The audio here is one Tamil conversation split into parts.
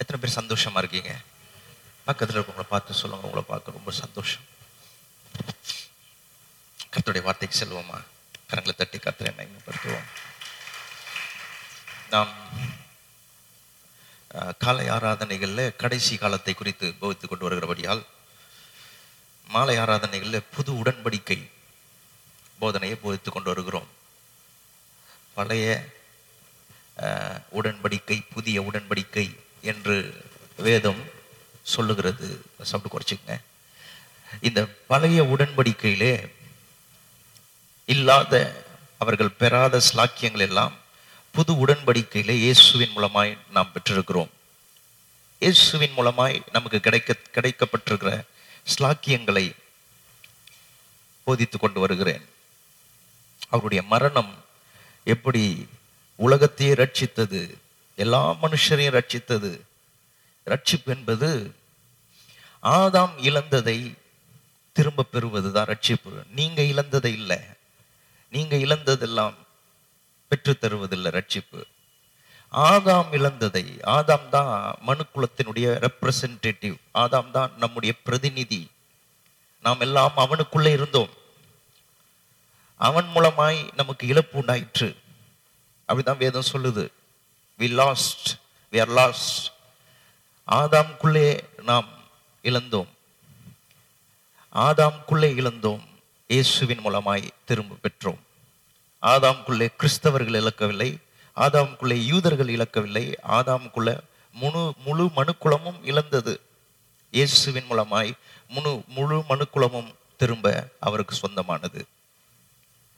எத்தனை பேர் சந்தோஷமா இருக்கீங்க? பக்கத்தில் இருக்கவங்களை பார்த்து சொல்லுங்க உங்களை பார்க்க ரொம்ப சந்தோஷம். கர்த்தருடைய வார்த்தைக்கு செல்வோமா? கரங்களை தட்டி கர்த்தரை மயமப்படுத்துவோம் நாம் காலை ஆராதனைகளில் கடைசி காலத்தை குறித்து போதித்துக் கொண்டு வருகிறபடியால் மாலை ஆராதனைகளில் புது உடன்படிக்கை போதனையை போதித்து கொண்டு வருகிறோம். பழைய உடன்படிக்கை புதிய உடன்படிக்கை என்று வேதம் சொல்லுகிறது. சவுண்டு குறைச்சிக்கங்க. இந்த பழைய உடன்படிக்கையிலே இல்லாத அவர்கள் பெறாத ஸ்லாக்கியங்கள் எல்லாம் புது உடன்படிக்கையிலே இயேசுவின் மூலமாய் நாம் பெற்றிருக்கிறோம். இயேசுவின் மூலமாய் நமக்கு கிடைக்க கிடைக்கப்பட்டிருக்கிற ஸ்லாக்கியங்களை போதித்து கொண்டு வருகிறேன். அவருடைய மரணம் எப்படி உலகத்தையே ரட்சித்தது எல்லா மனுஷரையும் ரட்சித்தது ரட்சிப்பு என்பது ஆதாம் இழந்ததை திரும்ப பெறுவதுதான் ரட்சிப்பு நீங்க இழந்ததை இல்லை. நீங்க இழந்ததெல்லாம் பெற்றுத்தருவதில்லை ரட்சிப்பு ஆதாம் இழந்ததை ஆதாம் தான் மனுக்குலத்தினுடைய ரெப்ரசன்டேட்டிவ் ஆதாம் தான் நம்முடைய பிரதிநிதி. நாம் எல்லாம் அவனுக்குள்ளே இருந்தோம். அவன் மூலமாய் நமக்கு இழப்பு உண்டாயிற்று. அப்படிதான் வேதம் சொல்லுது. We lost we are lost ஆதாம்குள்ளே நாம் இழந்தோம். ஆதாம்குள்ளே இழந்தோம். இயேசுவின் மூலமாய் திரும்ப பெற்றோம். ஆதாம்குள்ளே கிறிஸ்தவர்கள் இழக்கவில்லை. ஆதாம்குள்ளே யூதர்கள் இழக்கவில்லை. ஆதாம்குள்ளே முழு முழு மனுக்குலமும் இழந்தது. இயேசுவின் மூலமாய் முழு முழு மனுக்குலமும் திரும்ப அவருக்கு சொந்தமானது.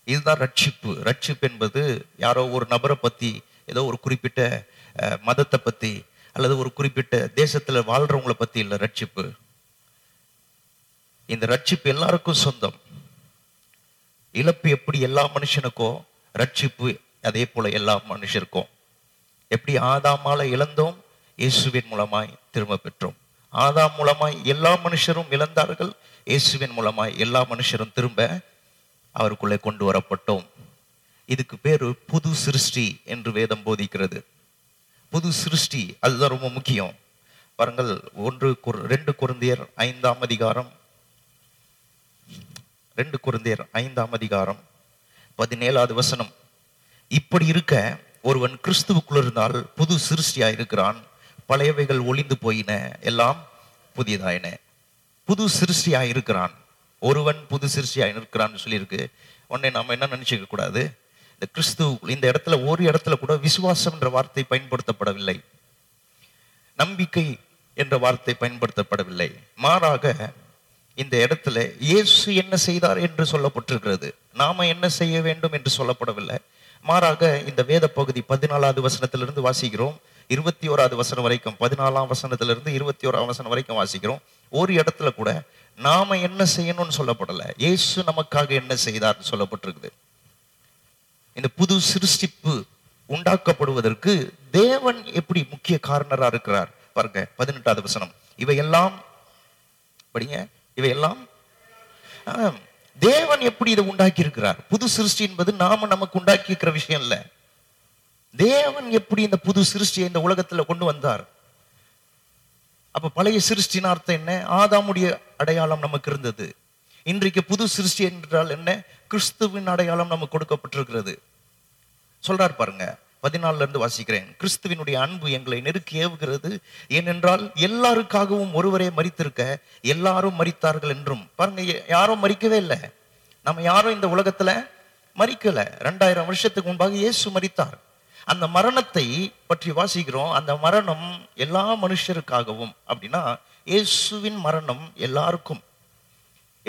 இதுதான் ரட்சிப்பு. ரட்சிப்பு என்பது யாரோ ஒரு நபரை பற்றி ஏதோ ஒரு குறிப்பிட்ட மதத்தை பத்தி அல்லது ஒரு குறிப்பிட்ட தேசத்துல வாழ்றவங்கள பத்தி இல்ல ரட்சிப்பு. இந்த ரட்சிப்பு எல்லாருக்கும் சொந்தம். இழப்பு எப்படி எல்லா மனுஷனுக்கோ ரட்சிப்பு அதே போல எல்லா மனுஷருக்கும். எப்படி ஆதாமால இழந்தோம் இயேசுவின் மூலமாய் திரும்ப பெற்றோம். ஆதாம் மூலமாய் எல்லா மனுஷரும் இழந்தார்கள் இயேசுவின் மூலமாய் எல்லா மனுஷரும் திரும்ப அவருக்குள்ளே கொண்டு வரப்பட்டோம். இதுக்கு பேரு புது சிருஷ்டி என்று வேதம் போதிக்கிறது. புது சிருஷ்டி அதுதான் ரொம்ப முக்கியம். பாருங்கள் ஒன்று ரெண்டு குருந்தியர் ஐந்தாம் அதிகாரம். ரெண்டு குருந்தியர் ஐந்தாம் அதிகாரம் பதினேழாவது வசனம். இப்படி இருக்க ஒருவன் கிறிஸ்துவுக்குள் இருந்தால் புது சிருஷ்டியா இருக்கிறான் பழையவைகள் ஒளிந்து போயின எல்லாம் புதியதாயின. புது சிருஷ்டியா இருக்கிறான் ஒருவன் புது சிருஷ்டியா இருக்கிறான்னு சொல்லியிருக்கு. உடனே நாம என்ன நினைச்சுக்க கூடாது இந்த கிறிஸ்து இந்த இடத்துல ஒரு இடத்துல கூட விசுவாசம் என்ற வார்த்தை பயன்படுத்தப்படவில்லை. நம்பிக்கை என்ற வார்த்தை பயன்படுத்தப்படவில்லை. மாறாக இந்த இடத்துல இயேசு என்ன செய்தார் என்று சொல்லப்பட்டிருக்கிறது. நாம என்ன செய்ய வேண்டும் என்று சொல்லப்படவில்லை. மாறாக இந்த வேத பகுதி பதினாலாவது வசனத்திலிருந்து வாசிக்கிறோம். இருபத்தி ஓராவது வசனம் வரைக்கும் பதினாலாம் வசனத்திலிருந்து இருபத்தி ஓராம் வசனம் வரைக்கும் வாசிக்கிறோம். ஒரு இடத்துல கூட நாம என்ன செய்யணும்னு சொல்லப்படலை. இயேசு நமக்காக என்ன செய்தார் சொல்லப்பட்டிருக்குது. இந்த புது சிருஷ்டிப்பு உண்டாக்கப்படுவதற்கு தேவன் எப்படி முக்கிய காரணராக இருக்கிறார்? பாருங்க பதினெட்டாவது வசனம். இவையெல்லாம் படிங்க இவையெல்லாம் தேவன் எப்படி இதை உண்டாக்கி இருக்கிறார் புது சிருஷ்டி என்பது நாம நமக்கு உண்டாக்கி இருக்கிற விஷயம் இல்ல. தேவன் எப்படி இந்த புது சிருஷ்டியை இந்த உலகத்துல கொண்டு வந்தார்? அப்ப பழைய சிருஷ்டின் அர்த்தம் என்ன? ஆதாமுடைய அடையாளம் நமக்கு இருந்தது. இன்றைக்கு புது சிருஷ்டி என்றால் என்ன? கிறிஸ்துவின் அடையாளம் நமக்கு கொடுக்கப்பட்டிருக்கிறது. சொல்றார் பாருங்க. பதினாலுல இருந்து வாசிக்கிறேன். கிறிஸ்துவினுடைய அன்பு எங்களை நெருக்கி ஏவுகிறது. ஏனென்றால் எல்லாருக்காகவும் ஒருவரே மறித்திருக்க எல்லாரும் மறித்தார்கள் என்றும். பாருங்க யாரும் மறிக்கவே இல்லை. நம்ம யாரும் இந்த உலகத்துல மறிக்கல ரெண்டாயிரம் வருஷத்துக்கு முன்பாக இயேசு மறித்தார் அந்த மரணத்தை பற்றி வாசிக்கிறோம். அந்த மரணம் எல்லா மனுஷருக்காகவும் அப்படின்னா இயேசுவின் மரணம் எல்லாருக்கும்.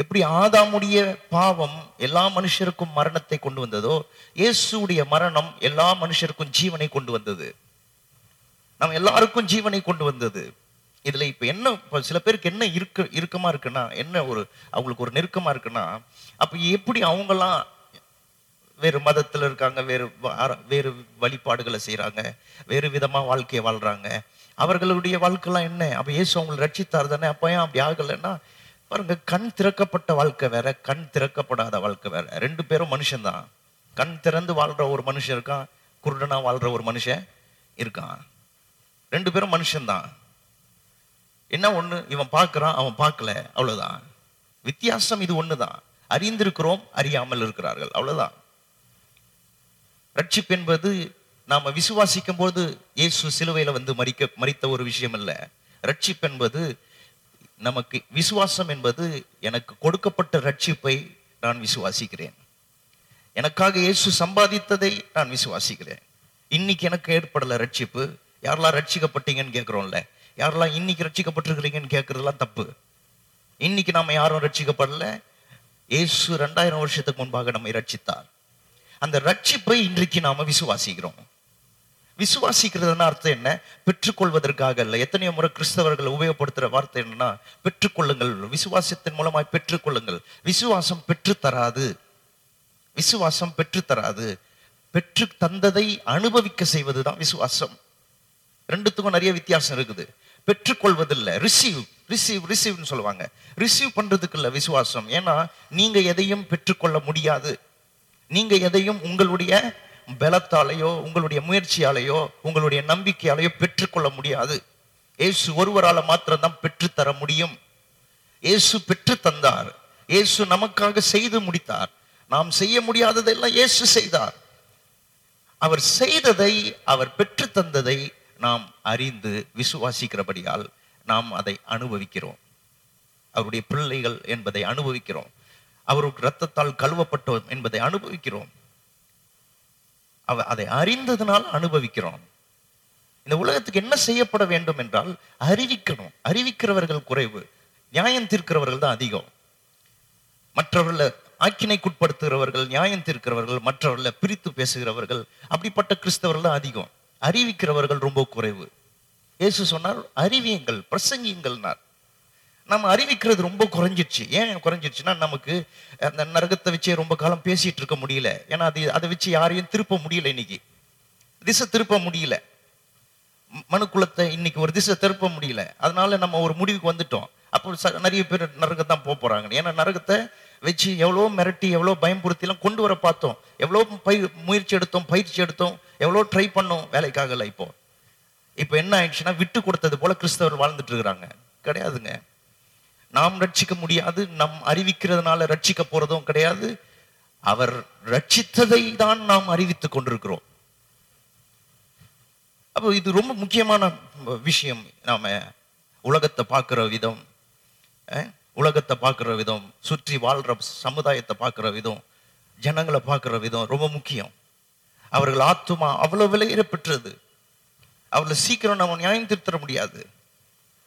எப்படி ஆதாமுடைய பாவம் எல்லா மனுஷருக்கும் மரணத்தை கொண்டு வந்ததோ இயேசுடைய மரணம் எல்லா மனுஷருக்கும் ஜீவனை கொண்டு வந்தது. நம்ம எல்லாருக்கும் ஜீவனை கொண்டு வந்தது. இதுல இப்ப என்ன சில பேருக்கு என்ன இருக்க இறுக்கமா இருக்குன்னா என்ன ஒரு அவங்களுக்கு ஒரு நெருக்கமா இருக்குன்னா அப்ப எப்படி அவங்கெல்லாம் வேறு மதத்துல இருக்காங்க வேறு வேறு வழிபாடுகளை செய்யறாங்க வேறு விதமா வாழ்க்கையை வாழ்றாங்க. அவர்களுடைய வாழ்க்கைலாம் என்ன? அப்ப இயேசு அவங்களை ரட்சித்தார் தானே? அப்ப ஏன் அப்படி ஆகலைன்னா பாருங்க கண் திறக்கப்பட்ட வாழ்க்கை வேற கண் திறக்கப்படாத வாழ்க்கை வேற. ரெண்டு பேரும் மனுஷன்தான். கண் திறந்து வாழ்ற ஒரு மனுஷன் இருக்கான் குருடனா வாழ்ற ஒரு மனுஷன் இருக்கான். ரெண்டு பேரும் மனுஷன்தான். என்ன ஒண்ணு? இவன் பார்க்கறான் அவன் பார்க்கல அவ்வளவுதான். வித்தியாசம் இது ஒண்ணுதான். அறிந்திருக்கிறோம் அறியாமல் இருக்கிறார்கள் அவ்வளவுதான். ரட்சிப்பு என்பது நாம விசுவாசிக்கும் போது இயேசு சிலுவையில வந்து மறிக்க மறித்த ஒரு விஷயம் இல்லை. ரட்சிப்பு என்பது நமக்கு விசுவாசம் என்பது எனக்கு கொடுக்கப்பட்ட ரட்சிப்பை நான் விசுவாசிக்கிறேன். எனக்காக இயேசு சம்பாதித்ததை நான் விசுவாசிக்கிறேன். இன்னைக்கு எனக்கு ஏற்படல ரட்சிப்பு. யாரெல்லாம் ரட்சிக்கப்பட்டீங்கன்னு கேட்குறோம்ல? யாரெல்லாம் இன்னைக்கு ரட்சிக்கப்பட்டிருக்கிறீங்கன்னு கேட்கறதுலாம் தப்பு. இன்னைக்கு நாம் யாரும் ரட்சிக்கப்படல. இயேசு ரெண்டாயிரம் வருஷத்துக்கு முன்பாக நம்மை ரட்சித்தார். அந்த ரட்சிப்பை இன்றைக்கு நாம விசுவாசிக்கிறோம். விசுவாசிக்கிறதுனா அர்த்தம் என்ன? பெற்றுக்கொள்வதற்காக இல்லை எத்தனையோ முறை கிறிஸ்தவர்கள் உபயோகப்படுத்துற வார்த்தை என்னன்னா பெற்றுக்கொள்ளுங்கள் விசுவாசத்தின் மூலமாய் பெற்றுக்கொள்ளுங்கள். விசுவாசம் பெற்று தராது விசுவாசம் பெற்று தராது பெற்று தந்ததை அனுபவிக்க செய்வதுதான் விசுவாசம். ரெண்டுத்துக்கும் நிறைய வித்தியாசம் இருக்குது. பெற்றுக்கொள்வதில்லை. ரிசீவ் ரிசீவ் ரிசீவ்னு சொல்லுவாங்க. ரிசீவ் பண்றதுக்கு இல்லை விசுவாசம். ஏன்னா நீங்க எதையும் பெற்றுக்கொள்ள முடியாது. நீங்க எதையும் உங்களுடைய பலத்தாலேயோ உங்களுடைய முயற்சியாலேயோ உங்களுடைய நம்பிக்கையாலேயோ பெற்றுக்கொள்ள முடியாது. இயேசு ஒருவரால மாத்திரம்தான் பெற்றுத்தர முடியும். இயேசு பெற்று தந்தார் இயேசு நமக்காக செய்து முடித்தார். நாம் செய்ய முடியாததெல்லாம் இயேசு செய்தார். அவர் செய்ததை அவர் பெற்று தந்ததை நாம் அறிந்து விசுவாசிக்கிறபடியால் நாம் அதை அனுபவிக்கிறோம். அவருடைய பிள்ளைகள் என்பதை அனுபவிக்கிறோம். அவருக்கு ரத்தத்தால் கழுவப்பட்டோம் என்பதை அனுபவிக்கிறோம். அவ அதை அறிந்ததுனால் அனுபவிக்கிறோம். இந்த உலகத்துக்கு என்ன செய்யப்பட வேண்டும் என்றால் அறிவிக்கணும். அறிவிக்கிறவர்கள் குறைவு. நியாயம் தீர்க்கிறவர்கள் தான் அதிகம். மற்றவர்களை ஆக்கினைக்குட்படுத்துகிறவர்கள் நியாயம் தீர்க்கிறவர்கள் மற்றவர்களை பிரித்து பேசுகிறவர்கள் அப்படிப்பட்ட கிறிஸ்தவர்கள் தான் அதிகம். அறிவிக்கிறவர்கள் ரொம்ப குறைவு. இயேசு சொன்னார் அறிவியுங்கள் பிரசங்கியுங்கள்னார். நம்ம அறிவிக்கிறது ரொம்ப குறைஞ்சிருச்சு ஏன் குறைஞ்சிருச்சுன்னா நமக்கு அந்த நரகத்தை வச்சே ரொம்ப காலம் பேசிட்டு இருக்க முடியல. ஏன்னா அது அதை வச்சு யாரையும் திருப்ப முடியல இன்னைக்கு. திசை திருப்ப முடியல. மனுக்குலத்தை இன்னைக்கு ஒரு திசை திருப்ப முடியல. அதனால நம்ம ஒரு முடிவுக்கு வந்துட்டோம். அப்போ ச- நிறைய பேர் நரகத்தான் தான் போக போறாங்க ஏன்னா நரகத்தை வச்சு எவ்வளோ மிரட்டி எவ்வளோ பயம்புறுத்தியெல்லாம் கொண்டு வர பார்த்தோம். எவ்வளோ பயிர் முயற்சி எடுத்தோம் பயிற்சி எடுத்தோம். எவ்வளோ ட்ரை பண்ணோம். வேலைக்காகல இப்போ. இப்போ என்ன ஆயிடுச்சுன்னா விட்டு கொடுத்தது போல கிறிஸ்தவர் வாழ்ந்துட்டு இருக்கிறாங்க. கிடையாதுங்க. நாம் ரட்சிக்க முடியாது நம் அறிவிக்கிறதுனால ரட்சிக்க போறதும் கிடையாது. அவர் ரட்சித்ததை தான் நாம் அறிவித்துக் கொண்டிருக்கிறோம். அப்போ இது ரொம்ப முக்கியமான விஷயம். நாம உலகத்தை பார்க்குற விதம் உலகத்தை பார்க்கிற விதம் சுற்றி வாழ்ற சமுதாயத்தை பார்க்கிற விதம் ஜனங்களை பார்க்குற விதம் ரொம்ப முக்கியம். அவர்கள் ஆத்துமா அவ்வளவு விலையிற பெற்றது. அவர்களை சீக்கிரம் நம்ம நியாயம் திருத்தர முடியாது.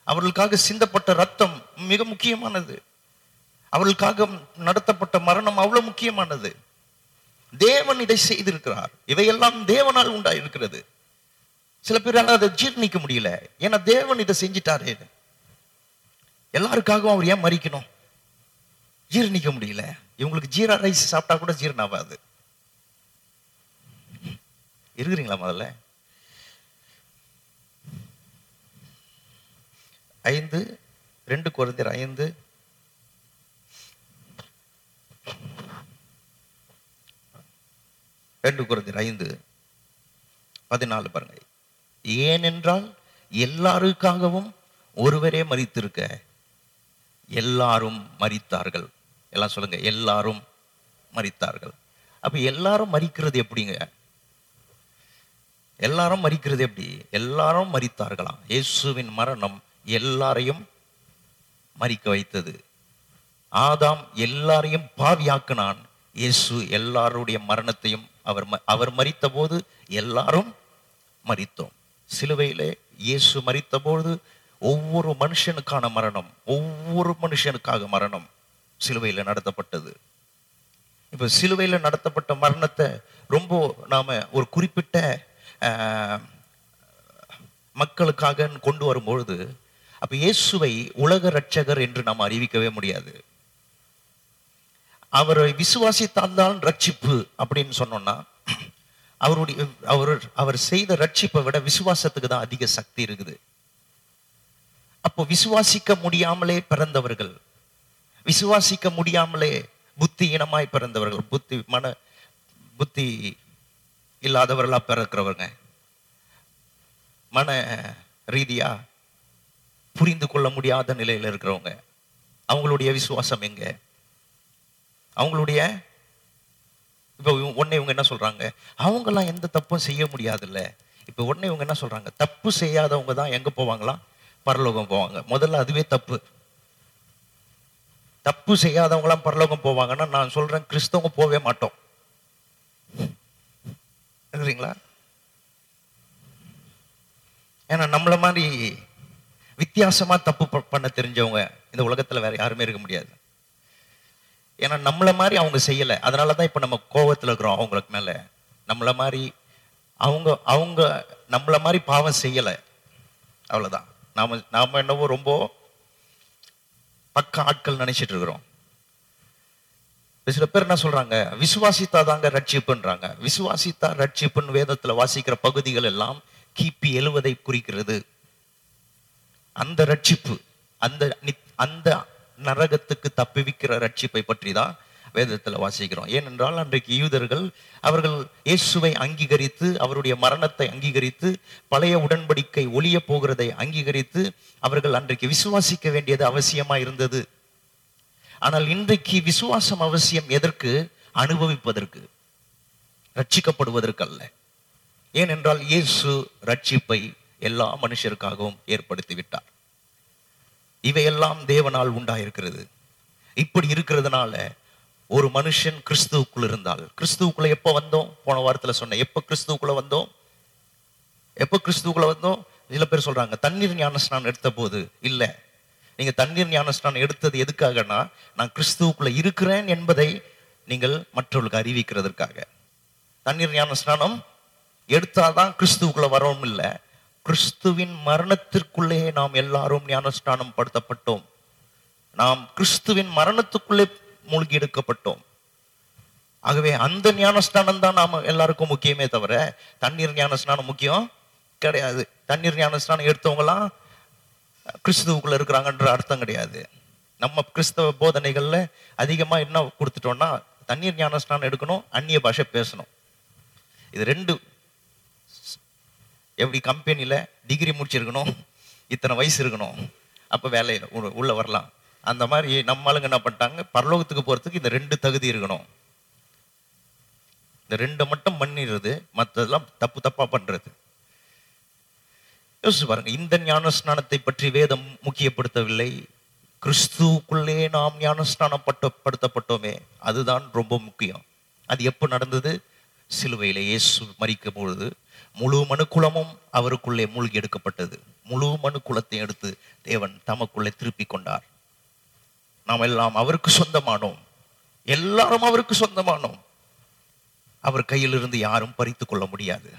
அவர்களுக்காக சிந்தப்பட்ட ரத்தம் மிக முக்கியமானது. அவர்களுக்காக நடத்தப்பட்ட மரணம் அவ்வளவு முக்கியமானது. தேவன் இதை செய்திருக்கிறார். இவையெல்லாம் தேவனால் உண்டாயிருக்கிறது. சில பேரால் அதை ஜீர்ணிக்க முடியல. ஏன்னா தேவன் இதை செஞ்சிட்டாரே. எல்லாருக்காகவும் அவர் ஏன் மறிக்கணும்? ஜீரணிக்க முடியல. இவங்களுக்கு ஜீரா ரைஸ் சாப்பிட்டா கூட ஜீரணம் ஆகாது இருக்கிறீங்களா முதல்ல? ஐந்து ரெண்டு குழந்தையர் ஐந்து. ரெண்டு குழந்தையர் ஐந்து. பதினாலு பாருங்க. ஏனென்றால் எல்லாருக்காகவும் ஒருவரே மறித்திருக்க எல்லாரும் மறித்தார்கள் எல்லாம் சொல்லுங்க எல்லாரும் மறித்தார்கள் அப்ப எல்லாரும் மறிக்கிறது எப்படிங்க? எல்லாரும் மறிக்கிறது எப்படி? எல்லாரும் மறித்தார்களாம் இயேசுவின் மரணம் எல்லாரையும் மறிக்க வைத்தது. ஆதாம் எல்லாரையும் பாவியாக்கினான். இயேசு எல்லாருடைய மரணத்தையும் அவர் ம- அவர் மறித்த போது எல்லாரும் மறித்தோம். சிலுவையிலே இயேசு மறித்த போது ஒவ்வொரு மனுஷனுக்கான மரணம் ஒவ்வொரு மனுஷனுக்காக மரணம் சிலுவையில் நடத்தப்பட்டது. இப்போ சிலுவையில் நடத்தப்பட்ட மரணத்தை ரொம்ப நாம் ஒரு குறிப்பிட்ட மக்களுக்காக கொண்டு வரும்பொழுது அப்ப இயேசுவை உலக ரட்சகர் என்று நாம் அறிவிக்கவே முடியாது. அவரை விசுவாசித்தால்தான் ரட்சிப்பு அப்படின்னு சொன்னோம்னா அவருடைய அவர் அவர் செய்த ரட்சிப்பை விட விசுவாசத்துக்கு தான் அதிக சக்தி இருக்குது. அப்போ விசுவாசிக்க முடியாமலே பிறந்தவர்கள் விசுவாசிக்க முடியாமலே புத்தி இனமாய் பிறந்தவர்கள் புத்தி மன புத்தி இல்லாதவர்களா பிறக்கிறவங்க மன ரீதியா புரிந்து கொள்ள முடியாத நிலையில் இருக்கிறவங்க. அவங்களுடைய விசுவாசம் எங்க? அவங்களுடைய இப்போ இவங்க- உடனே இவங்க என்ன சொல்றாங்க? அவங்கெல்லாம் எந்த தப்பும் செய்ய முடியாதுல்ல. இப்போ உடனே இவங்க என்ன சொல்றாங்க? தப்பு செய்யாதவங்க தான் எங்க போவாங்களாம்? பரலோகம் போவாங்க. முதல்ல அதுவே தப்பு. தப்பு செய்யாதவங்களாம் பரலோகம் போவாங்கன்னா நான் சொல்றேன் கிறிஸ்தவங்க போவே மாட்டோம். சரிங்களா ஏன்னா நம்மள மாதிரி வித்தியாசமாக தப்பு ப- பண்ண தெரிஞ்சவங்க இந்த உலகத்தில் வேற யாருமே இருக்க முடியாது. ஏன்னா நம்மளை மாதிரி அவங்க செய்யலை. அதனால தான் இப்போ நம்ம கோவத்தில் இருக்கிறோம் அவங்களுக்கு மேலே. நம்மளை மாதிரி அவங்க அவங்க நம்மளை மாதிரி பாவம் செய்யலை. அவ்வளோதான் நாம் நாம என்னவோ ரொம்ப பக்க ஆட்கள் நினச்சிட்டு இருக்கிறோம். சில பேர் என்ன சொல்றாங்க? விசுவாசித்தா தாங்க ரட்சிப்புன்றாங்க. விசுவாசித்தா ரட்சிப்புன்னு வேதத்தில் வாசிக்கிற பகுதிகள் எல்லாம் கிபி எழுவதை குறிக்கிறது. அந்த ரட்சிப்பு அந்த நித்- அந்த நரகத்துக்கு தப்பிவிக்கிற ரட்சிப்பை பற்றி தான் வேதத்துல வாசிக்கிறோம். ஏனென்றால் அன்றைக்கு யூதர்கள் அவர்கள் இயேசுவை அங்கீகரித்து அவருடைய மரணத்தை அங்கீகரித்து பழைய உடன்படிக்கை ஒளிய போகிறதை அங்கீகரித்து அவர்கள் அன்றைக்கு விசுவாசிக்க வேண்டியது அவசியமா இருந்தது. ஆனால் இன்றைக்கு விசுவாசம் அவசியம் எதற்கு? அனுபவிப்பதற்கு ரட்சிக்கப்படுவதற்கு அல்ல ஏனென்றால் இயேசு ரட்சிப்பை எல்லா மனுஷருக்காகவும் ஏற்படுத்தி விட்டார் இவையெல்லாம் தேவனால் உண்டாயிருக்கிறது. இப்படி இருக்கிறதுனால ஒரு மனுஷன் கிறிஸ்துவுக்குள் இருந்தால் கிறிஸ்துவுக்குள்ள எப்போ வந்தோம்? போன வாரத்துல சொன்னேன். எப்போ கிறிஸ்துவுக்குள்ள வந்தோம்? எப்போ கிறிஸ்துவுக்குள்ள வந்தோம்? சில பேர் சொல்றாங்க தண்ணீர் ஞானஸ்நானம் எடுத்த போது இல்லை. நீங்க தண்ணீர் ஞான ஸ்நானம் எடுத்தது எதுக்காகனா நான் கிறிஸ்துவுக்குள்ள இருக்கிறேன் என்பதை நீங்கள் மற்றவர்களுக்கு அறிவிக்கிறதற்காக. தண்ணீர் ஞான ஸ்நானம் எடுத்தாதான் கிறிஸ்துவுக்குள்ள வரவும் இல்லை. கிறிஸ்துவின் மரணத்திற்குள்ளே நாம் எல்லாரும் ஞானஸ்நானம் படுத்தப்பட்டோம் நாம் கிறிஸ்துவின் மரணத்துக்குள்ளே மூழ்கி எடுக்கப்பட்டோம். ஆகவே அந்த ஞானஸ்நானம் தான் நாம எல்லாருக்கும் முக்கியமே தவிர தண்ணீர் ஞானஸ்நானம் முக்கியம் கிடையாது. தண்ணீர் ஞானஸ்நானம் எடுத்தவங்களாம் கிறிஸ்துவுக்குள்ள இருக்கிறாங்கன்ற அர்த்தம் கிடையாது. நம்ம கிறிஸ்தவ போதனைகள்ல அதிகமா என்ன கொடுத்துட்டோம்னா தண்ணீர் ஞானஸ்நானம் எடுக்கணும் அந்நிய பாஷை பேசணும். இது ரெண்டு எப்படி கம்பெனியில் டிகிரி முடிச்சிருக்கணும்? இத்தனை வயசு இருக்கணும். அப்போ வேலையில் உள்ளே வரலாம். அந்த மாதிரி நம்ம ஆளுங்க என்ன பண்ணிட்டாங்க? பரலோகத்துக்கு போகிறதுக்கு இந்த ரெண்டு தகுதி இருக்கணும். இந்த ரெண்டை மட்டும் பண்ணிடுறது மற்றதெல்லாம் தப்பு தப்பாக பண்ணுறது யோசிச்சு பாருங்க இந்த ஞானஸ்நானத்தை பற்றி வேதம் முக்கியப்படுத்தவில்லை. கிறிஸ்துவுக்குள்ளே நாம் ஞானஸ்நானம் பட்ட படுத்தப்பட்டோமே அதுதான் ரொம்ப முக்கியம். அது எப்போ நடந்தது? சிலுவையில் இயேசு மறிக்கும் பொழுது முழு மனுக்குலமும் அவருக்குள்ளே மூழ்கி எடுக்கப்பட்டது. முழு மனுக்குலத்தை எடுத்து தேவன் தமக்குள்ளே திருப்பி கொண்டார். நாம் எல்லாம் அவருக்கு சொந்தமானோம். எல்லாரும் அவருக்கு சொந்தமானோம். அவர் கையிலிருந்து யாரும் பறித்து கொள்ள முடியாது.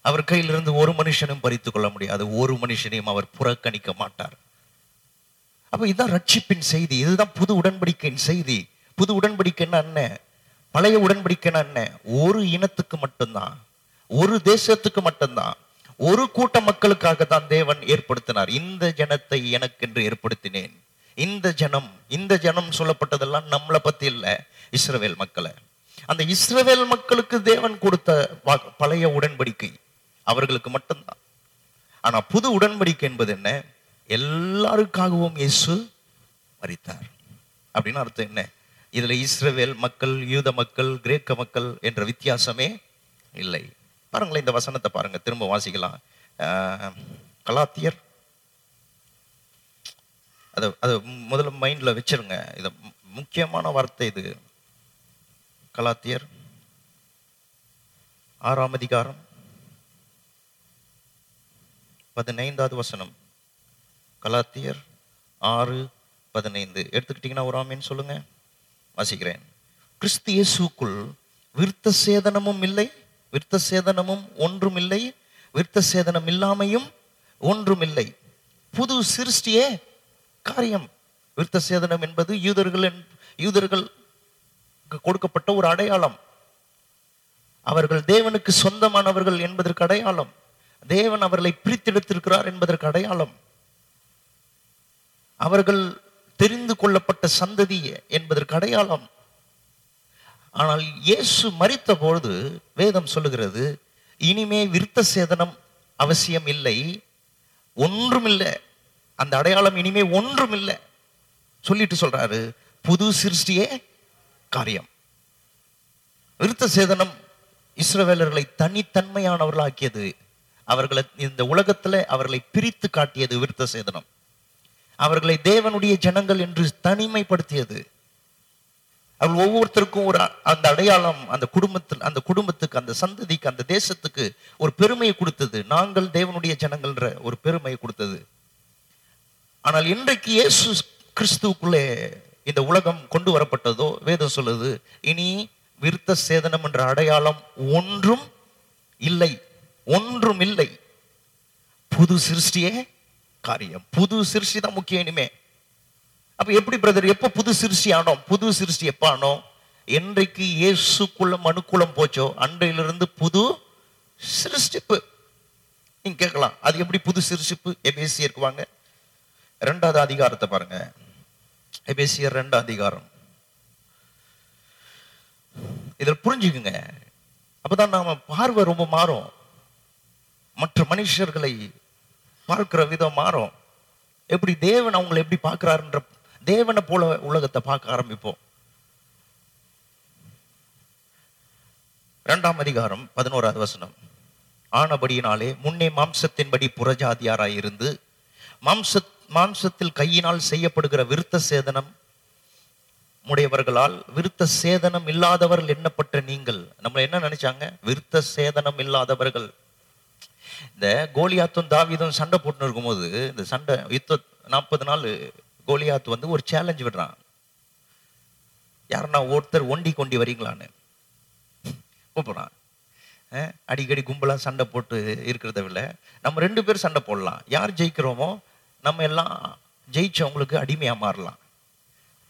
அவர் கையிலிருந்து ஒரு மனுஷனும் பறித்து கொள்ள முடியாது. ஒரு மனுஷனையும் அவர் புறக்கணிக்க மாட்டார். அப்ப இதுதான் ரட்சிப்பின் செய்தி. இதுதான் புது உடன்படிக்கையின் செய்தி. புது உடன்படிக்கைன்னா என்ன? பழைய உடன்படிக்கைன்னா என்ன? ஒரு இனத்துக்கு மட்டும்தான். ஒரு தேசத்துக்கு மட்டும்தான் ஒரு கூட்ட மக்களுக்காக தான் தேவன் ஏற்படுத்தினார். இந்த ஜனத்தை எனக்கென்று ஏற்படுத்தினேன். இந்த ஜனம் இந்த ஜனம் சொல்லப்பட்டதெல்லாம் நம்மளை பத்தி இல்ல இஸ்ரவேல் மக்களை. அந்த இஸ்ரவேல் மக்களுக்கு தேவன் கொடுத்த பழைய உடன்படிக்கை அவர்களுக்கு மட்டும்தான். ஆனா புது உடன்படிக்கை என்பது என்ன? எல்லாருக்காகவும் இயேசு மறித்தார் அப்படின்னு அர்த்தம் என்ன? இதுல இஸ்ரவேல் மக்கள் யூத மக்கள் கிரேக்க மக்கள் என்ற வித்தியாசமே இல்லை. பாருங்களேன் இந்த வசனத்தை பாருங்க திரும்ப வாசிக்கலாம். கலாத்தியர். அதை அதை முதல்ல மைண்ட்ல வச்சிருங்க. இது முக்கியமான வார்த்தை இது. கலாத்தியர். ஆறாம் அதிகாரம். பதினைந்தாவது வசனம். கலாத்தியர் ஆறு பதினைந்து. எடுத்துக்கிட்டீங்கன்னா ஒரு ஆமீன் சொல்லுங்க. வாசிக்கிறேன். கிறிஸ்து இயேசுக்குள் விருத்த சேதனமும் இல்லை. விருத்த சேதனமும் ஒன்றும் இல்லை விருத்த சேதனம் இல்லாமையும் ஒன்றுமில்லை. புது சிருஷ்டியே காரியம். விருத்த சேதனம் என்பது யூதர்கள் யூதர்கள் கொடுக்கப்பட்ட ஒரு அடையாளம். அவர்கள் தேவனுக்கு சொந்தமானவர்கள் என்பதற்கு அடையாளம். தேவன் அவர்களை பிரித்தெடுத்திருக்கிறார் என்பதற்கு அடையாளம். அவர்கள் தெரிந்து கொள்ளப்பட்ட சந்ததி என்பதற்கு அடையாளம். ஆனால் இயேசு மறித்த பொழுது வேதம் சொல்லுகிறது இனிமே விருத்த சேதனம் அவசியம் இல்லை ஒன்றுமில்லை. அந்த அடையாளம் இனிமே ஒன்றுமில்லை. சொல்லிட்டு சொல்றாரு புது சிருஷ்டியே காரியம். விருத்த சேதனம் இஸ்ரவேலர்களை தனித்தன்மையானவர்களாக்கியது. அவர்களை இந்த உலகத்துல அவர்களை பிரித்து காட்டியது விருத்த சேதனம். அவர்களை தேவனுடைய ஜனங்கள் என்று தனிமைப்படுத்தியது. அவர் ஒவ்வொருத்தருக்கும் ஒரு அந்த அடையாளம் அந்த குடும்பத்தில் அந்த குடும்பத்துக்கு அந்த சந்ததிக்கு அந்த தேசத்துக்கு ஒரு பெருமையை கொடுத்தது. நாங்கள் தேவனுடைய ஜனங்கள்ன்ற ஒரு பெருமையை கொடுத்தது. ஆனால் இன்றைக்கு இயேசு கிறிஸ்துவுக்குள்ளே இந்த உலகம் கொண்டு வரப்பட்டதோ வேதம் சொல்லுது இனி விருத்த சேதனம் என்ற அடையாளம் ஒன்றும் இல்லை. ஒன்றும் இல்லை. புது சிருஷ்டியே காரியம். புது சிருஷ்டி தான் முக்கியம் இனிமே. அப்ப எப்படி பிரதர் எப்ப புது சிருஷ்டி ஆனோம்? புது சிருஷ்டி எப்ப ஆனோம்? என்றைக்கு இயேசுக்குள்ளம் மனுக்குளம் போச்சோ அன்றையிலிருந்து புது சிருஷ்டிப்பு. நீங்க கேட்கலாம் அது எப்படி புது சிருஷ்டிப்பு? எபேசி வாங்க ரெண்டாவது அதிகாரத்தை பாருங்க. எபேசியர் ரெண்டாம் அதிகாரம். இதில் புரிஞ்சுக்குங்க. அப்பதான் நாம பார்வை ரொம்ப மாறும். மற்ற மனுஷர்களை பார்க்கிற விதம் மாறும். எப்படி தேவன் அவங்களை எப்படி பார்க்கிறாருன்ற தேவனை போல உலகத்தை பார்க்க ஆரம்பிப்போம். இரண்டாம் அதிகாரம் பதினோராவது வசனம். ஆனபடியினாலே முன்னே மாம்சத்தின்படி புறஜாதியாராயிருந்து மாம்ச மாம்சத்தில் கையினால் செய்யப்படுகிற விருத்த சேதனம் உடையவர்களால் விருத்த சேதனம் இல்லாதவர்கள் எண்ணப்பட்ட நீங்கள் நம்மளை என்ன நினைச்சாங்க? விருத்த சேதனம் இல்லாதவர்கள். இந்த கோலியாத்தும் தாவிதம் சண்டை போட்டுன்னு இருக்கும்போது இந்த சண்டை யுத்த நாற்பது நாள் கோலியாத் வந்து ஒரு சேலஞ்ச் விடுறான். யாருன்னா ஒருத்தர் ஒண்டி கொண்டி வரீங்களான்னு. கூப்பிட்றான். அடிக்கடி கும்பலாக சண்டை போட்டு இருக்கிறத விட நம்ம ரெண்டு பேர் சண்டை போடலாம். யார் ஜெயிக்கிறோமோ நம்ம எல்லாம் ஜெயிச்சவங்களுக்கு அடிமையாக மாறலாம்.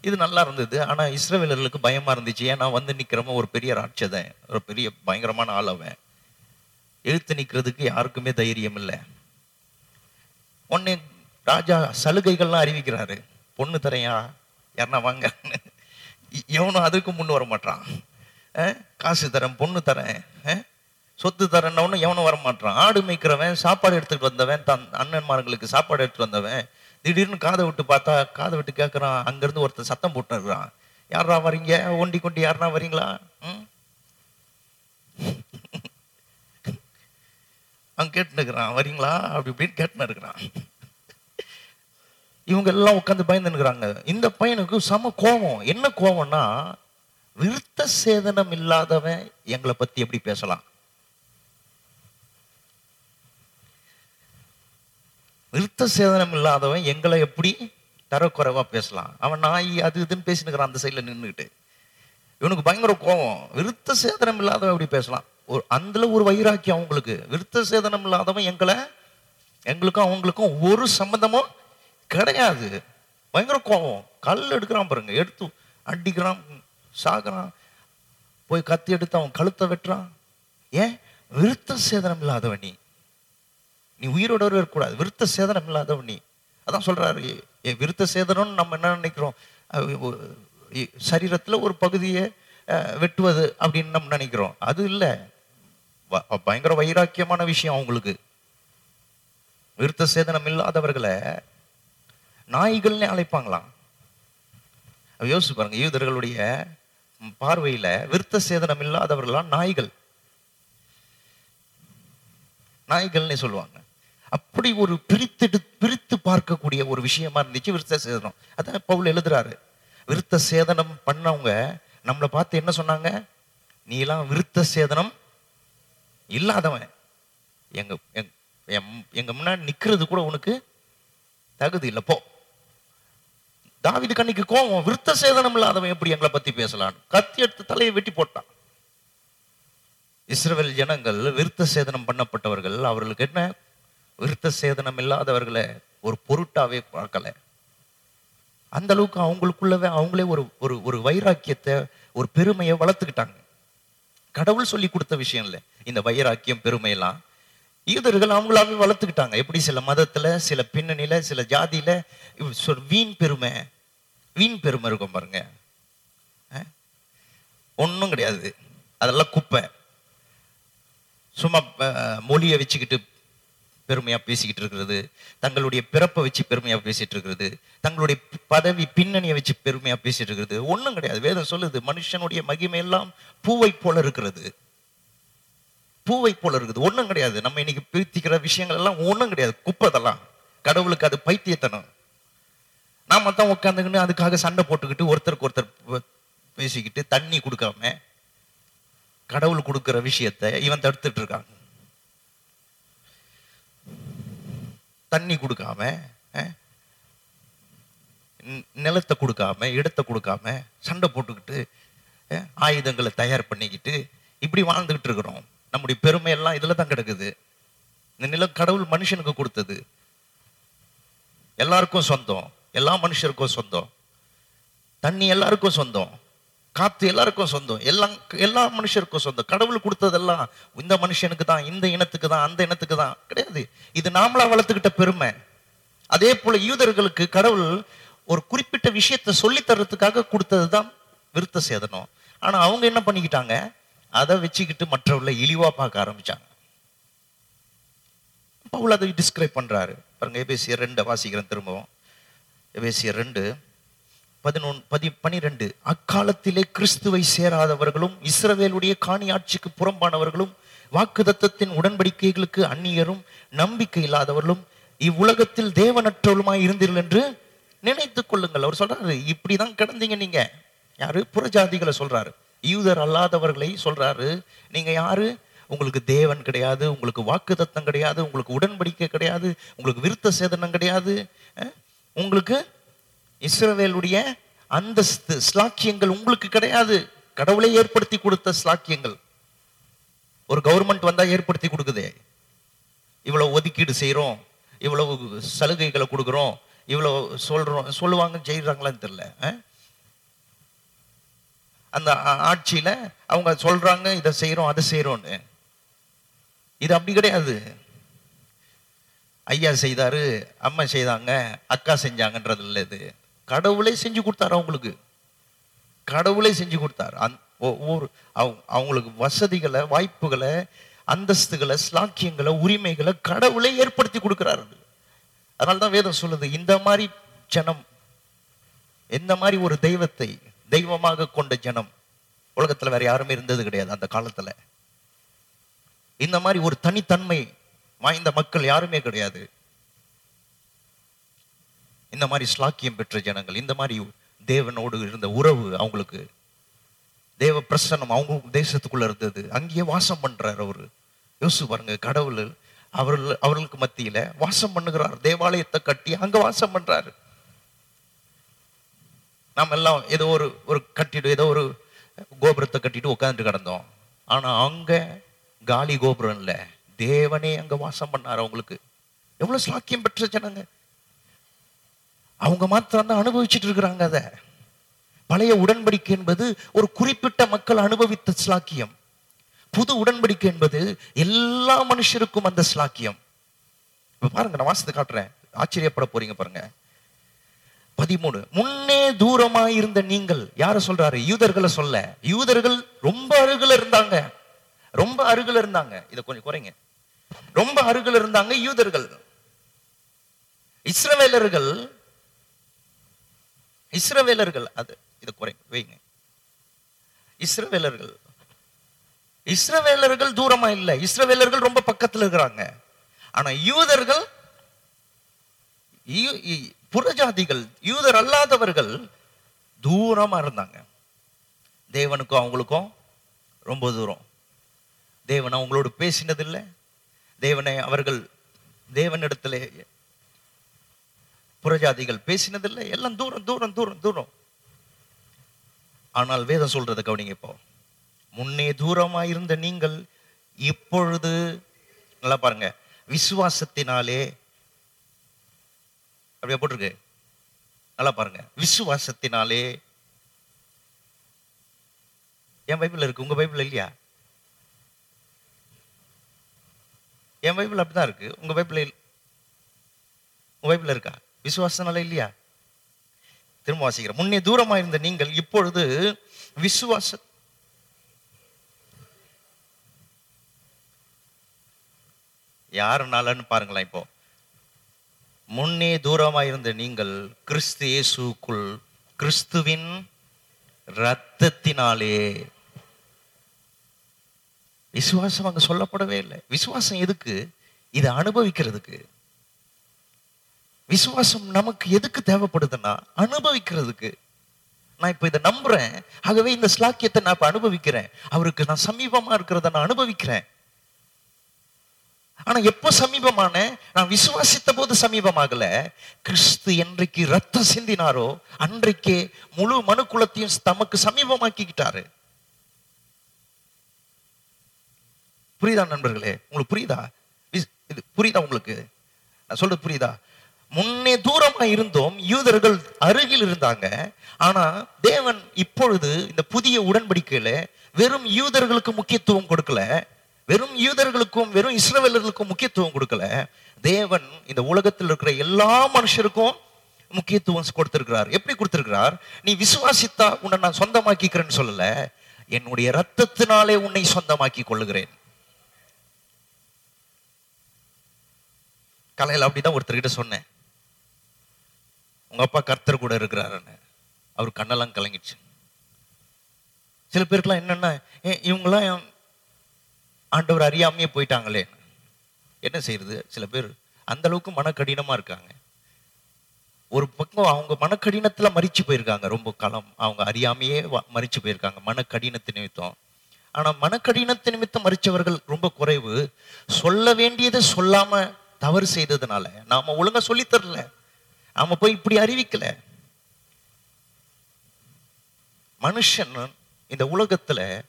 இது நல்லா இருந்தது. ஆனால் இஸ்ரவேலர்களுக்கு பயமாக இருந்துச்சு. ஏன்னா வந்து நிற்கிறோமோ ஒரு பெரிய ராட்சதன் ஒரு பெரிய பயங்கரமான ஆள் அவன் எழுத்து நிற்கிறதுக்கு யாருக்குமே தைரியம் இல்லை. உடனே ராஜா சலுகைகள்லாம் அறிவிக்கிறாரு. பொண்ணு தரையா? யாருன்னா வாங்க. எவனும் அதுக்கு முன் வர மாட்டான் காசு தரேன் பொண்ணு தரேன் சொத்து தரேன்னு எவனும் வர மாட்டான் ஆடு மேய்க்கிறவன் சாப்பாடு எடுத்துட்டு வந்தவன் தன் அண்ணன்மார்களுக்கு சாப்பாடு எடுத்துட்டு வந்தவன் திடீர்னு காதை விட்டு பார்த்தா காதை விட்டு கேட்குறான் அங்கேருந்து ஒருத்தர் சத்தம் போட்டு யாரா வரீங்க ஒண்டி கொண்டி யாருனா வரீங்களா ம்? அவன் கேட்டுன்னு இருக்கிறான் வரீங்களா அப்படி இப்படின்னு கேட்டுன்னு இருக்கிறான். இவங்க எல்லாம் உட்காந்து பயந்துன்னுக்குறாங்க. இந்த பையனுக்கு செம கோபம். என்ன கோபம்னா விருத்த சேதனம் இல்லாதவன் எங்களை பத்தி எப்படி பேசலாம்? விருத்த சேதனம் இல்லாதவன் எங்களை எப்படி தரக்குறைவா பேசலாம்? அவன் நாய் அது இதுன்னு பேசினுக்கிறான் அந்த சைடுல நின்றுக்கிட்டு இவனுக்கு பயங்கர கோபம். விருத்த சேதனம் இல்லாதவன் எப்படி பேசலாம்? ஒரு அதுல ஒரு வைராக்கியம் அவங்களுக்கு. விருத்த சேதனம் இல்லாதவன் எங்களை எங்களுக்கும் அவங்களுக்கும் ஒரு சம்மந்தமும் கிடையாது. பயங்கர கோபம். கல் எடுக்கிறான் பாருங்க. எடுத்து அடிக்கிறான் சாகுறான். போய் கத்தி எடுத்து அவன் கழுத்தை வெட்டுறான். ஏன்? விருத்த சேதனம் இல்லாதவன் நீ. நீ உயிரோட இருக்கக்கூடாது. விருத்த சேதனம் இல்லாதவன் நீ. அதான் சொல்றாரு. ஏ, விருத்த சேதனம்னு நம்ம என்ன நினைக்கிறோம்? சரீரத்தில் ஒரு சரீரத்துல ஒரு பகுதியை வெட்டுவது அப்படின்னு நம்ம நினைக்கிறோம். அது இல்லை. பயங்கர வைராக்கியமான விஷயம் அவங்களுக்கு. விருத்த சேதனம் இல்லாதவர்களை நாய்கள்னே அழைப்பாங்களாம். யோசிச்சு பாருங்க யூதர்களுடைய பார்வையில விருத்த சேதனம் இல்லாதவர்களாம் நாய்கள். நாய்கள்னே சொல்லுவாங்க. அப்படி ஒரு பிரித்தெடு பிரித்து பார்க்கக்கூடிய ஒரு விஷயமா இருந்துச்சு விருத்த சேதனம். அதான் பவுல் எழுதுறாரு. விருத்த சேதனம் பண்ணவங்க நம்மளை பார்த்து என்ன சொன்னாங்க? நீலாம் விருத்த சேதனம் இல்லாதவன். எங்க எங்க- எம்- எங்க முன்னாடி நிக்கிறது கூட உனக்கு தகுதி இல்லை. போ. தாவிது கண்ணிக்கு கோவம் விருத்த சேதனம் இல்லாதவன் எப்படி எங்களை பத்தி பேசலாம் கத்தி எடுத்து தலையை வெட்டி போட்டான். இஸ்ரவேல் ஜனங்கள் விருத்த சேதனம் பண்ணப்பட்டவர்கள் அவர்களுக்கு என்ன? விருத்த சேதனம் இல்லாதவர்களை ஒரு பொருட்டாவே பார்க்கல. அந்த அளவுக்கு அவங்களுக்குள்ளவே அவங்களே ஒரு ஒரு ஒரு வைராக்கியத்தை ஒரு பெருமையை வளர்த்துக்கிட்டாங்க. கடவுள் சொல்லி கொடுத்த விஷயம் இல்லை. இந்த வைராக்கியம் பெருமையெல்லாம் யூதர்கள் அவங்களாவே வளர்த்துக்கிட்டாங்க. எப்படி? சில மதத்துல சில பின்னணியில சில ஜாதியில வீண் பெருமை. வீண் பெருமை இருக்கும் பாருங்க ஒன்றும் கிடையாது. அதெல்லாம் குப்பை. சும்மா மொழியை வச்சுக்கிட்டு பெருமையாக பேசிக்கிட்டு இருக்கிறது. தங்களுடைய பிறப்பை வச்சு பெருமையாக பேசிகிட்டு இருக்கிறது. தங்களுடைய பதவி பின்னணியை வச்சு பெருமையாக பேசிகிட்டு இருக்கிறது. ஒன்றும் கிடையாது. வேதம் சொல்லுது மனுஷனுடைய மகிமை எல்லாம் பூவை போல இருக்கிறது. பூவை போல இருக்குது. ஒன்றும் கிடையாது. நம்ம இன்னைக்கு பீத்திக்கிற விஷயங்கள் எல்லாம் ஒன்றும் கிடையாது. குப்பதெல்லாம் கடவுளுக்கு அது பைத்தியத்தனம். நாம தான் உட்காந்துக்கிட்டு அதுக்காக சண்டை போட்டுக்கிட்டு ஒருத்தருக்கு ஒருத்தர் பேசிக்கிட்டு தண்ணி கொடுக்காம கடவுள் கொடுக்குற விஷயத்தை இவன் தடுத்துட்டு இருக்காங்க. தண்ணி கொடுக்காம நிலத்தை கொடுக்காம இடத்தை கொடுக்காம சண்டை போட்டுக்கிட்டு ஆயுதங்களை தயார் பண்ணிக்கிட்டு இப்படி வாழ்ந்துகிட்டு இருக்கிறோம். நம்முடைய பெருமை எல்லாம் இதுல தான் கிடக்குது. இந்த நிலம் கடவுள் மனுஷனுக்கு கொடுத்தது. எல்லாருக்கும் சொந்தம். எல்லா மனுஷருக்கும் சொந்தம். தண்ணி எல்லாருக்கும் சொந்தம். காற்று எல்லாருக்கும் சொந்தம். எல்லாம் எல்லா மனுஷருக்கும் சொந்தம். கடவுள் கொடுத்ததெல்லாம் இந்த மனுஷனுக்கு தான் இந்த இனத்துக்கு தான் அந்த இனத்துக்கு தான். கிடையாது. இது நாமளா வளர்த்துக்கிட்ட பெருமை. அதே போல யூதர்களுக்கு கடவுள் ஒரு குறிப்பிட்ட விஷயத்தை சொல்லி தர்றதுக்காக கொடுத்தது தான் விருத்த சேதனம். ஆனா அவங்க என்ன பண்ணிக்கிட்டாங்க? அதை வச்சுக்கிட்டு மற்றவர்களை இழிவா பார்க்க ஆரம்பிச்சாங்க. பவுல் அதை டிஸ்கிரைப் பண்றாரு. பாருங்க எபேசியர் ரெண்டு வாசிக்கிறேன் திரும்பவும். எபேசியர் ரெண்டு பதினொன்று பதி பனிரெண்டு. அக்காலத்திலே கிறிஸ்துவை சேராதவர்களும் இஸ்ரவேலுடைய காணி ஆட்சிக்கு புறம்பானவர்களும் வாக்குதத்தத்தின் உடன்படிக்கைகளுக்கு அந்நியரும் நம்பிக்கை இல்லாதவர்களும் இவ்வுலகத்தில் தேவனற்றவளுமாய் இருந்தீர்கள் என்று நினைத்து கொள்ளுங்கள். அவர் சொல்றாரு இப்படிதான் கிடந்தீங்க நீங்க. யாரு? புறஜாதிகளை சொல்றாரு. யூதர் அல்லாதவர்களை சொல்றாரு. நீங்க யாரு? உங்களுக்கு தேவன் கிடையாது உங்களுக்கு வாக்குதத்தம் கிடையாது உங்களுக்கு உடன்படிக்கை கிடையாது உங்களுக்கு விருத்த சேதனம் கிடையாது உங்களுக்கு இஸ்ரவேலுடைய அந்தஸ்து ஸ்லாக்கியங்கள் உங்களுக்கு கிடையாது. கடவுளே ஏற்படுத்தி கொடுத்த ஸ்லாக்கியங்கள். ஒரு கவர்மெண்ட் வந்தா ஏற்படுத்தி கொடுக்குதே. இவ்வளவு ஒதுக்கீடு செய்கிறோம் இவ்வளவு சலுகைகளை கொடுக்குறோம் இவ்வளவு சொல்றோம் சொல்லுவாங்க செய்யறாங்களான்னு தெரியல அந்த ஆட்சியில் ஆட்சியில அவங்க சொல்றாங்க இதை செய்கிறோம் அதை செய்கிறோன்னு இது அப்படி கிடையாது. ஐயா செய்தாரு அம்மா செய்தாங்க அக்கா செஞ்சாங்கன்றது இல்லை இது. கடவுளே செஞ்சு கொடுத்தாரு அவங்களுக்கு கடவுளே செஞ்சு கொடுத்தாரு. அந் ஒவ்வொரு அவங்களுக்கு வசதிகளை வாய்ப்புகளை அந்தஸ்துகளை ஸ்லாக்கியங்களை உரிமைகளை கடவுளே ஏற்படுத்தி கொடுக்குறாரு. அதனால தான் வேதம் சொல்லுது இந்த மாதிரி ஜனம் எந்த மாதிரி ஒரு தெய்வத்தை தெய்வமாக கொண்ட ஜனம் உலகத்துல வேற யாருமே இருந்தது கிடையாது அந்த காலத்துல. இந்த மாதிரி ஒரு தனித்தன்மை வாய்ந்த மக்கள் யாருமே கிடையாது. இந்த மாதிரி ஸ்லாக்கியம் பெற்ற ஜனங்கள் இந்த மாதிரி தேவனோடு இருந்த உறவு அவங்களுக்கு தேவ பிரசன்னம் அவங்க தேசத்துக்குள்ள இருந்தது. அங்கேயே வாசம் பண்றாரு அவரு. யோசிச்சு பாருங்க கடவுள் அவர்கள் அவர்களுக்கு மத்தியில வாசம் பண்ணுகிறார். தேவாலயத்தை கட்டி அங்க வாசம் பண்றாரு. நாம் எல்லாம் ஏதோ ஒரு ஒரு கட்டிடு ஏதோ ஒரு கோபுரத்தை கட்டிட்டு உட்காந்துட்டு கிடந்தோம். ஆனா அங்க காலி கோபுரம் இல்ல. தேவனே அங்க வாசம் பண்ணாரு அவங்களுக்கு. எவ்வளவு சாக்கியம் பெற்ற ஜனங்க. அவங்க மாத்திரம் தான் அனுபவிச்சுட்டு இருக்கிறாங்க அதை. பழைய உடன்படிக்கை என்பது ஒரு குறிப்பிட்ட மக்கள் அனுபவித்த ஸ்லாக்கியம் புது உடன்படிக்கை என்பது எல்லா மனுஷருக்கும் அந்த ஸ்லாக்கியம் இப்ப பாருங்க நான் வாசத்தை காட்டுறேன். ஆச்சரியப்பட போறீங்க பாருங்க. பதிமூணு முன்னே தூரமா இருந்த நீங்கள் யார சொல்றாரு? யூதர்களை சொல்ல. யூதர்கள் ரொம்ப அருகில இருந்தாங்க. ரொம்ப அருகில இருந்தாங்க. இதை கொஞ்சம் குறைங்க. ரொம்ப அருகில் இருந்தாங்க யூதர்கள். இஸ்ரவேலர்கள் இஸ்ரவேலர்கள் அது இது குறைங்க வைங்க. இஸ்ரவேலர்கள் இஸ்ரவேலர்கள் தூரமா இல்ல இஸ்ரவேலர்கள் ரொம்ப பக்கத்துல இருக்கிறாங்க. ஆனா யூதர்கள் புறஜாதிகள் யூதர் அல்லாதவர்கள் தூரமா இருந்தாங்க. தேவனுக்கும் அவங்களுக்கும் ரொம்ப தூரம். தேவன் அவங்களோடு பேசினதில்லை. தேவனை அவர்கள் தேவனிடத்திலே புறஜாதிகள் பேசினதில்லை. எல்லாம் தூரம் தூரம் தூரம் தூரம். ஆனால் வேதம் சொல்றதை கவனிங்க இப்போ முன்னே தூரமா இருந்த நீங்கள் இப்பொழுது நல்லா பாருங்க விசுவாசத்தினாலே அப்படியே போட்டிருக்கு. நல்லா பாருங்க விசுவாசத்தினாலே என் பைபிள் இருக்கு உங்க பைபிள் இல்லையா? என் பைபிள் அப்படிதான் இருக்கு. உங்க பைபிள் இல்ல- உங்க பைபிள் இருக்கா? விசுவாசனால இல்லையா? திரும்ப வாசிக்கிறேன். முன்னே தூரமா இருந்த நீங்கள் இப்பொழுது விசுவாச யாருனாலன்னு பாருங்களேன் இப்போ. முன்னே தூரமாக இருந்த நீங்கள் கிறிஸ்து இயேசுக்குள் கிறிஸ்துவின் இரத்தத்தினாலே விசுவாசம் அங்க சொல்லப்படவே இல்லை. விசுவாசம் எதுக்கு? இதை அனுபவிக்கிறதுக்கு. விசுவாசம் நமக்கு எதுக்கு தேவைப்படுதுன்னா அனுபவிக்கிறதுக்கு. நான் இப்ப இதை நம்புறேன். ஆகவே இந்த ஸ்லாக்கியத்தை நான் இப்ப அனுபவிக்கிறேன். அவருக்கு நான் சமீபமா இருக்கிறத நான் அனுபவிக்கிறேன். ஆனா எப்போ சமீபமான? நான் விசுவாசித்த போது சமீபமாகல. கிறிஸ்து என்றைக்கு ரத்தம் சிந்தினாரோ அன்றைக்கே முழு மனுக்குலத்தையும் தமக்கு சமீபமாக்கிக்கிட்டாரு. புரியுதா நண்பர்களே? உங்களுக்கு புரியுதா? இது புரியுதா உங்களுக்கு? நான் சொல்றது புரியுதா? முன்னே தூரமா இருந்தோம் யூதர்கள் அருகில் இருந்தாங்க. ஆனா தேவன் இப்பொழுது இந்த புதிய உடன்படிக்கையில வெறும் யூதர்களுக்கு முக்கியத்துவம் கொடுக்கல வெறும் யூதர்களுக்கும் வெறும் இஸ்ரவேலர்களுக்கும் முக்கியத்துவம் கொடுக்கல. தேவன் இந்த உலகத்தில் இருக்கிற எல்லா மனுஷருக்கும் முக்கியத்துவம் கொடுத்திருக்கிறார். எப்படி கொடுத்திருக்கிறார்? நீ விசுவாசித்தா உன்னை நான் சொந்தமாக்கிக்கிறேன்னு சொல்லல என்னுடைய ரத்தத்தினாலே உன்னை சொந்தமாக்கி கொள்ளுகிறேன். காலையில் அப்படிதான் ஒருத்தர்கிட்ட சொன்னேன். உங்க அப்பா கர்த்தர் கூட இருக்கிறாருன்னு. அவர் கண்ணெல்லாம் கலங்கிடுச்சு. சில பேருக்குலாம் என்னன்னா "ஏ, இவங்கெல்லாம் ஆண்டவர் அறியாமையே போயிட்டாங்களே. என்ன செய்யறது சில பேர் அந்த அளவுக்கு மனக்கடினமா இருக்காங்க. ஒரு பக்கம் அவங்க மனக்கடினத்துல மறிச்சு போயிருக்காங்க. ரொம்ப காலம் அவங்க அறியாமையே வ- மறிச்சு போயிருக்காங்க. மனக்கடினத்து நிமித்தம். ஆனா மனக்கடினத்து நிமித்தம் மறிச்சவர்கள் ரொம்ப குறைவு. சொல்ல வேண்டியதை சொல்லாம தவறு செய்ததுனால நாம ஒழுங்கா சொல்லித் தரல. நாம போய் இப்படி அறிவிக்கல. மனுஷன் இந்த உலகத்துல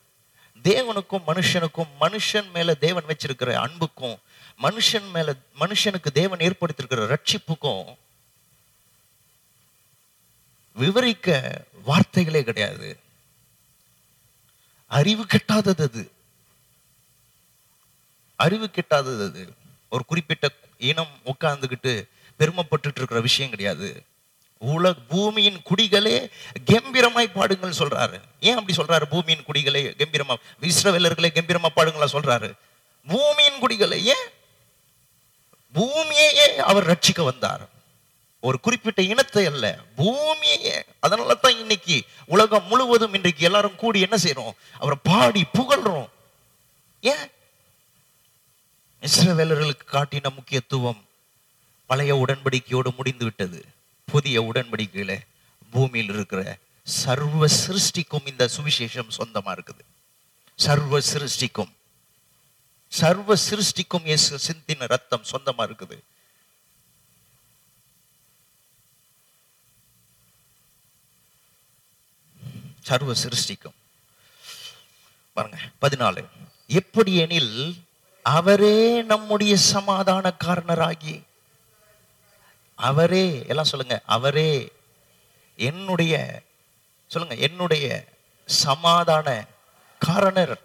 தேவனுக்கும் மனுஷனுக்கும் மனுஷன் மேல தேவன் வச்சிருக்கிற அன்புக்கும் மனுஷன் மேல மனுஷனுக்கு தேவன் ஏற்படுத்திருக்கிற ரட்சிப்புக்கும் விவரிக்க வார்த்தைகளே கிடையாது. அறிவு கெட்டாதது அது. அறிவு கெட்டாதது அது. ஒரு குறிப்பிட்ட இனம் உட்கார்ந்துகிட்டு பெருமைப்பட்டு இருக்கிற விஷயம் கிடையாது. உலக பூமியின் குடிகளே கம்பீரமாய் பாடுங்கள் சொல்றாரு. ஏன் அப்படி சொல்றாரு பூமியின் குடிகளே கம்பீரமா இஸ்ரவேலர்களே கம்பீரமா பாடுங்களா சொல்றாரு. பூமியின் குடிகளே ஏன்? பூமியையே அவர் ரட்சிக்க வந்தார். ஒரு குறிப்பிட்ட இனத்தை அல்ல பூமியே அதனால தான் இன்னைக்கு உலகம் முழுவதும் இன்றைக்கு எல்லாரும் கூடி என்ன செய்யறோம் அவரை பாடி புகழ்றோம். ஏன்? இஸ்ரவேலர்களுக்கு காட்டின முக்கியத்துவம் பழைய உடன்படிக்கையோடு முடிந்து விட்டது புதிய உடன்படிக்கையில பூமியில் இருக்கிற சர்வ சிருஷ்டிக்கும் இந்த சுவிசேஷம் சொந்தமா இருக்குது. சர்வ சிருஷ்டிக்கும். சர்வ சிருஷ்டிக்கும் இயேசு சிந்தின ரத்தம் சொந்தமா இருக்குது. சர்வ சிருஷ்டிக்கும். பாருங்க பதினாலு. எப்படி எனில் அவரே நம்முடைய சமாதான காரணராகி அவரே எல்லாம் சொல்லுங்க அவரே என்னுடைய சொல்லுங்க என்னுடைய சமாதான காரணர்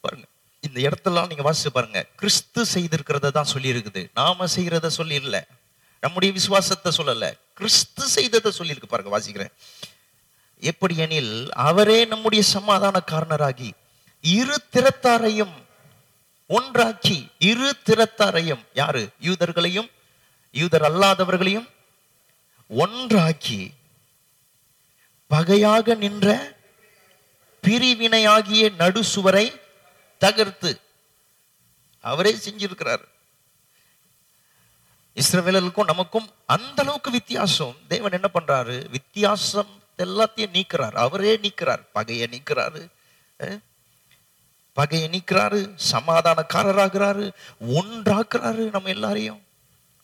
பாருங்க இந்த இடத்தெல்லாம் நீங்க வாசிச்சு பாருங்க. கிறிஸ்து செய்திருக்கிறத தான் சொல்லியிருக்குது. நாம செய்கிறத சொல்லி நம்முடைய விசுவாசத்தை சொல்லல. கிறிஸ்து செய்ததை சொல்லியிருக்கு பாருங்க வாசிக்கிறேன். எப்படி எனில் அவரே நம்முடைய சமாதான காரணராகி இரு திறத்தாரையும் ஒன்றாக்கி இரு திறத்தாரையும் யாரு? யூதர்களையும் யூதர் அல்லாதவர்களையும் ஒன்றாக்கி பகையாக நின்ற பிரிவினையாகிய நடுசுவரை தகர்த்து அவரே செஞ்சிருக்கிறார். இஸ்ரவேலருக்கும் நமக்கும் அந்த அளவுக்கு வித்தியாசம். தேவன் என்ன பண்றாரு? வித்தியாசம் எல்லாத்தையும் நீக்கிறார். அவரே நீக்கிறார். பகையை நீக்கிறாரு. பகையை நீக்கிறாரு சமாதானக்காரராகிறாரு ஒன்றாக்குறாரு நம்ம எல்லாரையும்.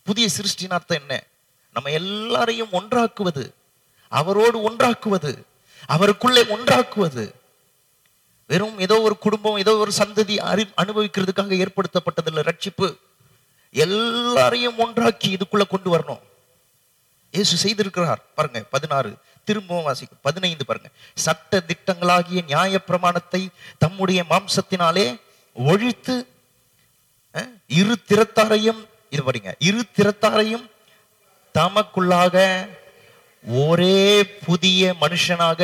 புதிய சிருஷ்டின் அர்த்தம் என்ன? நம்ம எல்லாரையும் ஒன்றாக்குவது அவரோடு ஒன்றாக்குவது அவருக்குள்ளே ஒன்றாக்குவது. வெறும் ஏதோ ஒரு குடும்பம் ஏதோ ஒரு சந்ததி அறி அனுபவிக்கிறதுக்காக ஏற்படுத்தப்பட்டதில்லை ரட்சிப்பு. எல்லாரையும் ஒன்றாக்கி இதுக்குள்ள கொண்டு வரணும். இயேசு செய்திருக்கிறார். பாருங்க பதினாறு. திரும்பவும் வாசிக்கும். பதினைந்து பாருங்க. சட்ட திட்டங்களாகிய நியாய பிரமாணத்தை தம்முடைய மாம்சத்தினாலே ஒழித்து அஹ், இரு திறத்தாரையும் இது பாருங்க இரு திறத்தாரையும் தமக்குள்ளாக ஒரே புதிய மனுஷனாக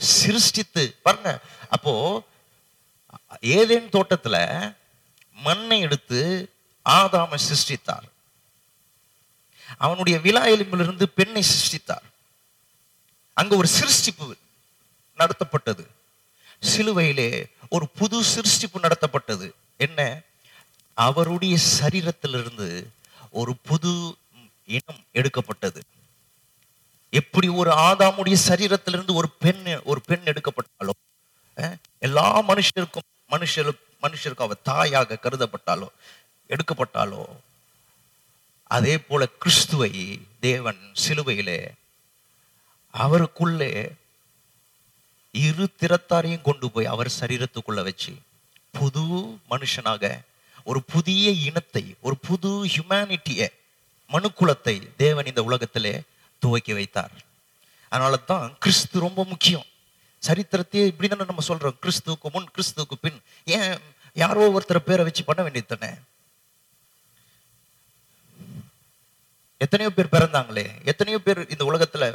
சிருஷ்டித்து பாருங்க. அப்போ ஏதேன் தோட்டத்துல மண்ணை எடுத்து ஆதாம சிருஷ்டித்தார். அவனுடைய விழா எலும்பிலிருந்து பெண்ணை சிருஷ்டித்தார். அங்க ஒரு சிருஷ்டிப்பு நடத்தப்பட்டது. சிலுவையிலே ஒரு புது சிருஷ்டிப்பு நடத்தப்பட்டது. என்ன? அவருடைய சரீரத்திலிருந்து ஒரு புது இனம் எடுக்கப்பட்டது. எப்படி ஒரு ஆதாமுடைய சரீரத்திலிருந்து ஒரு பெண் ஒரு பெண் எடுக்கப்பட்டாலோ அஹ், எல்லா மனுஷருக்கும் மனுஷருக்கு மனுஷருக்கும் அவ தாயாக கருதப்பட்டாலோ எடுக்கப்பட்டாலோ அதே போல கிறிஸ்துவை தேவன் சிலுவையிலே அவருக்குள்ளே இரு திறத்தாரையும் கொண்டு போய் அவர் சரீரத்துக்குள்ள வச்சு புது மனுஷனாக ஒரு புதிய இனத்தை ஒரு புது ஹியூமனிட்டிய மனுக்குலத்தை தேவன் இந்த உலகத்திலே துவக்கி வைத்தார். அதனால தான் கிறிஸ்து ரொம்ப முக்கியம். சரித்திரத்தையே இப்படி தானே நம்ம சொல்றோம். கிறிஸ்துவுக்கு முன் கிறிஸ்துவுக்கு பின். ஏன் யாரோ ஒருத்தர் பேரை வச்சு பண்ண வேண்டியது தானே எத்தனையோ பேர் பிறந்தாங்களே. எத்தனையோ பேர் இந்த உலகத்துல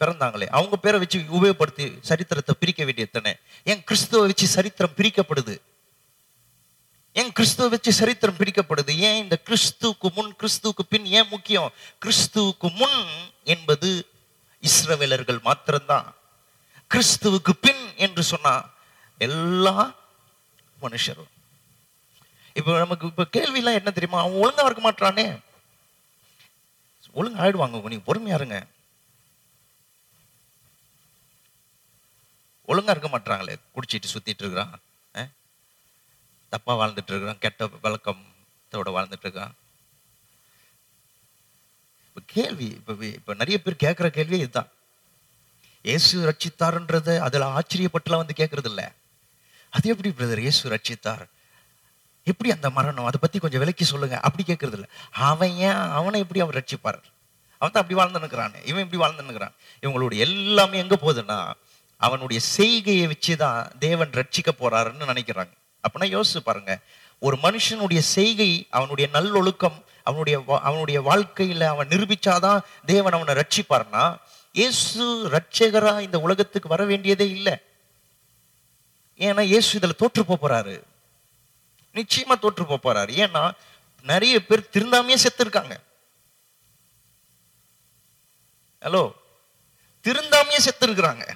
பிறந்தாங்களே. அவங்க பேரை வச்சு உபயோகப்படுத்தி சரித்திரத்தை பிரிக்க வேண்டியது தானே ஏன் கிறிஸ்துவை வச்சு சரித்திரம் பிரிக்கப்படுது. ஏன் கிறிஸ்துவ வச்சு சரித்திரம் பிரிக்கப்படுது. ஏன் இந்த கிறிஸ்துவுக்கு முன் கிறிஸ்துவுக்கு பின் ஏன் முக்கியம்? கிறிஸ்துவுக்கு முன் என்பது இஸ்ரவேலர்கள் மாத்திரம்தான். கிறிஸ்துவுக்கு பின் என்று சொன்னா எல்லா மனுஷரும். இப்ப நமக்கு இப்ப கேள்விலாம் என்ன தெரியுமா? அவன் ஒழுங்கா இருக்க மாட்டானே ஒழுங்கா ஆயிடுவாங்க நீங்க பொறுமையா இருங்க. ஒழுங்கா இருக்க மாட்டாங்களே குடிச்சிட்டு சுத்திட்டு இருக்கிறான். அஹ்? தப்பா வாழ்ந்துட்டு இருக்கிறான். கெட்ட பழக்கத்தோட வாழ்ந்துட்டு இருக்கான். இப்ப கேள்வி இப்ப இப்ப நிறைய பேர் கேட்கிற கேள்வி இதுதான். இயேசு ரட்சித்தார்ன்றத அதுல ஆச்சரியப்பட்டுலாம் வந்து கேட்கறது இல்ல அது எப்படி பிரதர் இயேசு ரட்சித்தார்? எப்படி அந்த மரணம்? அதை பத்தி கொஞ்சம் விலக்கி சொல்லுங்க. அப்படி கேட்கறது இல்ல அவன் ஏன் அவனை எப்படி அவர் ரட்சிப்பார்? அவன் தான் அப்படி வாழ்ந்துன்னுக்குறான். இவன் இப்படி வாழ்ந்துன்னுக்குறான். இவங்களுடைய எல்லாமே எங்க போகுதுன்னா அவனுடைய செய்கையை வச்சுதான் தேவன் ரட்சிக்க போறாருன்னு நினைக்கிறாங்க. அப்படின்னா யோசிச்சு பாருங்க. ஒரு மனுஷனுடைய செய்கை அவனுடைய நல்லொழுக்கம் அவனுடைய வா- அவனுடைய வாழ்க்கையில அவன் நிரூபிச்சாதான் தேவன் அவனை ரட்சிப்பார்னா இயேசு ரட்சகரா இந்த உலகத்துக்கு வர வேண்டியதே இல்லை. ஏன்னா இயேசு இதுல தோற்று போறாரு. நிச்சயமா தோற்று போறாரு. ஏன்னா நிறைய பேர் திருந்தாமையே செத்து இருக்காங்க ஹலோ திருந்தாமையே செத்து இருக்கிறாங்க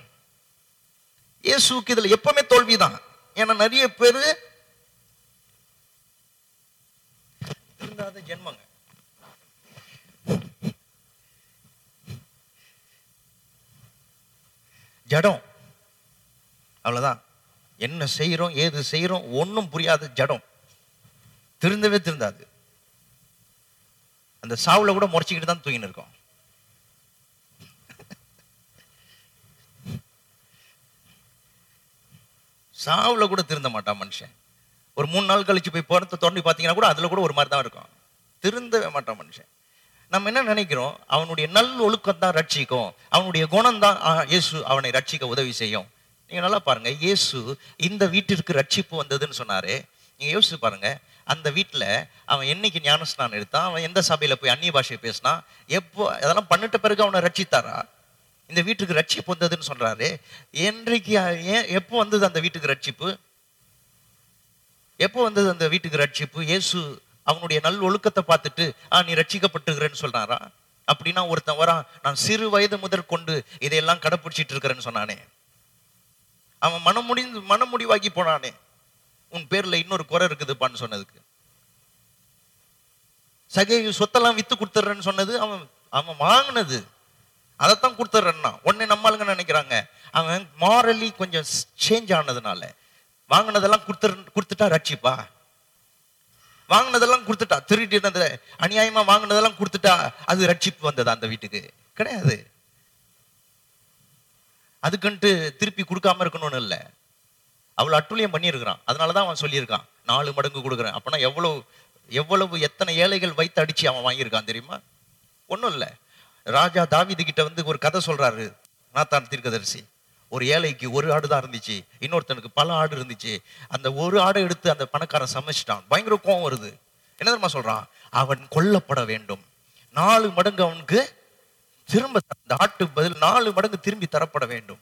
இயேசுக்கு இதுல எப்பவுமே தோல்விதான். ஏன்னா நிறைய பேரு திருந்தாத ஜென்மங்க. ஜடம். அவ்வளவுதான். என்ன செய்யறோம் ஏது செய்யறோம் ஒன்னும் புரியாத ஜடம். திருந்தவே திருந்தாது. அந்த சாவுல கூட முறைச்சிக்கிட்டு தான் தூங்கின்னு இருக்கோம். சாவில் கூட திருந்த மாட்டான் மனுஷன். ஒரு மூணு நாள் கழிச்சு போய் பிறந்த தோண்டி பார்த்தீங்கன்னா கூட அதில் கூட ஒரு மாதிரி தான் இருக்கும். திருந்தவே மாட்டான் மனுஷன். நம்ம என்ன நினைக்கிறோம்? அவனுடைய நல் ஒழுக்கம் தான் ரட்சிக்கும். அவனுடைய குணம் தான் இயேசு அவனை ரட்சிக்க உதவி செய்யும். நீங்கள் நல்லா பாருங்க. இயேசு இந்த வீட்டிற்கு ரட்சிப்பு வந்ததுன்னு சொன்னாரு. நீங்கள் யோசிச்சு பாருங்க. அந்த வீட்டில் அவன் என்னைக்கு ஞானஸ்நானம் எடுத்தான்? அவன் எந்த சபையில் போய் அந்நிய பாஷையை பேசினான்? எப்போ அதெல்லாம் பண்ணிட்ட பிறகு அவனை ரட்சித்தாரா? இந்த வீட்டுக்கு ரட்சிப்பு வந்ததுன்னு சொல்றாரு. என்றைக்கு ஏன் எப்போ வந்தது அந்த வீட்டுக்கு ரட்சிப்பு? எப்போ வந்தது அந்த வீட்டுக்கு ரட்சிப்பு? இயேசு அவனுடைய நல் ஒழுக்கத்தை பார்த்துட்டு ஆ நீ ரட்சிக்கப்பட்டுகிறேன்னு சொல்றாரா? அப்படின்னா ஒருத்தன் வரான் நான் சிறு வயது முதற் கொண்டு இதையெல்லாம் கடைப்பிடிச்சிட்டு இருக்கிறேன்னு சொன்னானே. அவன் மனம் முடிந்து மனம் முடிவாக்கி போனானே. உன் பேர்ல இன்னொரு குறை இருக்குதுப்பான்னு சொன்னதுக்கு. சகை சொத்தெல்லாம் வித்து கொடுத்துட்றேன்னு சொன்னது அவன் அவன் வாங்கினது. அதைத்தான் கொடுத்துட்றேன்னா உடனே நம்மளுங்க நினைக்கிறாங்க. அவன் மாரலி கொஞ்சம் சேஞ்ச் ஆனதுனால வாங்கினதெல்லாம் கொடுத்து கொடுத்துட்டா ரட்சிப்பா? வாங்கினதெல்லாம் கொடுத்துட்டா திருடினது அநியாயமா வாங்கினதெல்லாம் கொடுத்துட்டா அது ரட்சிப்பு வந்தது அந்த வீட்டுக்கு? கிடையாது. அதுக்குன்ட்டு திருப்பி கொடுக்காம இருக்கணும்னு இல்லை. அவ்வளவு அட்டுழியம் பண்ணியிருக்கிறான். அதனாலதான் அவன் சொல்லியிருக்கான். நாலு மடங்கு கொடுக்குறேன். அப்பனா எவ்வளவு எவ்வளவு எத்தனை ஏழைகள் வைத்து அடிச்சு அவன் வாங்கியிருக்கான் தெரியுமா? ஒண்ணும் இல்லை. ராஜா தாவிது கிட்ட வந்து ஒரு கதை சொல்றாரு நாத்தான் தீர்க்கதரிசி. ஒரு ஏழைக்கு ஒரு ஆடு தான் இருந்துச்சு இன்னொருத்தனுக்கு பல ஆடு இருந்துச்சு. அந்த ஒரு ஆடை எடுத்து அந்த பணக்காரன் சமைச்சிட்டான். பயங்கர கோவம் வருது. என்ன தெரியுமா சொல்றான்? அவன் கொல்லப்பட வேண்டும். நாலு மடங்கு அவனுக்கு திரும்ப அந்த ஆட்டு பதில் நாலு மடங்கு திரும்பி தரப்பட வேண்டும்.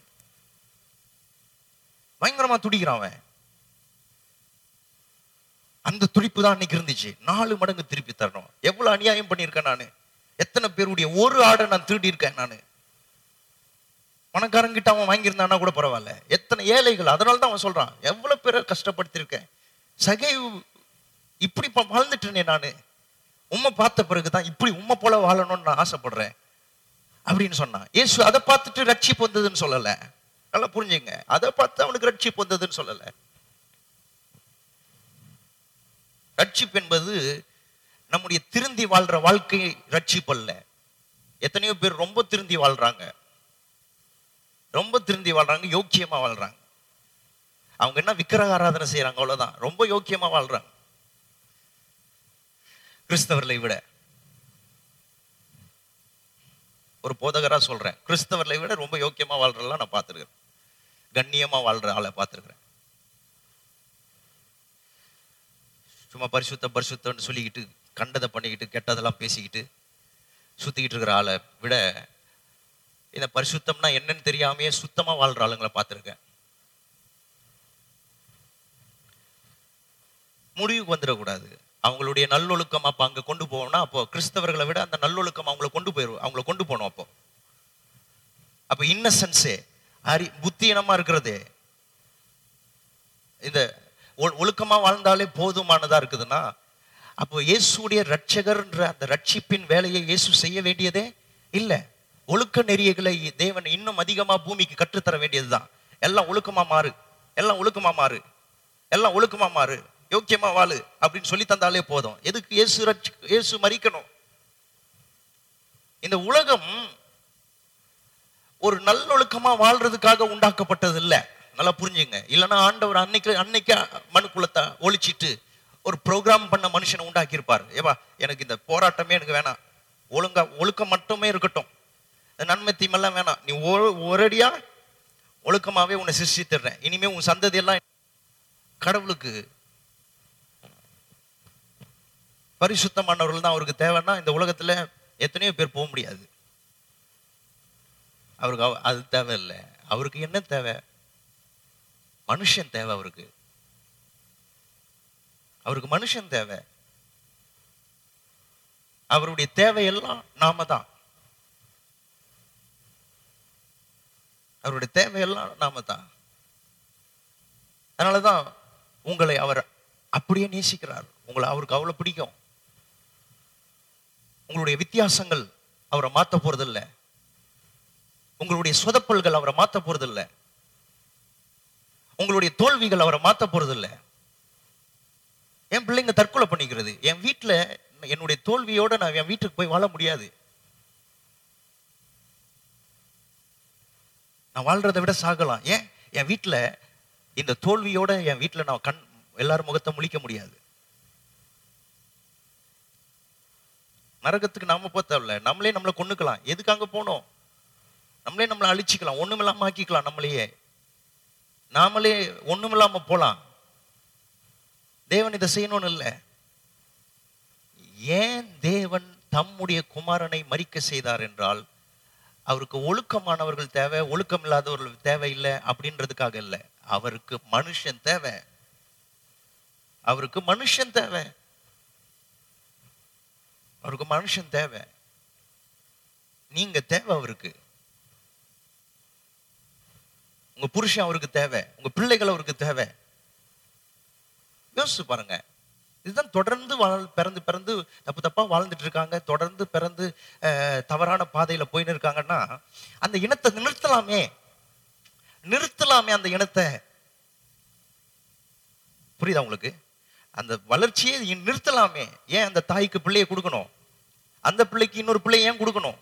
பயங்கரமா துடிக்கிறான் அவன். அந்த துடிப்பு தான் அன்னைக்கு இருந்துச்சு. நாலு மடங்கு திருப்பி தரணும். எவ்வளவு அநியாயம் பண்ணியிருக்கேன் நான். எத்தனை பேருடைய ஒரு ஆடை நான் திருடி இருக்கேன் நான். பணக்காரங்கிட்ட அவன் வாங்கியிருந்தானா கூட பரவாயில்ல. எத்தனை ஏழைகள் அதனால தான் அவன் சொல்றான் எவ்வளவு பேரை கஷ்டப்படுத்தியிருக்கேன். சகை இப்படி வாழ்ந்துட்டேனே நான். உம்மை பார்த்த பிறகு தான் இப்படி உம்மை போல வாழணும்னு நான் ஆசைப்படுறேன். அப்படின்னு சொன்னான். ஏசு அதை பார்த்துட்டு ரட்சிப்பு வந்ததுன்னு சொல்லல. நல்லா புரிஞ்சுங்க. அதை பார்த்து அவனுக்கு ரட்சிப்பு வந்ததுன்னு சொல்லல. ரட்சிப்பு என்பது நம்முடைய திருந்தி வாழ்ற வாழ்க்கையை ரட்சிப்பல்ல. எத்தனையோ பேர் ரொம்ப திருந்தி வாழ்றாங்க. ரொம்ப திருந்தி வாழ்றாங்க யோக்கியமா வாழ்றாங்க. அவங்க என்ன விக்கிரக ஆராதனை செய்யறாங்க அவ்வளவுதான். ரொம்ப யோக்கியமா வாழ்றாங்க. கிறிஸ்தவர்களை விட ஒரு போதகரா சொல்றேன். கிறிஸ்தவர்களை விட ரொம்ப யோக்கியமா வாழ்றதெல்லாம் நான் பார்த்திருக்கிறேன். கண்ணியமா வாழ்ற ஆளை பார்த்திருக்கிறேன். சும்மா பரிசுத்த பரிசுத்தம்னு சொல்லிக்கிட்டு கண்டதை பண்ணிக்கிட்டு கெட்டதெல்லாம் பேசிக்கிட்டு சுற்றிக்கிட்டு இருக்கிற ஆளை விட இந்த பரிசுத்தம்னா என்னன்னு தெரியாமையே சுத்தமா வாழ்ற ஆளுங்களை பார்த்துருக்கேன். முடிவுக்கு வந்துடக்கூடாது. அவங்களுடைய நல்லொழுக்கம் அப்போ அங்க கொண்டு போகணும்னா அப்போ கிறிஸ்தவர்களை விட அந்த நல்லொழுக்கம் அவங்கள கொண்டு போயிரும் அவங்கள கொண்டு போகணும் அப்போ. அப்போ இன்னசென்ஸே அறி புத்தியனமா இருக்கிறதே. இந்த ஒ- ஒழுக்கமா வாழ்ந்தாலே போதுமானதா இருக்குதுன்னா அப்போ இயேசுடைய ரட்சகர்ன்ற அந்த ரட்சிப்பின் வேலையை இயேசு செய்ய வேண்டியதே இல்ல. ஒழுக்க நெறியகளை தேவன் இன்னும் அதிகமா பூமிக்கு கற்றுத்தர வேண்டியதுதான். எல்லாம் ஒழுக்கமா மாறு. எல்லாம் ஒழுக்கமா மாறு. எல்லாம் ஒழுக்கமா மாறு. யோக்கியமா வாழு அப்படின்னு சொல்லி தந்தாலே போதும். எதுக்கு இயேசு ரட்சி இயேசு மறிக்கணும்? இந்த உலகம் ஒரு நல்லொழுக்கமா வாழ்றதுக்காக உண்டாக்கப்பட்டது இல்ல நல்லா புரிஞ்சுங்க. இல்லைன்னா ஆண்டவர் அன்னைக்கு அன்னைக்கு மனுக்குலத்தை ஒழிச்சிட்டு ஒரு ப்ரோக்ராம் பண்ண மனுஷனை உண்டாக்கி இருப்பார் ஏவா எனக்கு இந்த போராட்டமே எனக்கு வேணாம். ஒழுங்கா ஒழுக்கம் மட்டுமே இருக்கட்டும். நன்மை தீமெல்லாம் வேணாம். நீ ஒரடியா ஒழுக்கமாவே உன்னை சிருஷ்டித்துடுறேன் இனிமே உன் சந்ததி எல்லாம் கடவுளுக்கு பரிசுத்தமானவர்கள் தான் அவருக்கு தேவைன்னா இந்த உலகத்துல எத்தனையோ பேர் போக முடியாது. அவருக்கு அது தேவையில்லை. அவருக்கு என்ன தேவை? மனுஷன் தேவை அவருக்கு. அவருக்கு மனுஷன் தேவை. அவருடைய தேவையெல்லாம் நாம தான். அவருடைய தேவையெல்லாம் நாம தான். அதனாலதான் உங்களை அவர் அப்படியே நேசிக்கிறார். உங்களை அவருக்கு அவ்வளவு பிடிக்கும். உங்களுடைய வித்தியாசங்கள் அவரை மாத்த போறதில்ல. உங்களுடைய சொதப்பல்கள் அவரை மாத்த போறதில்ல. உங்களுடைய தோல்விகள் அவரை மாத்த போறதில்லை. என் பிள்ளைங்க தற்கொலை பண்ணிக்கிறது. என் வீட்டில் என்னுடைய தோல்வியோட நான் என் வீட்டுக்கு போய் வாழ முடியாது. நான் வாழ்றதை விட சாகலாம். ஏன்? என் வீட்டுல இந்த தோல்வியோட என் வீட்டுல நான் கண் எல்லாரும் முகத்தை முழிக்க முடியாது. நரகத்துக்கு நாம போத்தவில்ல தேவையில்ல நம்மளே நம்மளை கொன்னுக்கலாம். எதுக்காக போனோம்? நம்மளே நம்மளை அழிச்சிக்கலாம். ஒண்ணுமில்லாம ஆக்கிக்கலாம் நம்மளையே. நாமளே ஒண்ணுமில்லாம போலாம். தேவன் இதை செய்யணும்னு இல்லை. ஏன் தேவன் தம்முடைய குமாரனை மறிக்க செய்தார் என்றால் அவருக்கு ஒழுக்கமானவர்கள் தேவை ஒழுக்கம் இல்லாதவர்கள் தேவையில்லை அப்படின்றதுக்காக இல்லை. அவருக்கு மனுஷன் தேவை. அவருக்கு மனுஷன் தேவை. அவருக்கு மனுஷன் தேவை. நீங்க தேவை அவருக்கு. உங்க புருஷன் அவருக்கு தேவை. உங்க பிள்ளைகள் அவருக்கு தேவை. யோசிச்சு பாருங்க. இதுதான் தொடர்ந்து வாழ் பிறந்து பிறந்து தப்பு தப்பா வாழ்ந்துட்டு இருக்காங்க. தொடர்ந்து பிறந்து அஹ், தவறான பாதையில போயின்னு இருக்காங்கன்னா அந்த இனத்தை நிறுத்தலாமே. நிறுத்தலாமே அந்த இனத்தை. புரியுதா உங்களுக்கு? அந்த வளர்ச்சியை நிறுத்தலாமே. ஏன் அந்த தாய்க்கு பிள்ளையை கொடுக்கணும்? அந்த பிள்ளைக்கு இன்னொரு பிள்ளையை ஏன் கொடுக்கணும்?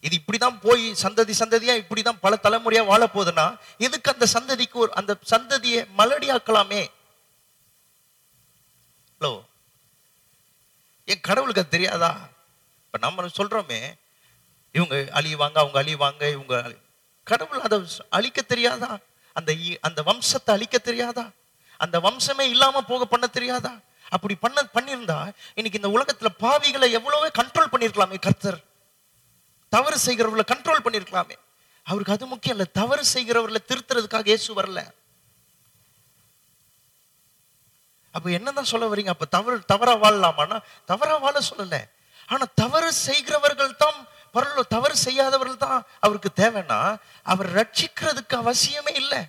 இது இப்படிதான் போய் சந்ததி சந்ததியா இப்படிதான் பல தலைமுறையா வாழ போகுதுன்னா எதுக்கு அந்த சந்ததிக்கு ஒரு அந்த சந்ததியை மலடியாக்கலாமே? ஹலோ. என் கடவுளுக்கு அது தெரியாதா? இப்ப நம்ம சொல்றோமே. இவங்க அழிவாங்க அவங்க அழிவாங்க இவங்க கடவுள் அதை அழிக்க தெரியாதா? அந்த அந்த வம்சத்தை அழிக்க தெரியாதா? அந்த வம்சமே இல்லாம போக பண்ண தெரியாதா? அப்படி பண்ண பண்ணியிருந்தா இன்னைக்கு இந்த உலகத்துல பாவிகளை எவ்வளவோ கண்ட்ரோல் பண்ணிருக்கலாமே கர்த்தர். தவறு செய்கிறவர்களை கண்ட்ரோல் பண்ணிருக்கலாமே அவருக்கு அது முக்கியம் இல்ல. தவறு செய்கிறவர்களை திருத்துறதுக்காக இயேசு வரல. அப்ப என்னதான் சொல்ல வரீங்க? அப்ப தவறு தவறா வாழலாமான்னா தவறா வாழ சொல்லல. ஆனா தவறு செய்கிறவர்கள் தான் பரலோ தவறு செய்யாதவர்கள் தான் அவருக்கு தேவைன்னா அவர் ரட்சிக்கிறதுக்கு அவசியமே இல்லை.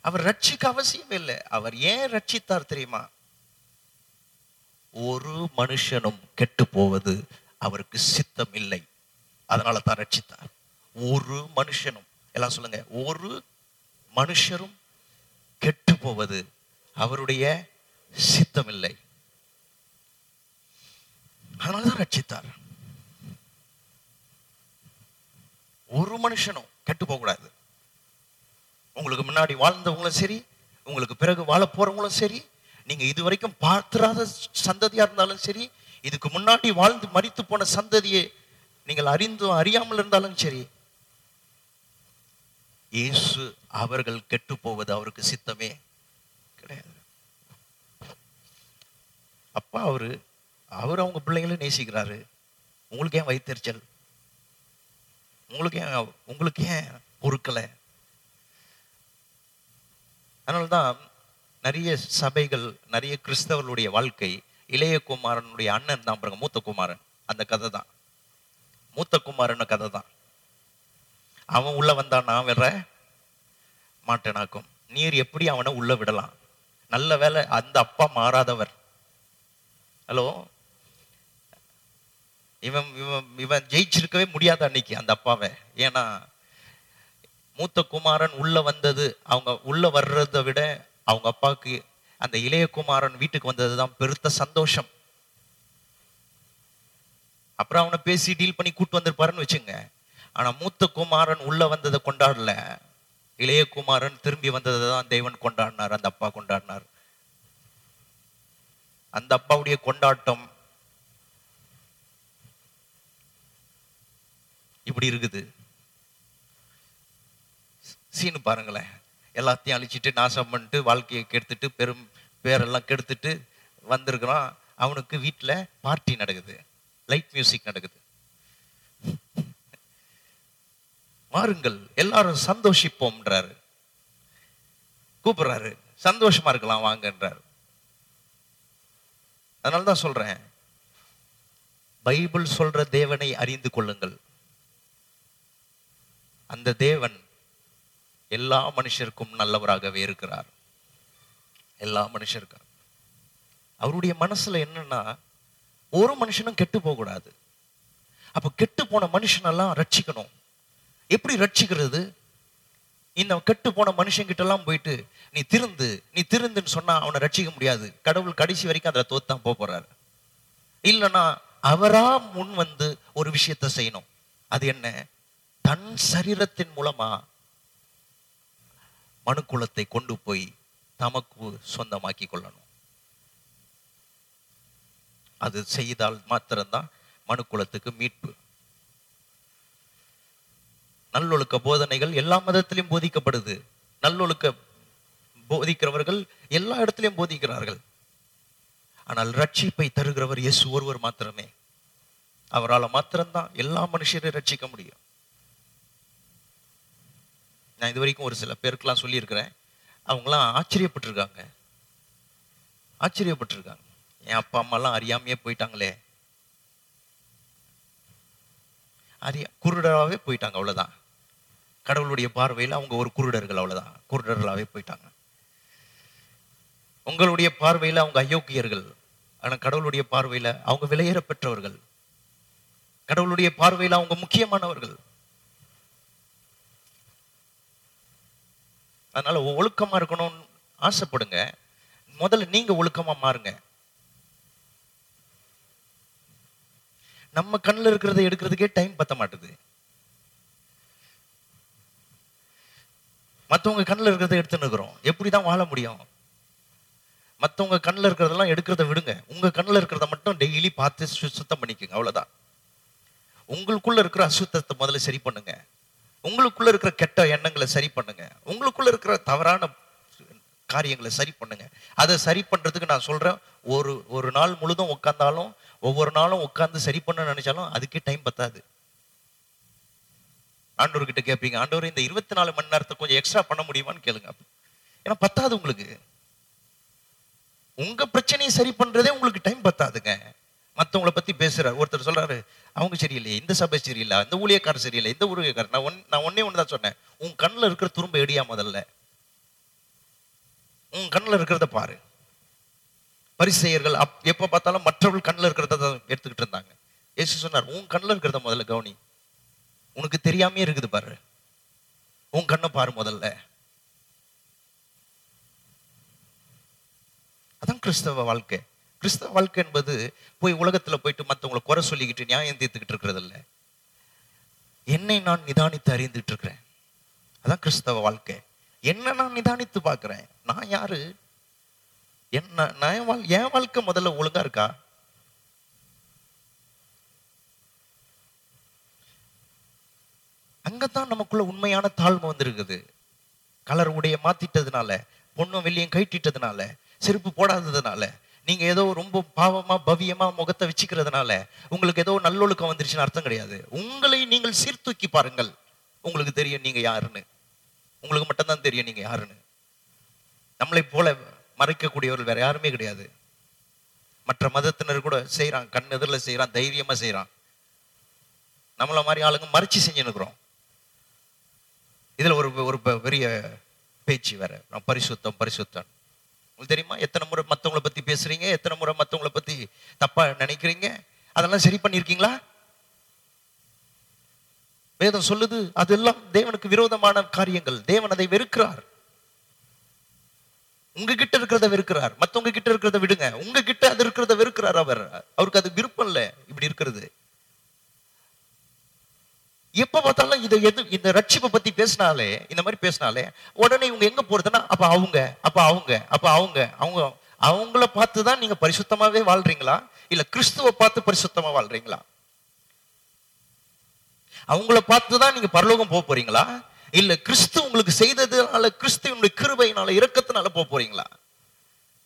அவர் ரட்சிக்க அவசியம் இல்லை. அவர் ஏன் ரட்சித்தார் தெரியுமா? ஒரு மனுஷனும் கெட்டு போவது அவருக்கு சித்தம் இல்லை. அதனால தான் ரட்சித்தார். ஒரு மனுஷனும் எல்லாம் சொல்லுங்க ஒரு மனுஷரும் கெட்டு போவது அவருடைய சித்தம் இல்லை அதனாலதான் ரட்சித்தார். ஒரு மனுஷனும் கெட்டு போகக்கூடாது கூடாது. உங்களுக்கு முன்னாடி வாழ்ந்தவங்களும் சரி உங்களுக்கு பிறகு வாழ போறவங்களும் சரி நீங்க இது வரைக்கும் பார்த்திராத சந்ததியா இருந்தாலும் சரி இதுக்கு முன்னாடி வாழ்ந்து மறித்து போன சந்ததியை நீங்கள் அறிந்தும் அறியாமல் இருந்தாலும் சரி இயேசு அவர்கள் கெட்டு போவது அவருக்கு சித்தமே கிடையாது. அப்பா அவரு அவர் அவங்க பிள்ளைங்களும் நேசிக்கிறாரு. உங்களுக்கு ஏன் வைத்தறிச்சல் உங்களுக்கு ஏன் உங்களுக்கு ஏன் பொறுக்கலை? அதனால்தான் நிறைய சபைகள் நிறைய கிறிஸ்தவர்களுடைய வாழ்க்கை இளைய குமாரனுடைய அண்ணன் தான் பாருங்க மூத்த குமாரன். அந்த கதை தான் மூத்த குமாரன் கதை தான் அவன் உள்ள வந்தான் நான் விடுற? மாட்டேனாக்கும். நீர் எப்படி அவனை உள்ள விடலாம்? நல்ல வேலை அந்த அப்பா மாறாதவர். ஹலோ? இவன் இவன் இவன் ஜெயிச்சிருக்கவே முடியாது அன்னைக்கு அந்த அப்பாவை. ஏன்னா மூத்த குமாரன் உள்ள வந்தது அவங்க உள்ள வர்றதை விட அவங்க அப்பாவுக்கு அந்த இளைய குமாரன் வீட்டுக்கு வந்தது தான் பெருத்த சந்தோஷம். அப்புறம் அவனை பேசி டீல் பண்ணி கூட்டு வந்திருப்பாருன்னு வச்சுங்க ஆனா மூத்த குமாரன் உள்ள வந்ததை கொண்டாடல. இளைய குமாரன் திரும்பி வந்ததை தான் தேவன் கொண்டாடினார் அந்த அப்பா கொண்டாடினார். அந்த அப்பாவுடைய கொண்டாட்டம் இப்படி இருக்குது. சீனு பாருங்களேன். எல்லாத்தையும் அழிச்சிட்டு நாசம் பண்ணிட்டு வாழ்க்கையை கெடுத்துட்டு பெரும் பேரெல்லாம் கெடுத்துட்டு வந்திருக்கிறான். அவனுக்கு வீட்டில் பார்ட்டி நடக்குது. லைட் மியூசிக் நடக்குது. வாருங்கள் எல்லாரும் சந்தோஷிப்போம்ன்றாரு. கூப்பிடுறாரு சந்தோஷமா இருக்கலாம் வாங்கன்றாரு. அதனால தான் சொல்றேன் பைபிள் சொல்ற தேவனை அறிந்து கொள்ளுங்கள். அந்த தேவன் எல்லா மனுஷருக்கும் நல்லவராகவே இருக்கிறார். எல்லா மனுஷருக்கும். அவருடைய மனசுல என்னன்னா ஒரு மனுஷனும் கெட்டு போகக்கூடாது. அப்ப கெட்டு போன மனுஷனெல்லாம் ரட்சிக்கணும். எப்படி ரட்சிக்கிறது? இந்த கெட்டு போன மனுஷங்கிட்ட எல்லாம் போயிட்டு நீ திருந்து நீ திருந்துன்னு சொன்னா அவனை ரட்சிக்க முடியாது. கடவுள் கடைசி வரைக்கும் அதில் தோத்தான் போக போறாரு. இல்லைன்னா அவரா முன் வந்து ஒரு விஷயத்தை செய்யணும். அது என்ன? தன் சரீரத்தின் மூலமா மனுக்குலத்தை கொண்டு போய் தமக்கு சொந்தமாக்கி கொள்ளணும். அது செய்தால் மாத்திரம்தான் மனுக்குலத்துக்கு மீட்பு. நல்லொழுக்க போதனைகள் எல்லா மதத்திலையும் போதிக்கப்படுது. நல்லொழுக்க போதிக்கிறவர்கள் எல்லா இடத்திலையும் போதிக்கிறார்கள். ஆனால் ரட்சிப்பை தருகிறவர் இயேசு ஒருவர் மாத்திரமே. அவரால் மாத்திரம்தான் எல்லா மனுஷரையும் ரட்சிக்க முடியும். நான் இது வரைக்கும் ஒரு சில பேருக்கெல்லாம் சொல்லியிருக்கிறேன். அவங்களாம் ஆச்சரியப்பட்டிருக்காங்க. ஆச்சரியப்பட்டிருக்காங்க. என் அப்பா அம்மாலாம் அறியாமையே போயிட்டாங்களே. அறியா குருடராகவே போயிட்டாங்க அவ்வளவுதான். கடவுளுடைய பார்வையில் அவங்க ஒரு குருடர்கள் அவ்வளவுதான். குருடர்களாகவே போயிட்டாங்க. உங்களுடைய பார்வையில் அவங்க அயோக்கியர்கள். ஆனா கடவுளுடைய பார்வையில் அவங்க விலையேற பெற்றவர்கள். கடவுளுடைய பார்வையில் அவங்க முக்கியமானவர்கள். அதனால ஒழுக்கமா இருக்கணும்னு ஆசைப்படுங்க. முதல்ல நீங்க ஒழுக்கமா மாறுங்க. நம்ம கண்ணில் இருக்கிறத எடுக்கிறதுக்கே டைம் பத்த மாட்டுது மற்றவங்க கண்ணில் இருக்கிறத எடுத்துன்னு இருக்கிறோம் எப்படி தான் வாழ முடியும்? மற்றவங்க கண்ணில் இருக்கிறதெல்லாம் எடுக்கிறத விடுங்க. உங்கள் கண்ணில் இருக்கிறத மட்டும் டெய்லி பார்த்து சுத்தம் பண்ணிக்கோங்க. அவ்வளோதான் உங்களுக்குள்ளே இருக்கிற அசுத்தத்தை முதல்ல சரி பண்ணுங்க. உங்களுக்குள்ளே இருக்கிற கெட்ட எண்ணங்களை சரி பண்ணுங்க. உங்களுக்குள்ளே இருக்கிற தவறான காரியங்களை சரி பண்ணுங்க. அதை சரி பண்ணுறதுக்கு நான் சொல்கிறேன் ஒரு ஒரு நாள் முழுதும் உட்காந்தாலும் ஒவ்வொரு நாளும் உட்காந்து சரி பண்ண நினச்சாலும் அதுக்கே டைம் பத்தாது. ஆண்டவர்கிட்ட கேட்பீங்க ஆண்டவர் இந்த இருபத்தி நாலு மணி நேரத்தை கொஞ்சம் எக்ஸ்ட்ரா பண்ண முடியுமான்னு கேளுங்க ஏன்னா பத்தாது உங்களுக்கு. உங்க பிரச்சனையை சரி பண்றதே உங்களுக்கு டைம் பத்தாதுங்க. மற்றவங்களை பத்தி பேசுறாரு ஒருத்தர் சொல்றாரு அவங்க சரியில்லை இந்த சபை சரியில்லை இந்த ஊழியக்காரர் சரியில்லை இந்த ஊழியக்காரர் நான் ஒன் நான் ஒன்னே ஒன்று தான் சொன்னேன். உன் கண்ணில் இருக்கிற துரும்ப எடியா முதல்ல. உன் கண்ணில் இருக்கிறத பாரு. பரிசெயர்கள் அப் எப்போ பார்த்தாலும் மற்றவர்கள் கண்ணில் இருக்கிறத தான் எடுத்துக்கிட்டு இருந்தாங்க. ஏசு சொன்னார் உன் கண்ணில் இருக்கிறத முதல்ல கவனி. உனக்கு தெரியாமே இருக்குது பாரு. உன் கண்ணை பாரு முதல்ல. அதான் கிறிஸ்தவ வாழ்க்கை. கிறிஸ்தவ வாழ்க்கை என்பது போய் உலகத்துல போயிட்டு மத்தவங்களை குறை சொல்லிக்கிட்டு நியாயம் தீர்த்துக்கிட்டு இருக்கிறது இல்ல என்னை நான் நிதானித்து அறிந்துட்டு இருக்கிறேன். அதான் கிறிஸ்தவ வாழ்க்கை. என்ன நான் நிதானித்து பார்க்குறேன். நான் யாரு? என்ன நான் என் என் வாழ்க்கை முதல்ல ஒழுங்கா இருக்கா? அங்கதான் நமக்குள்ள உண்மையான தாழ்மை வந்திருக்குது. கலர் உடைய மாத்திட்டதுனால பொண்ணும் வெள்ளியும் கைட்டிட்டதுனால செருப்பு போடாததுனால நீங்க ஏதோ ரொம்ப பாவமா பவியமா முகத்தை வச்சுக்கிறதுனால உங்களுக்கு ஏதோ நல்லொழுக்கம் வந்துருச்சுன்னு அர்த்தம் கிடையாது. உங்களை நீங்கள் சீர்தூக்கி பாருங்கள். உங்களுக்கு தெரியும் நீங்க யாருன்னு. உங்களுக்கு மட்டும்தான் தெரியும் நீங்க யாருன்னு. நம்மளை போல மறைக்கக்கூடியவர்கள் வேற யாருமே கிடையாது. மற்ற மதத்தினர் கூட செய்கிறான் கண் எதிரில் செய்கிறான் தைரியமா செய்கிறான் நம்மள மாதிரி ஆளுங்க மறைச்சு செஞ்சுன்னுக்குறோம் இதுல ஒரு ஒரு பெரிய பேச்சு வேற. நான் பரிசுத்தம் பரிசுத்தம் உங்களுக்கு தெரியுமா? எத்தனை முறை மத்தவங்கள பத்தி பேசுறீங்க? எத்தனை முறை மத்தவங்கள பற்றி தப்பாக நினைக்கிறீங்க? அதெல்லாம் சரி பண்ணிருக்கீங்களா வேதம் சொல்லுது அதெல்லாம் தேவனுக்கு விரோதமான காரியங்கள். தேவன் அதை வெறுக்கிறார். உங்ககிட்ட இருக்கிறத வெறுக்கிறார். மத்தவங்க கிட்ட இருக்கிறத விடுங்க. உங்ககிட்ட அது இருக்கிறத வெறுக்கிறார் அவர். அவருக்கு அது விருப்பம் இல்ல. இப்படி இருக்கிறது. எப்ப பார்த்தாலும் இதை எது இந்த ரட்சிப்பை பத்தி பேசினாலே இந்த மாதிரி பேசினாலே உடனே இவங்க எங்க போறதுன்னா அப்ப அவங்க அப்ப அவங்க அப்ப அவங்க அவங்க அவங்கள பார்த்து தான் நீங்க பரிசுத்தமாவே வாழ்றீங்களா? இல்ல கிறிஸ்துவ பார்த்து பரிசுத்தமா வாழ்றீங்களா? அவங்கள பார்த்து தான் நீங்க பரலோகம் போக போறீங்களா? இல்ல கிறிஸ்து உங்களுக்கு செய்ததுனால கிறிஸ்துவனுடைய கிருபையினால இறக்கத்தினால போக போறீங்களா?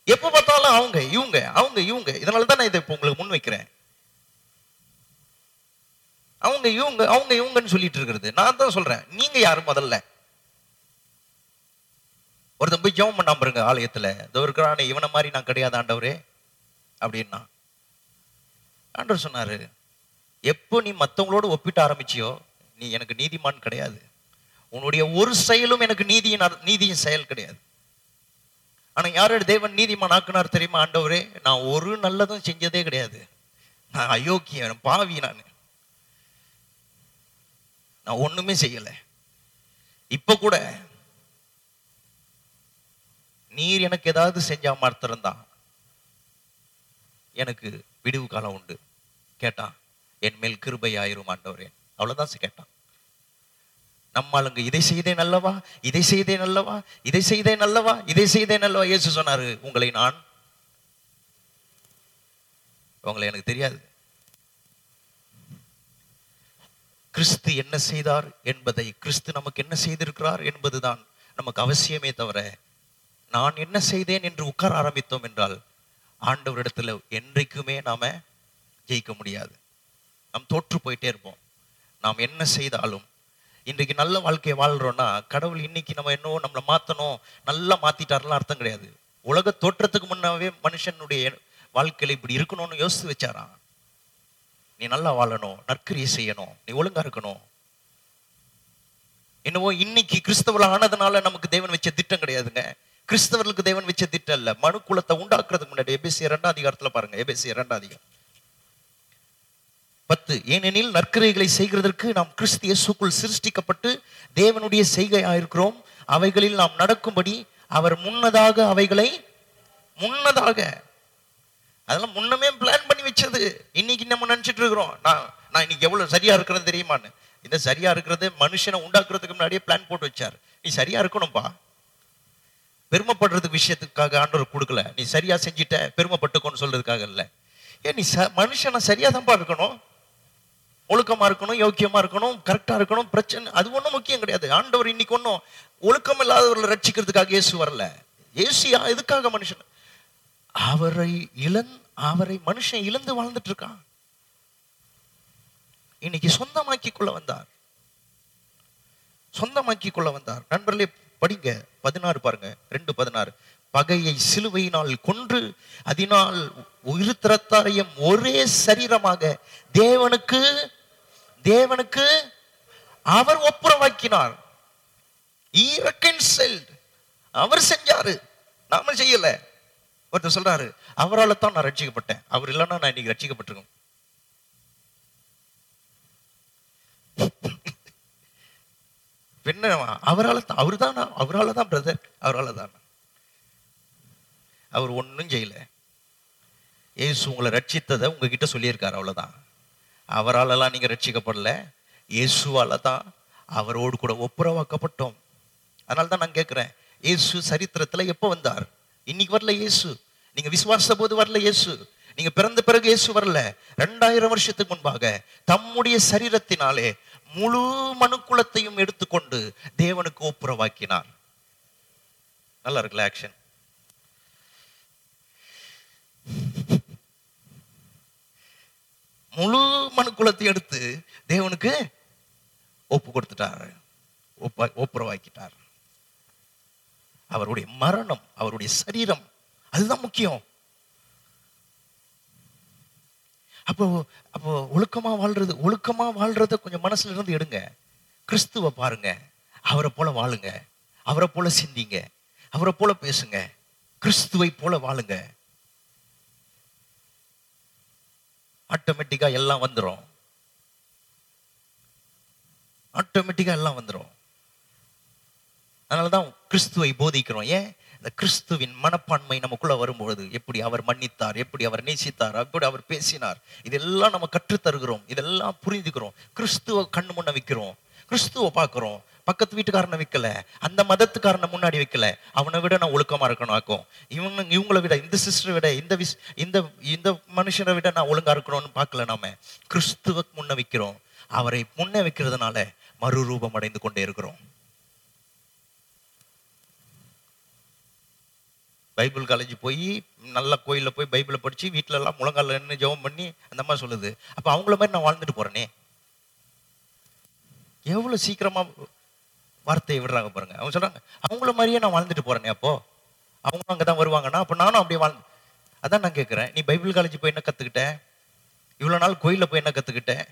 எப்ப பார்த்தாலும் அவங்க இவங்க அவங்க இவங்க. இதனால தான் நான் இதை இப்போ உங்களுக்கு முன் வைக்கிறேன். அவங்க இவங்க அவங்க இவங்கன்னு சொல்லிட்டு இருக்கிறது. நான் தான் சொல்றேன். நீங்க யாரு முதல்ல? ஒருத்தன் போய் ஜெபம் பண்ணாம பாருங்க ஆலயத்துல. இதோ இருக்கிறானே இவனை மாதிரி நான் கிடையாது ஆண்டவரே. அப்படின்னா ஆண்டவர் சொன்னாரு எப்போ நீ மத்தவங்களோட ஒப்பிட்டு ஆரம்பிச்சியோ நீ எனக்கு நீதிமான் கிடையாது. உன்னுடைய ஒரு செயலும் எனக்கு நீதியின் அர்- நீதியின் செயல் கிடையாது. ஆனா யாரோட தேவன் நீதிமான் ஆக்குனார் தெரியுமா ஆண்டவரே? நான் ஒரு நல்லதும் செஞ்சதே கிடையாது. நான் அயோக்கியன் பாவி நான். நான் ஒண்ணுமே செய்யல. இப்ப கூட நீர் எனக்கு ஏதாவது செஞ்சா மாத்திரம்தான் எனக்கு விடுவு காலம் உண்டு. கேட்டான் என் மேல் கிருபை ஆயிரும் ஆண்டவரே. அவ்வளவுதான் கேட்டான். நம்மளுங்க இதை செய்தேன் அல்லவா? இதை செய்தேன் அல்லவா? இதை செய்தேன் அல்லவா? இதை செய்தேன் அல்லவா? இயேசு சொன்னாரு உங்களை நான் உங்களை எனக்கு தெரியாது. கிறிஸ்து என்ன செய்தார் என்பதை கிறிஸ்து நமக்கு என்ன செய்திருக்கிறார் என்பதுதான் நமக்கு அவசியமே தவிர நான் என்ன செய்தேன் என்று உட்கார ஆரம்பித்தோம் என்றால் ஆண்டவரிடத்துல என்றைக்குமே நாம ஜெயிக்க முடியாது. நாம் தோற்று போயிட்டே இருப்போம். நாம் என்ன செய்தாலும் இன்றைக்கு நல்ல வாழ்க்கையை வாழ்றோம்னா கடவுள் இன்னைக்கு நம்ம என்னவோ நம்மளை மாத்தணும் நல்லா மாத்திட்டாருலாம் அர்த்தம் கிடையாது. உலக தோற்றத்துக்கு முன்னாவே மனுஷனுடைய வாழ்க்கையில இப்படி இருக்கணும்னு யோசித்து வச்சாராம். நீ நல்லா வாழணும் நற்கிரியை செய்யணும் நீ ஒழுங்கா இருக்கணும். என்னவோ இன்னைக்கு கிறிஸ்தவர்கள் ஆனதுனால நமக்கு தேவன் வச்ச திட்டம் கிடையாதுங்க. கிறிஸ்தவர்களுக்கு தேவன் வச்ச திட்டம் இல்ல. மனு குலத்தை உண்டாக்குறதுக்கு முன்னாடி எபேசிய இரண்டாம் அதிகாரத்துல பாருங்க எபிசி இரண்டாம் அதிகாரம். பத்து ஏனெனில் நற்கிரைகளை செய்கிறதற்கு நாம் கிறிஸ்து இயேசுக்குள் சிருஷ்டிக்கப்பட்டு தேவனுடைய செய்கையாயிருக்கிறோம். அவைகளில் நாம் நடக்கும்படி அவர் முன்னதாக அவைகளை முன்னதாக அதெல்லாம் முன்னமே பிளான் பண்ணி வச்சது. இன்னைக்கு நம்ம நினைச்சிட்டு இருக்கிறோம். நான் நான் இன்னைக்கு எவ்வளவு சரியா இருக்கிறது தெரியுமான்னு. இந்த சரியா இருக்கிறது மனுஷனை உண்டாக்குறதுக்கு முன்னாடியே பிளான் போட்டு வச்சார். நீ சரியா இருக்கணும்ப்பா பெருமைப்படுறதுக்கு விஷயத்துக்காக ஆண்டவர் கொடுக்கல. நீ சரியா செஞ்சிட்ட பெருமைப்பட்டுக்கோன்னு சொல்றதுக்காக இல்ல. ஏன் நீ ச மனுஷனை சரியா தான்ப்பா இருக்கணும்? ஒழுக்கமா இருக்கணும் யோக்கியமா இருக்கணும் கரெக்டா இருக்கணும் பிரச்சனை அது ஒண்ணும் முக்கியம் கிடையாது. ஆண்டவர் இன்னைக்கு ஒன்றும் ஒழுக்கம் இல்லாதவர்களை ரட்சிக்கிறதுக்காக இயேசு வரல. இயேசு யா- எதுக்காக மனுஷன்? அவரை இழந்த அவரை மனுஷன் இழந்து வாழ்ந்துட்டு இருக்கான் இன்னைக்கு சொந்தமாக்கி கொள்ள வந்தார். சொந்தமாக்கி கொள்ள வந்தார். நண்பர்களே படிங்க. பதினாறு பாருங்க. ரெண்டு பதினாறு. பகையை சிலுவையினால் கொன்று அதனால் உயிர்த்திரத்தாரையும் ஒரே சரீரமாக தேவனுக்கு தேவனுக்கு அவர் ஒப்புரவாக்கினார். செல் அவர் செஞ்சாரு. நாம செய்யல. ஒருத்தர் சொல்றாரு அவரால தான் நான் ரட்சிக்கப்பட்டேன். அவர் இல்லைன்னா நான் இன்னைக்கு ரட்சிக்கப்பட்டிருக்கேன் என்ன அவரால் தான் அவர் தான் அவரால் தான் பிரதர் அவரால் தான் அவர் ஒன்றும் செய்யல. இயேசு உங்களை ரட்சித்ததை உங்ககிட்ட சொல்லியிருக்காரு அவ்வளவுதான். அவராலலாம் நீங்க ரட்சிக்கப்படல. இயேசுவால தான் அவரோடு கூட ஒப்புரவாக்கப்பட்டோம். அதனால தான் நான் கேட்கிறேன் இயேசு சரித்திரத்துல எப்போ வந்தார்? இன்னைக்கு வரல இயேசு. நீங்க விசுவாச போது வரல இயேசு. நீங்க பிறந்த பிறகு இயேசு வரல. ரெண்டாயிரம் வருஷத்துக்கு முன்பாக தம்முடைய சரீரத்தினாலே முழு மனுக்குலத்தையும் எடுத்துக்கொண்டு தேவனுக்கு ஒப்புரவாக்கினார். நல்லா இருக்குல்ல ஆக்ஷன் முழு மனுக்குலத்தை எடுத்து தேவனுக்கு ஒப்பு கொடுத்துட்டார். ஒப்புரவாக்கிட்டார். அவருடைய மரணம் அவருடைய சரீரம். அதுதான் முக்கியம். அப்போ அப்போ ஒழுக்கமா வாழ்றது ஒழுக்கமா வாழ்றத கொஞ்சம் மனசுல இருந்து எடுங்க. கிறிஸ்துவ பாருங்க. அவரை போல வாழுங்க. அவரை போல சிந்திங்க. அவரை போல பேசுங்க. கிறிஸ்துவை போல வாழுங்க. ஆட்டோமேட்டிக்கா எல்லாம் வந்துடும் ஆட்டோமேட்டிக்கா எல்லாம் வந்துடும் அதனாலதான் கிறிஸ்துவை போதிக்கிறோம். ஏன்? இந்த கிறிஸ்துவின் மனப்பான்மை நமக்குள்ள வரும்பொழுது எப்படி அவர் மன்னித்தார் எப்படி அவர் நேசித்தார் எப்படி அவர் பேசினார். இதெல்லாம் நம்ம கற்றுத்தருகிறோம். இதெல்லாம் புரிஞ்சுக்கிறோம். கிறிஸ்துவ கண்ணு முன்ன வைக்கிறோம். கிறிஸ்துவ பார்க்குறோம். பக்கத்து வீட்டுக்காரனை வைக்கல. அந்த மதத்துக்காரனை முன்னாடி வைக்கல. அவனை விட நான் ஒழுக்கமா இருக்கணும் ஆக்கும். இவங்க இவங்களை விட இந்த சிஸ்டரை விட இந்த விஷ் இந்த இந்த மனுஷனை விட நான் ஒழுங்கா இருக்கணும்னு பார்க்கல நாம. கிறிஸ்துவ முன்ன வைக்கிறோம். அவரை முன்ன வைக்கிறதுனால மறுரூபம் அடைந்து கொண்டே இருக்கிறோம். பைபிள் காலேஜ் போய் நல்ல கோயிலில் போய் பைபிளை படித்து வீட்டிலலாம் முழங்கால நின்று ஜெபம் பண்ணி அந்த மாதிரி சொல்லுது. அப்போ அவங்கள மாதிரி நான் வாழ்ந்துட்டு போகிறேனே எவ்வளோ சீக்கிரமாக வார்த்தையை விடுறாங்க பாருங்க. அவங்க சொல்கிறாங்க அவங்கள மாதிரியே நான் வாழ்ந்துட்டு போகிறேனே அப்போது அவங்க அங்கே தான் வருவாங்கன்னா அப்போ நானும் அப்படியே வாழ்ந்து அதான் நான் கேட்குறேன் நீ பைபிள் காலேஜ் போய் என்ன கற்றுக்கிட்ட இவ்வளோ நாள் கோயிலில் போய் என்ன கற்றுக்கிட்டேன்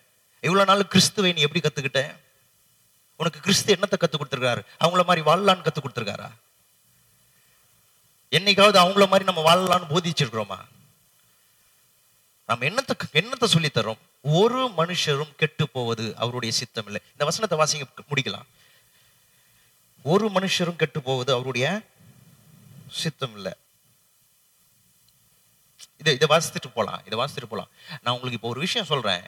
இவ்வளோ நாள் கிறிஸ்துவை நீ எப்படி கற்றுக்கிட்ட உனக்கு கிறிஸ்து என்னத்தை கற்றுக் கொடுத்துருக்காரு அவங்கள மாதிரி வாழலான்னு கற்றுக் கொடுத்துருக்காரா? என்னைக்காவது அவங்கள மாதிரி நம்ம வாழலாம்னு போதிச்சிருக்கிறோமா? நம்ம என்னத்தை என்னத்தை சொல்லித்தரோம் ஒரு மனுஷரும் கெட்டு போவது அவருடைய சித்தம் இல்லை இந்த வசனத்தை வாசிங்க முடிக்கலாம். ஒரு மனுஷரும் கெட்டு போவது அவருடைய சித்தம் இல்லை இதை இதை வாசித்துட்டு போலாம் இதை வாசித்துட்டு போகலாம் நான் உங்களுக்கு இப்போ ஒரு விஷயம் சொல்றேன்.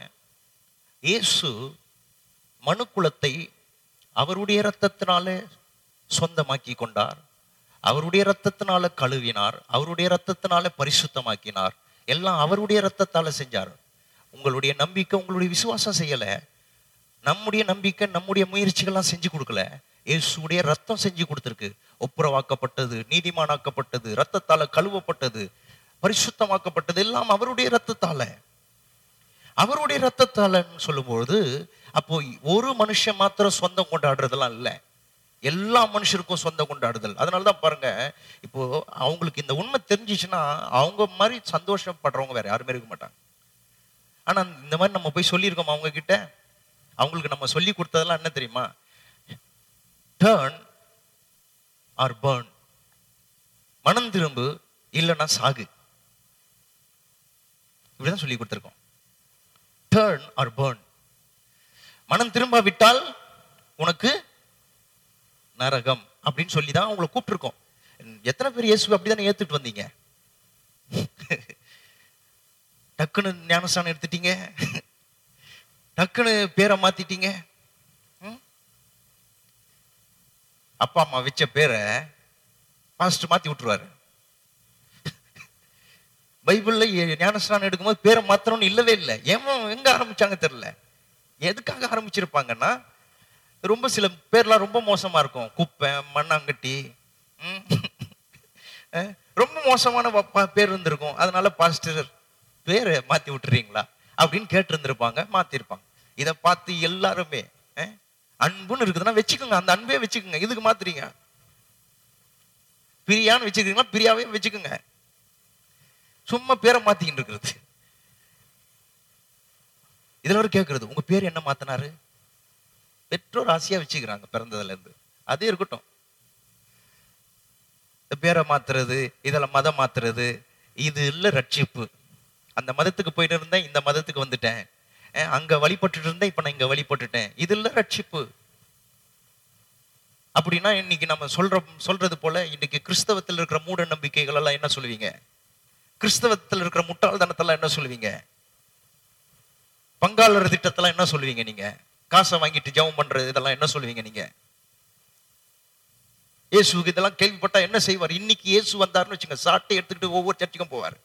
இயேசு மனுக்குலத்தை அவருடைய இரத்தத்தினாலே சொந்தமாக்கி கொண்டார். அவருடைய ரத்தத்தினால கழுவினார் அவருடைய ரத்தத்தினால பரிசுத்தமாக்கினார். எல்லாம் அவருடைய ரத்தத்தால செஞ்சார். உங்களுடைய நம்பிக்கை உங்களுடைய விசுவாசம் செய்யல. நம்முடைய நம்பிக்கை நம்முடைய முயற்சிகள்லாம் செஞ்சு கொடுக்கல. இயேசுடைய ரத்தம் செஞ்சு கொடுத்துருக்கு. ஒப்புரவாக்கப்பட்டது நீதிமானாக்கப்பட்டது ரத்தத்தால கழுவப்பட்டது பரிசுத்தமாக்கப்பட்டது எல்லாம் அவருடைய ரத்தத்தால அவருடைய ரத்தத்தாலன்னு சொல்லும்பொழுது அப்போ ஒரு மனுஷன் மாத்திரம் சொந்தம் கொண்டாடுறதெல்லாம் இல்லை. எல்லா மனுஷருக்கும் சொந்த கொண்டாடுதல். அதனால தான் பாருங்க இப்போ அவங்களுக்கு இந்த உண்மை தெரிஞ்சிச்சுன்னா அவங்க மாதிரி சந்தோஷப்படுறவங்க வேற யாருமே இருக்க மாட்டாங்க. ஆனா இந்த மாதிரி நம்ம போய் சொல்லியிருக்கோம் அவங்க கிட்ட அவங்களுக்கு நம்ம சொல்லி கொடுத்ததெல்லாம் என்ன தெரியுமா? டேர்ன் ஆர் பேர்ன் மனம் திரும்பு இல்லைன்னா சாகு. இப்படிதான் சொல்லி கொடுத்துருக்கோம். டேர்ன் ஆர் பேர்ன் மனம் திரும்ப விட்டால் உனக்கு நரகம் அப்படின்னு சொல்லி தான் உங்களை கூப்பிட்டுருக்கோம். எத்தனை பேர் இயேசு அப்படிதானே ஏத்துட்டு வந்தீங்க? டக்குன்னு ஞானஸ்தானம் எடுத்துட்டீங்க. டக்குன்னு பேரை மாத்திட்டீங்க. அப்பா அம்மா வச்ச பேரை பாஸ்ட் மாத்தி விட்டுருவாரு. பைபிள்ல ஞானஸ்நானம் எடுக்கும்போது பேரை மாத்திரம்னு இல்லவே இல்லை. ஏன் எங்க ஆரம்பிச்சாங்க தெரியல. எதுக்காக ஆரம்பிச்சிருப்பாங்கன்னா ரொம்ப சில பேர்லாம் ரொம்ப மோசமா இருக்கும். குப்பை மண்ணாங்கட்டி அஹ், ரொம்ப மோசமான பேர் இருந்திருக்கும். அதனால பாஸ்டர் பேரை மாத்தி விட்டுறீங்களா? அப்படின்னு கேட்டு இருந்திருப்பாங்க மாத்திருப்பாங்க. இதை பார்த்து எல்லாருமே அன்புன்னு இருக்குதுன்னா வச்சுக்கோங்க. அந்த அன்பே வச்சுக்கோங்க. இதுக்கு மாத்துறீங்க? பிரியான்னு வச்சுக்கிறீங்களா? பிரியாவே வச்சுக்கோங்க. சும்மா பேரை மாத்திக்கிட்டு இருக்கிறது. இதுல ஒரு கேட்கறது உங்க பேர் என்ன மாத்தினாரு? பெற்றோர் ஆசையா வச்சுக்கிறாங்க பிறந்ததுல இருந்து. அதே இருக்கட்டும். இந்த பேரை மாத்துறது இதில் மதம் மாத்துறது இது இல்லை ரட்சிப்பு. அந்த மதத்துக்கு போயிட்டு இருந்தேன் இந்த மதத்துக்கு வந்துட்டேன். அங்கே வழிபட்டுட்டு இருந்தேன் இப்போ நான் இங்கே வழிபட்டுட்டேன். இது இல்லை ரட்சிப்பு. அப்படின்னா இன்னைக்கு நம்ம சொல்ற சொல்றது போல இன்னைக்கு கிறிஸ்தவத்தில் இருக்கிற மூட நம்பிக்கைகள் எல்லாம் என்ன சொல்லுவீங்க? கிறிஸ்தவத்தில் இருக்கிற முட்டாள்தனத்தெல்லாம் என்ன சொல்லுவீங்க? பங்காளர் திட்டத்தெல்லாம் என்ன சொல்லுவீங்க நீங்க? காசை வாங்கிட்டு ஜெபம் பண்றது இதெல்லாம் என்ன சொல்லுவீங்க நீங்க? இயேசுக்கு இதெல்லாம் கேள்விப்பட்டா என்ன செய்வார்? இன்னைக்கு இயேசு வந்தாருன்னு வச்சுங்க சாட்டை எடுத்துக்கிட்டு ஒவ்வொரு சர்ச்சுக்கும் போவார்.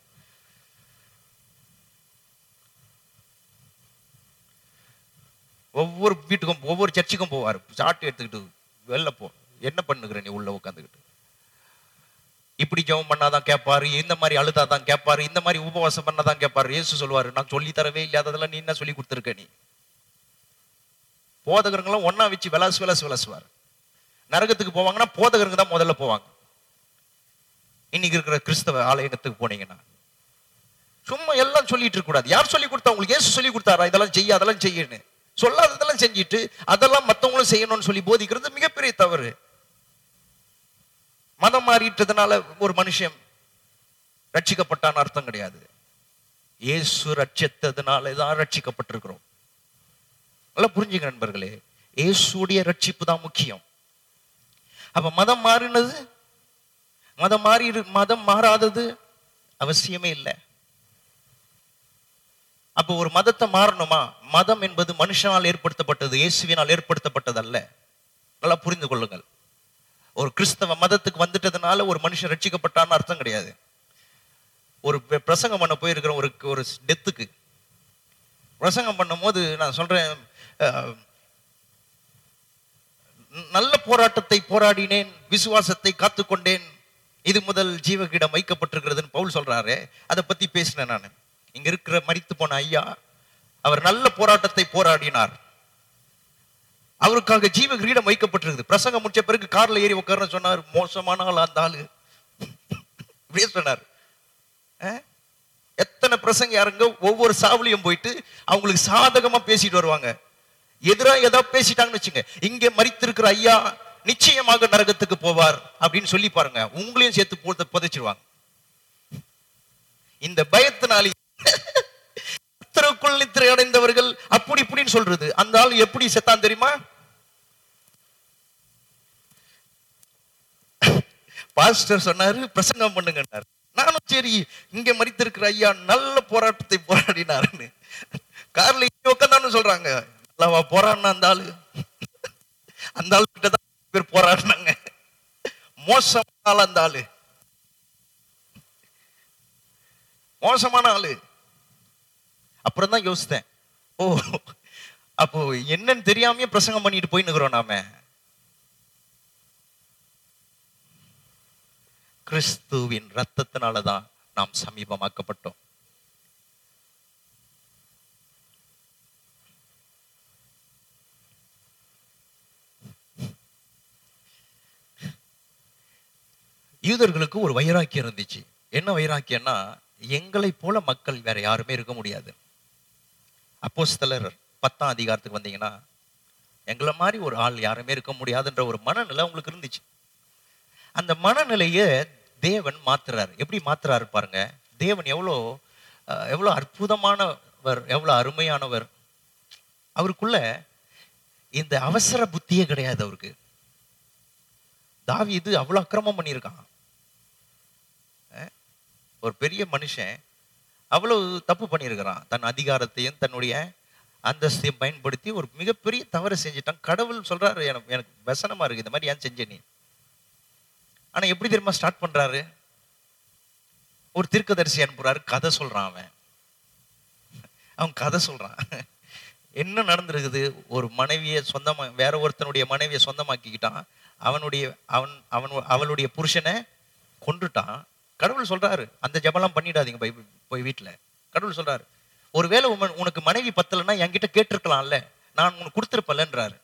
ஒவ்வொரு வீட்டுக்கும் ஒவ்வொரு சர்ச்சுக்கும் போவார். சாட்டை எடுத்துக்கிட்டு வெளில போ. என்ன பண்ணுகிற நீ உள்ள உட்காந்துக்கிட்டு இப்படி ஜெபம் பண்ணாதான் கேட்பாரு இந்த மாதிரி அழுதாதான் கேட்பாரு இந்த மாதிரி உபவாசம் பண்ணாதான் கேட்பாரு. இயேசு சொல்லுவாரு நான் சொல்லி தரவே இல்லாததெல்லாம் நீ என்ன சொல்லி கொடுத்துருக்க நீ? போதகர்களும் ஒன்னா வச்சு விளாசு விளாசு விளாசுவார். நரகத்துக்கு போவாங்கன்னா போதகருங்க தான் முதல்ல போவாங்க. இன்னைக்கு இருக்கிற கிறிஸ்தவ ஆலயத்துக்கு போனீங்கன்னா. சும்மா எல்லாம் சொல்லிட்டு இருக்க கூடாது. யார் சொல்லி கொடுத்தா? உங்களுக்கு ஏசு சொல்லி கொடுத்தாரா? இதெல்லாம் செய்ய அதெல்லாம் செய்யணும் சொல்லாததெல்லாம் செஞ்சுட்டு அதெல்லாம் மத்தவங்களும் செய்யணும்னு சொல்லி போதிக்கிறது மிகப்பெரிய தவறு. மதம் மாறிட்டதுனால ஒரு மனுஷன் ரட்சிக்கப்பட்டான்னு அர்த்தம் கிடையாது. இயேசு ரட்சித்ததுனால தான் ரட்சிக்கப்பட்டிருக்கிறோம். நல்லா புரிஞ்சுங்க நண்பர்களே. இயேசுடைய ரட்சிப்பு தான் முக்கியம். அப்ப மதம் மாறினது? மதம் மாறி மதம் மாறாதது அவசியமே இல்லை. அப்போ ஒரு மதத்தை மாறணுமா? மதம் என்பது மனுஷனால் ஏற்படுத்தப்பட்டது இயேசுவினால் ஏற்படுத்தப்பட்டது அல்ல நல்லா புரிந்து கொள்ளுங்கள். ஒரு கிறிஸ்தவ மதத்துக்கு வந்துட்டதுனால ஒரு மனுஷன் ரட்சிக்கப்பட்டான்னு அர்த்தம் கிடையாது. ஒரு பிரசங்கம் பண்ண போயிருக்கிற ஒரு ஒரு டெத்துக்கு. பிரசங்கம் பண்ணும்போது நான் சொல்றேன் நல்ல போராட்டத்தை போராடினேன் விசுவாசத்தை காத்துக்கொண்டேன். இது முதல் ஜீவகிடம் வைக்கப்பட்டிருக்கிறதுன்னு பவுல் சொல்றாரு. அதை பத்தி பேசினேன் நான். இங்க இருக்கிற மறித்து போன ஐயா அவர் நல்ல போராட்டத்தை போராடினார். அவருக்காக ஜீவ கிரீடம் வைக்கப்பட்டிருக்குது. பிரசங்கம் முடிச்ச பிறகு கார்ல ஏறி உட்கார்ன்னு சொன்னார். மோசமான ஆள் அந்த ஆளு. இப்படியே சொன்னார். எத்தனை பிரசங்க யாருங்க ஒவ்வொரு சாவலியும் போயிட்டு அவங்களுக்கு சாதகமா பேசிட்டு வருவாங்க. எதிரா ஏதாவது பேசிட்டாங்கன்னு வச்சுங்க. இங்க மறித்திருக்கிற ஐயா நிச்சயமாக நரகத்துக்கு போவார் அப்படின்னு சொல்லி பாருங்க. உங்களையும் சேர்த்து போட்டு புதைச்சிருவாங்க. இந்த பயத்தினாலே கர்த்தருக்குள் நித்திரை அடைந்தவர்கள் அப்படி இப்படின்னு சொல்றது. அந்த ஆள் எப்படி செத்தான் தெரியுமா? பாஸ்டர் சொன்னாரு பிரசங்கம் பண்ணுங்கன்னாரு. நானும் சரி இங்க மறித்திருக்கிற ஐயா நல்ல போராட்டத்தை போராடினாருன்னு. கார்ல இங்க உட்காந்தான்னு சொல்றாங்க. நல்லாவா போராடினா அந்த ஆளு? அந்த ஆளு கிட்ட தான் பேர் போராடினாங்க மோசமான ஆள் அந்த ஆளு? மோசமான ஆளு. அப்புறம் தான் யோசித்தேன். ஓ அப்போ என்னன்னு தெரியாமயே பிரசங்கம் பண்ணிட்டு போயின்னுக்குறோம் நாம. கிறிஸ்துவின் ரத்தத்தினால தான் நாம் சமீபமாக்கப்பட்டோம். யூதர்களுக்கு ஒரு வைராக்கியம் இருந்துச்சு. என்ன வைராக்கியம்னா எங்களை போல மக்கள் வேற யாருமே இருக்க முடியாது. அப்போஸ்தலர் பத்தாம் அதிகாரத்துக்கு வந்தீங்கன்னா எங்களை மாதிரி ஒரு ஆள் யாருமே இருக்க முடியாதுன்ற ஒரு மனநிலை அவங்களுக்கு இருந்துச்சு. அந்த மனநிலையை தேவன் மாத்துறாரு. எப்படி மாத்துறாரு பாருங்க. தேவன் எவ்வளோ அஹ், எவ்வளோ அற்புதமானவர் எவ்வளோ அருமையானவர். அவருக்குள்ள இந்த அவசர புத்தியே கிடையாது அவருக்கு. தாவி இது அவ்வளோ அக்கிரமம் பண்ணியிருக்கான். ஒரு பெரிய மனுஷன் அவ்வளவு தப்பு பண்ணியிருக்கிறான். தன் அதிகாரத்தையும் தன்னுடைய அந்தஸ்தையும் பயன்படுத்தி ஒரு மிகப்பெரிய தவறு செஞ்சுட்டான். கடவுள் சொல்றாரு எனக்கு எனக்கு வசனமா இருக்கு இந்த மாதிரி ஏன் செஞ்ச நீ? ஆனா எப்படி தெரியுமா ஸ்டார்ட் பண்றாரு? ஒரு தீர்க்கதரிசி அனுப்புறாரு கதை சொல்றான் அவன். அவன் கதை சொல்றான். என்ன நடந்திருக்குது? ஒரு மனைவியை சொந்தமா வேற ஒருத்தனுடைய மனைவியை சொந்தமாக்கிக்கிட்டான். அவனுடைய அவன் அவன் அவளுடைய புருஷனை கொண்டுட்டான் கடவுள் சொல்றாரு அந்த ஜபம்லாம் பண்ணிடாதீங்க போய் போய் வீட்டில் கடவுள் சொல்றாரு ஒருவேளை உமன் உனக்கு மனைவி பத்தலைன்னா என்கிட்ட கேட்டிருக்கலாம்ல நான் உனக்கு கொடுத்துருப்பேன்லன்றாரு.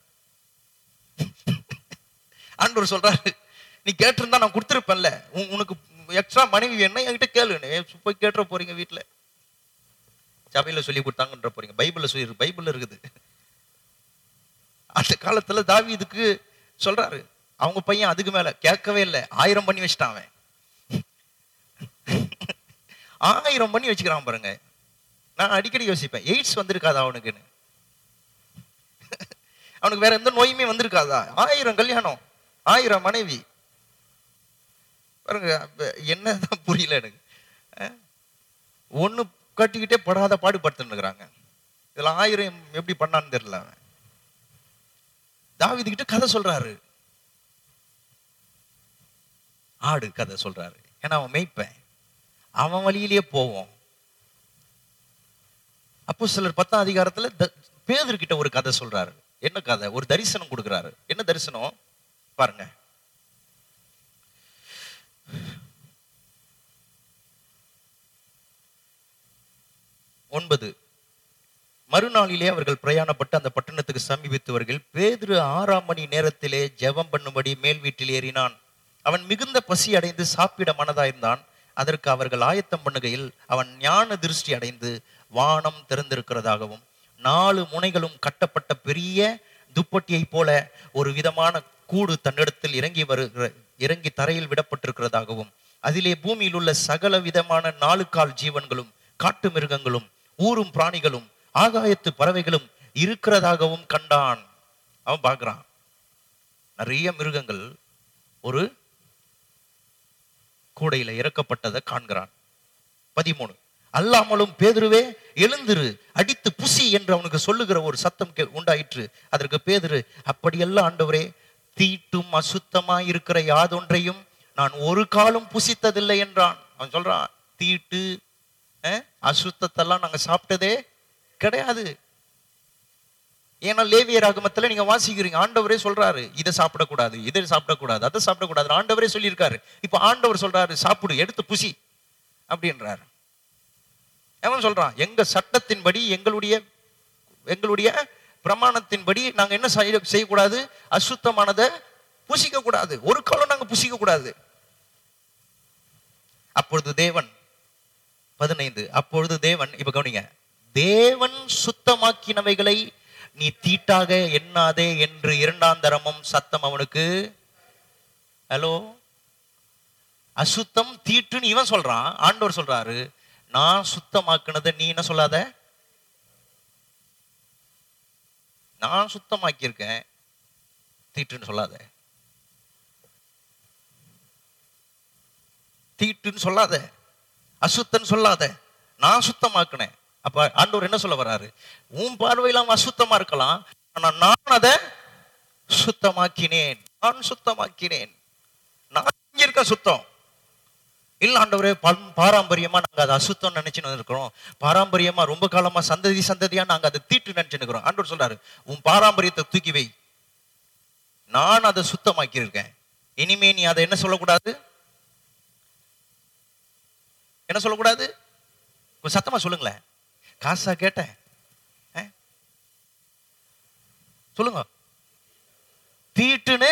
ஆண்டவர் சொல்றாரு நீ கேட்டிருந்தா நான் கொடுத்துருப்பேன்ல உன்- உனக்கு எக்ஸ்ட்ரா மனைவி வேணும்னா என்கிட்ட கேளு போய் கேட்டுற போறீங்க வீட்டில் சபையில் சொல்லி கொடுத்தாங்கன்ற போறீங்க. பைபிளில் சொல்லி பைபிள் இருக்குது. அந்த காலத்தில் தாவி இதுக்கு சொல்றாரு அவங்க பையன் அதுக்கு மேலே கேட்கவே இல்லை ஆயிரம் பண்ணி வச்சிட்டான் அவன். ஆயிரம் பண்ணி வச்சுக்கிறான் பாருங்க. நான் அடிக்கடி யோசிப்பேன் எய்ட்ஸ் வந்திருக்காதா அவனுக்குன்னு? அவனுக்கு வேற எந்த நோயுமே வந்திருக்காதா? ஆயிரம் கல்யாணம் ஆயிரம் மனைவி. பாருங்க என்னதான் புரியல எனக்கு. அஹ்? ஒண்ணு கட்டிக்கிட்டே படாத பாடுபடுத்துன்னு இருக்கிறாங்க. இதுல ஆயிரம் எப்படி பண்ணான்னு தெரியல அவன். தாவீதுகிட்ட கதை சொல்றாரு. ஆடு கதை சொல்றாரு. ஏன்னா அவன் மேய்ப்பேன். அவன் வழியிலேயே போவோம். அப்போ சிலர் பத்தாம் அதிகாரத்துல பேதர்கிட்ட ஒரு கதை சொல்றாரு. என்ன கதை? ஒரு தரிசனம் கொடுக்குறாரு. என்ன தரிசனம்? பாருங்க. ஒன்பது. மறுநாளிலே அவர்கள் பிரயாணப்பட்டு அந்த பட்டணத்துக்கு சமீபித்தவர்கள் பேதுரு ஆறாம் மணி நேரத்திலே ஜெபம் பண்ணும்படி மேல் வீட்டில் ஏறினான். அவன் மிகுந்த பசி அடைந்து சாப்பிட மனதாயிருந்தான். அதற்கு அவர்கள் ஆயத்தம் பண்ணுகையில் அவன் ஞான திருஷ்டி அடைந்து வானம் திறந்திருக்கிறதாகவும் நாலு முனைகளும் கட்டப்பட்ட பெரிய துப்பட்டியைப் போல ஒரு விதமான கூடு தன்னிடத்தில் இறங்கி வருகிற இறங்கி தரையில் விடப்பட்டிருக்கிறதாகவும் அதிலே பூமியில் உள்ள சகல விதமான நாலு கால் ஜீவன்களும் காட்டு மிருகங்களும் ஊரும் பிராணிகளும் ஆகாயத்து பறவைகளும் இருக்கிறதாகவும் கண்டான். அவன் பார்க்கிறான். நிறைய மிருகங்கள் ஒரு கூடையில இறக்கப்பட்டதை காண்கிறான். பதிமூணு. அல்லாமலும் பேதுருவே எழுந்திரு அடித்து புசி என்று அவனுக்கு சொல்லுகிற ஒரு சத்தம் கே- உண்டாயிற்று. அதற்கு பேதுரு அப்படியெல்லாம் ஆண்டவரே தீட்டும் அசுத்தமாய் இருக்கிற யாதொன்றையும் நான் ஒரு காலும் புசித்ததில்லை என்றான். அவன் சொல்றான் தீட்டு அஹ், அசுத்தத்தெல்லாம் நாங்க சாப்பிட்டதே கிடையாது. ஏன்னா லேவிய ராகமத்துல நீங்க வாசிக்கிறீங்க. ஆண்டவரே சொல்றாரு இதை சாப்பிடக்கூடாது இதை சாப்பிடக்கூடாது அதை சாப்பிடக்கூடாது ஆண்டவரே சொல்லியிருக்காரு. இப்ப ஆண்டவர் சொல்றாரு சாப்பிடு எடுத்து புசி அப்படின்றாரு. அவன் சொல்றான்? எங்க சட்டத்தின்படி எங்களுடைய எங்களுடைய பிரமாணத்தின்படி நாங்க என்ன செய்ய- செய்யக்கூடாது? அசுத்தமானதை புசிக்கக்கூடாது. ஒரு காலம் நாங்க புசிக்கக்கூடாது. அப்பொழுது தேவன் பதினைந்து அப்பொழுது தேவன் இப்ப கவனிங்க தேவன் சுத்தமாக்கினவைகளை நீ தீட்டாக எண்ணாதே என்று இரண்டாந்தரமும் சத்தம் அவனுக்கு. ஹலோ? அசுத்தம் தீட்டுன்னு இவன் சொல்றான் ஆண்டவர் சொல்றாரு. நான் சுத்தமாக்குனதை நீ என்ன சொல்லாத? நான் சுத்தமாக்கியிருக்கேன் தீட்டுன்னு சொல்லாத. தீட்டுன்னு சொல்லாத. அசுத்தன்னு சொல்லாத. நான் சுத்தமாக்குனேன். அப்ப ஆண்டவர் என்ன சொல்ல வர்றாரு? உன் பார்வையில அவன் அசுத்தமா இருக்கலாம் ஆனா நான் அதை சுத்தமாக்கினேன். நான் சுத்தமாக்கினேன். நான் இருக்க சுத்தம். இல்ல ஆண்டவரே பம்- பாரம்பரியமா நாங்க அதை அசுத்தம் நினைச்சுன்னு இருக்கிறோம் பாரம்பரியமா ரொம்ப காலமா சந்ததி சந்ததியா நாங்க அதை தீட்டு நினைச்சுன்னு இருக்கிறோம். ஆண்டவர் சொல்றாரு உன் பாரம்பரியத்தை தூக்கி வை. நான் அதை சுத்தமாக்கி இருக்கேன் இனிமே நீ அதை என்ன சொல்லக்கூடாது? என்ன சொல்லக்கூடாது? கொஞ்சம் சத்தமா சொல்லுங்களேன். காசா கேட்டேன். சொல்லுங்க. தீட்டுன்னு?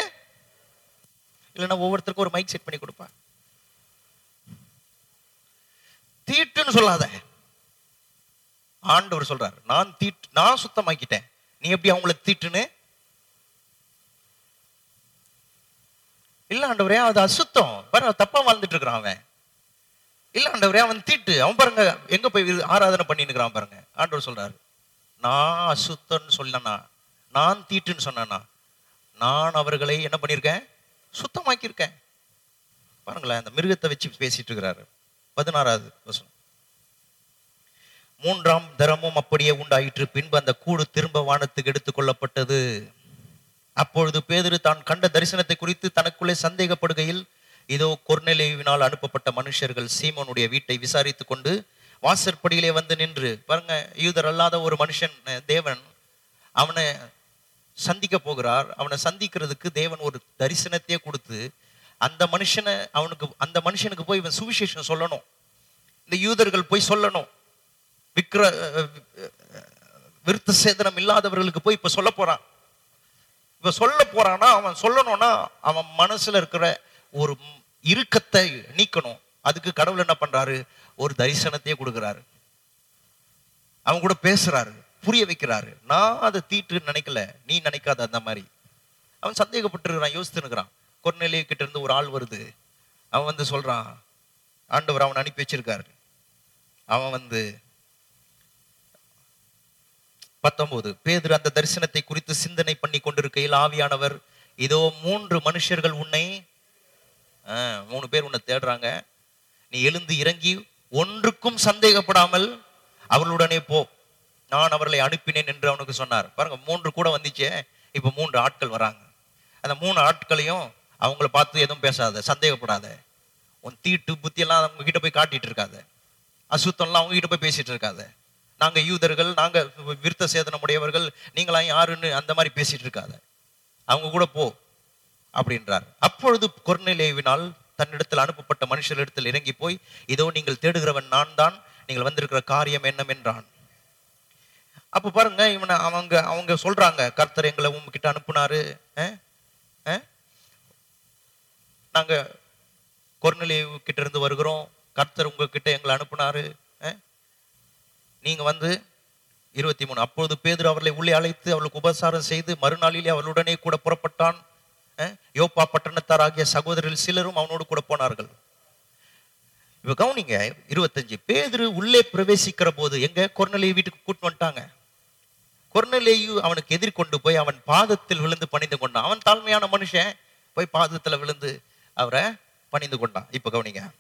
இல்லைன்னா ஒவ்வொருத்தருக்கும் ஒரு மைக் செட் பண்ணி கொடுப்பேன் தீட்டுன்னு சொல்லாத. ஆண்டவர் சொல்றார் நான் தீட்டு நான் சுத்தமாக்கிட்டேன். நீ எப்படி அவங்கள தீட்டுன்னு? இல்ல ஆண்டவரே அது அசுத்தம். பாரு தப்பா வாழ்ந்துட்டு இருக்கிறான் அவன். இல்ல ஆண்டவரே அவன் தீட்டு. அவன் பாருங்க எங்க போய் ஆராதனை பண்ணினுக்கிறான் பாருங்க. ஆண்டவர் சொல்றாரு நான் அசுத்தன்னு சொல்லனா நான் தீட்டுன்னு சொன்னேனா நான் அவர்களை என்ன பண்ணியிருக்கேன்? சுத்தமாக்கியிருக்கேன். பாருங்களேன் அந்த மிருகத்தை வச்சு பேசிட்டு இருக்கிறாரு பதினாறாவது வசனம். மூன்றாம் தரமும் அப்படியே உண்டாயிற்று. பின்பு அந்த கூடு திரும்ப வானத்துக்கு எடுத்துக் கொள்ளப்பட்டது. அப்பொழுது பேதுரு தான் கண்ட தரிசனத்தை குறித்து தனக்குள்ளே சந்தேகப்படுகையில் இதோ கொர்நெலேயுவினால் அனுப்பப்பட்ட மனுஷர்கள் சீமோனுடைய வீட்டை விசாரித்து கொண்டு வாசற்படியிலே வந்து நின்று பாருங்க யூதர் அல்லாத ஒரு மனுஷன் தேவன் அவனை சந்திக்க போகிறார். அவனை சந்திக்கிறதுக்கு தேவன் ஒரு தரிசனத்தையே கொடுத்து அந்த மனுஷனை அவனுக்கு அந்த மனுஷனுக்கு போய் இவன் சுவிசேஷம் சொல்லணும். இந்த யூதர்கள் போய் சொல்லணும். விக்ர விருத்த சேதனம் இல்லாதவர்களுக்கு போய் இப்ப சொல்ல போறான். இப்ப சொல்ல போறான்னா அவன் சொல்லணும்னா அவன் மனசுல இருக்கிற ஒரு இறுக்கத்தை நீக்கணும். அதுக்கு கடவுள் என்ன பண்றாரு? ஒரு தரிசனத்தையே கொடுக்குறாரு. அவன் கூட பேசுறாரு புரிய வைக்கிறாரு. நான் அதை தீட்டுன்னு நினைக்கல. நீ நினைக்காத அந்த மாதிரி. அவன் சந்தேகப்பட்டு யோசித்து இருக்கிறான். கொர்நிலைய கிட்ட இருந்து ஒரு ஆள் வருது. அவன் வந்து சொல்றான் ஆண்டவர் அவன் அனுப்பி வச்சிருக்காரு. அவன் வந்து பத்தொன்பது பேதுரு அந்த தரிசனத்தை குறித்து சிந்தனை பண்ணி கொண்டிருக்கையில் ஆவியானவர் இதோ மூன்று மனுஷர்கள் உன்னை மூணு பேர் உன்னை தேடுறாங்க. நீ எழுந்து இறங்கி ஒன்றுக்கும் சந்தேகப்படாமல் அவர்களுடனே போ. நான் அவர்களை அனுப்பினேன் என்று அவனுக்கு சொன்னார். பாருங்க மூன்று கூட வந்துச்சே. இப்போ மூன்று ஆட்கள் வராங்க. அந்த மூணு ஆட்களையும் அவங்கள பார்த்து எதுவும் பேசாத சந்தேகப்படாத. உன் தீட்டு புத்தியெல்லாம் அவங்க கிட்ட போய் காட்டிட்டு இருக்காத. அசுத்தம்லாம் அவங்க கிட்ட போய் பேசிட்டு இருக்காத. நாங்கள் யூதர்கள் நாங்கள் விருத்த சேதனம் உடையவர்கள் நீங்களாம் யாருன்னு அந்த மாதிரி பேசிட்டு இருக்காத. அவங்க கூட போ. அப்படின்றார். அப்பொழுது கொர்நிலேவினால் தன்னிடத்தில் அனுப்பப்பட்ட மனுஷரிடத்தில் இறங்கி போய் இதோ நீங்கள் தேடுகிறவன் நான் தான் நீங்கள் வந்திருக்கிற காரியம் என்னவென்றான் அப்ப பாருங்க இவனை அவங்க அவங்க சொல்றாங்க கர்த்தர் எங்களை உங்ககிட்ட அனுப்புனாரு நாங்க கொர்நிலேவு கிட்ட இருந்து வருகிறோம் கர்த்தர் உங்ககிட்ட எங்களை அனுப்புனாரு நீங்க வந்து இருபத்தி மூணு அப்பொழுது பேதர் அவர்களை உள்ளே அழைத்து அவளுக்கு உபசாரம் செய்து மறுநாளிலே அவளுடனே கூட புறப்பட்டான். யோப்பா பட்டணத்தாராகிய சகோதரர்கள் சிலரும் அவனோடு கூட போனார்கள். இப்ப கவனிங்க இருபத்தஞ்சு பேதுரு உள்ளே பிரவேசிக்கிற போது எங்க? கொர்நலேயு வீட்டுக்கு கூட்டு வந்துட்டாங்க. கொர்நலேயு அவனுக்கு எதிர்கொண்டு போய் அவன் பாதத்தில் விழுந்து பணிந்து கொண்டான். அவன் தாழ்மையான மனுஷன். போய் பாதத்துல விழுந்து அவரை பணிந்து கொண்டான். இப்ப கவனிங்க.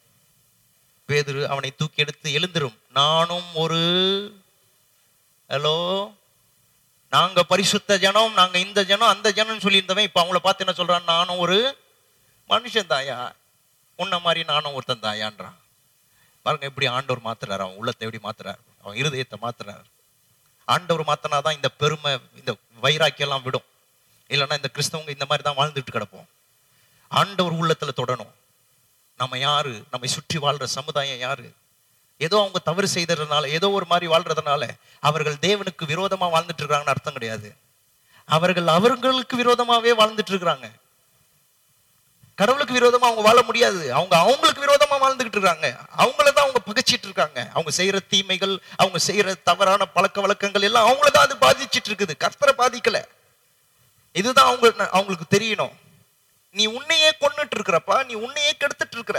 பேதுரு அவனை தூக்கி எடுத்து எழுந்திரும். நானும் ஒரு ஹலோ? நாங்க பரிசுத்த ஜனம் நாங்க இந்த ஜனம் அந்த ஜனம்னு சொல்லியிருந்தவன் இப்ப அவங்கள பார்த்து என்ன சொல்றான்? நானும் ஒரு மனுஷன் தாயா உன்ன மாதிரி நானும் ஒருத்தன் தாயான்றான் பாருங்க எப்படி ஆண்டவர் மாத்துறாரு. அவன் உள்ளத்தை எப்படி மாத்துறாரு? அவன் இருதயத்தை மாத்துறாரு. ஆண்டவர் மாத்தினாதான் இந்த பெருமை இந்த வைராக்கியெல்லாம் விடும். இல்லைன்னா இந்த கிறிஸ்தவங்க இந்த மாதிரி தான் வாழ்ந்துட்டு கிடப்போம். ஆண்டவர் உள்ளத்துல தொடணும். நம்ம யாரு? நம்மை சுற்றி வாழ்ற சமுதாயம் யாரு? ஏதோ அவங்க தவறு செய்ததுனால ஏதோ ஒரு மாதிரி வாழ்றதுனால அவர்கள் தேவனுக்கு விரோதமா வாழ்ந்துட்டு இருக்காங்கன்னு அர்த்தம் கிடையாது. அவர்கள் அவர்களுக்கு விரோதமாவே வாழ்ந்துட்டு இருக்கிறாங்க கடவுளுக்கு விரோதமா அவங்க வாழ முடியாது. அவங்க அவங்களுக்கு விரோதமா வாழ்ந்துகிட்டு இருக்காங்க அவங்கள தான் அவங்க பகைச்சிட்டு இருக்காங்க அவங்க செய்யற தீமைகள் அவங்க செய்யற தவறான பழக்க வழக்கங்கள் எல்லாம் அவங்கள தான் அது பாதிச்சிட்டு இருக்குது கர்த்தரை பாதிக்கல. இதுதான் அவங்க அவங்களுக்கு தெரியணும். நீ உன்னையே கொன்னுட்டு இருக்கிறப்பா நீ உன்னையே கெடுத்துட்டு இருக்கிற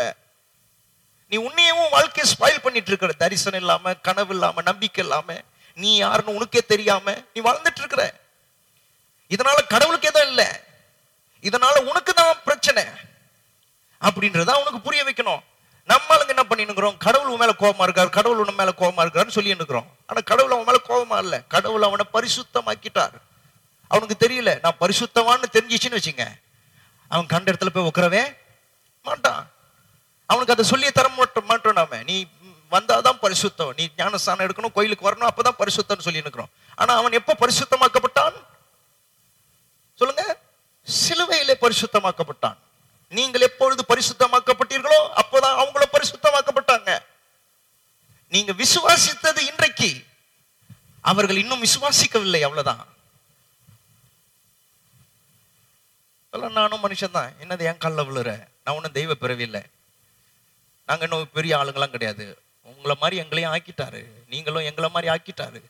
நீ உன்னையவும் வாழ்க்கையை ஸ்பாயில் பண்ணிட்டு இருக்கிற தரிசனம் இல்லாம கனவு இல்லாம நம்பிக்கை இல்லாம நீ யாருன்னு உனக்கே தெரியாம நீ வாழ்ந்துட்டு இருக்கிற இதனால கடவுளுக்கு எதுவும் இல்லை. இதனால உனக்கு தான் பிரச்சனை. அப்படின்றத உனக்கு புரிய வைக்கணும். நம்மளுங்க என்ன பண்ணிருக்கிறோம் கடவுள் உன் மேல கோபமா இருக்கார் கடவுள் உன் மேல கோபமா இருக்காருன்னு சொல்லி இருக்கிறோம் ஆனா கடவுள் அவன் மேல கோபமா இல்ல. கடவுள் அவனை பரிசுத்தமாக்கிட்டார். அவனுக்கு தெரியல நான் பரிசுத்தவான்னு தெரிஞ்சிச்சுன்னு வச்சுங்க. அவன் கண்ட இடத்துல போய் உக்கிறவே மாட்டான். அவனுக்கு அதை சொல்லியே தர மாட்டோம் மாட்டோம் நாம. நீ வந்தாதான் பரிசுத்தம். நீ ஞானஸ்தானம் எடுக்கணும் கோயிலுக்கு வரணும் அப்பதான் பரிசுத்தம்னு சொல்லி இருக்கிறோம் ஆனா அவன் எப்ப பரிசுத்தமாக்கப்பட்டான்? சொல்லுங்க. சிலுவையிலே பரிசுத்தமாக்கப்பட்டான். நீங்கள் எப்பொழுது பரிசுத்தமாக்கப்பட்டீர்களோ அப்போதான் அவங்கள பரிசுத்தமாக்கப்பட்டாங்க. நீங்க விசுவாசித்தது இன்றைக்கு. அவர்கள் இன்னும் விசுவாசிக்கவில்லை அவ்வளவுதான். நானும் மனுஷன் தான் என்னது என் கல்ல விழுற? நான் ஒன்றும் தெய்வ பிறவி இல்லை நாங்க இன்னும் பெரிய ஆளுங்களாம் கிடையாது. உங்களை மாதிரி எங்களையும் ஆக்கிட்டாரு. நீங்களும் எங்களை மாதிரி ஆக்கிட்டாரு.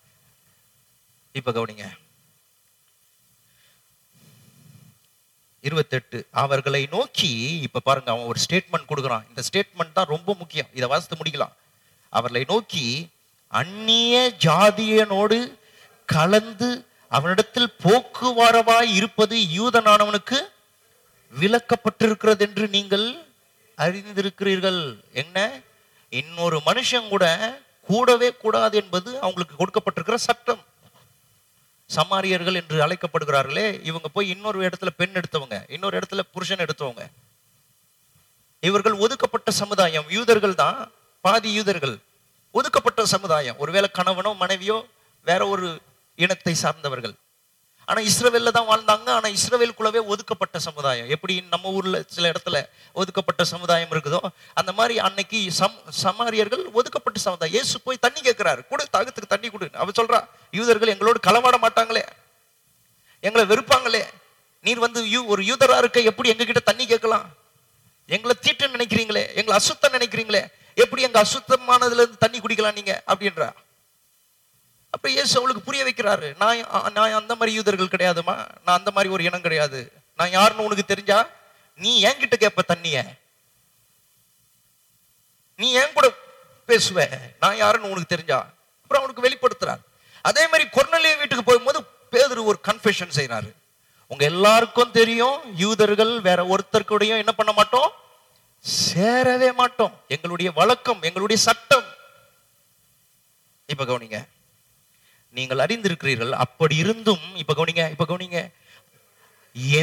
இப்ப கவனிங்க. இருபத்தெட்டு அவர்களை நோக்கி இப்ப பாருங்க அவன் ஒரு ஸ்டேட்மெண்ட் கொடுக்குறான். இந்த ஸ்டேட்மெண்ட் தான் ரொம்ப முக்கியம். இதை வாசித்து முடிக்கலாம். அவர்களை நோக்கி அந்நிய ஜாதியனோடு கலந்து அவனிடத்தில் போக்குவரவாய் இருப்பது யூதனானவனுக்கு விளக்கப்பட்டிருக்கிறது என்று நீங்கள் அறிந்திருக்கிறீர்கள். என்ன? இன்னொரு மனுஷன் கூட கூடவே கூடாது என்பது அவங்களுக்கு கொடுக்கப்பட்டிருக்கிற சட்டம். சமாரியர்கள் என்று அழைக்கப்படுகிறார்களே இவங்க போய் இன்னொரு இடத்துல பெண் எடுத்தவங்க இன்னொரு இடத்துல புருஷன் எடுத்தவங்க. இவர்கள் ஒதுக்கப்பட்ட சமுதாயம் யூதர்கள் தான் பாதி யூதர்கள். ஒதுக்கப்பட்ட சமுதாயம். ஒருவேளை கணவனோ மனைவியோ வேற ஒரு இனத்தை சார்ந்தவர்கள். ஆனா இஸ்ரவேல்ல தான் வாழ்ந்தாங்க. ஆனா இஸ்ரவேலுக்குள்ளவே ஒதுக்கப்பட்ட சமுதாயம். எப்படி நம்ம ஊர்ல சில இடத்துல ஒதுக்கப்பட்ட சமுதாயம் இருக்குதோ அந்த மாதிரி அன்னைக்கு சம் சமாரியர்கள் ஒதுக்கப்பட்ட சமுதாயம். இயேசு போய் தண்ணி கேட்குறாரு. கொடு தாகத்துக்கு தண்ணி கொடு. அவ சொல்றா யூதர்கள் எங்களோடு களவாட மாட்டாங்களே. எங்களை வெறுப்பாங்களே. நீர் வந்து யூ ஒரு யூதரா இருக்க எப்படி எங்க கிட்ட தண்ணி கேட்கலாம்? எங்களை தீட்டு நினைக்கிறீங்களே. எங்களை அசுத்தம் நினைக்கிறீங்களே. எப்படி எங்க அசுத்தமானதுல இருந்து தண்ணி குடிக்கலாம் நீங்க? அப்படின்றா. அப்ப இயேசு அவளுக்கு புரிய வைக்கிறாரு நான் நான் அந்த மாதிரி யூதர்கள் கிடையாதுமா நான் அந்த மாதிரி ஒரு இனம் கிடையாது. நான் யாருன்னு உனக்கு தெரிஞ்சா நீ என்கிட்ட கேட்ப தண்ணிய. நீ என் கூட பேசுவ. நான் யாருன்னு உனக்கு தெரிஞ்சா. அப்புறம் அவனுக்கு வெளிப்படுத்துறாரு. அதே மாதிரி கொர்நலிய வீட்டுக்கு போகும்போது பேதர் ஒரு கன்ஃபெஷன் செய்யறாரு உங்க எல்லாருக்கும் தெரியும் யூதர்கள் வேற ஒருத்தர்கோடயும் என்ன பண்ண மாட்டோம்? சேரவே மாட்டோம். எங்களுடைய வழக்கம் எங்களுடைய சட்டம். இப்ப கவனிங்க. நீங்கள் அறிந்திருக்கிறீர்கள் அப்படி இருந்தும் இப்ப கவனிங்க இப்ப கவனிங்க.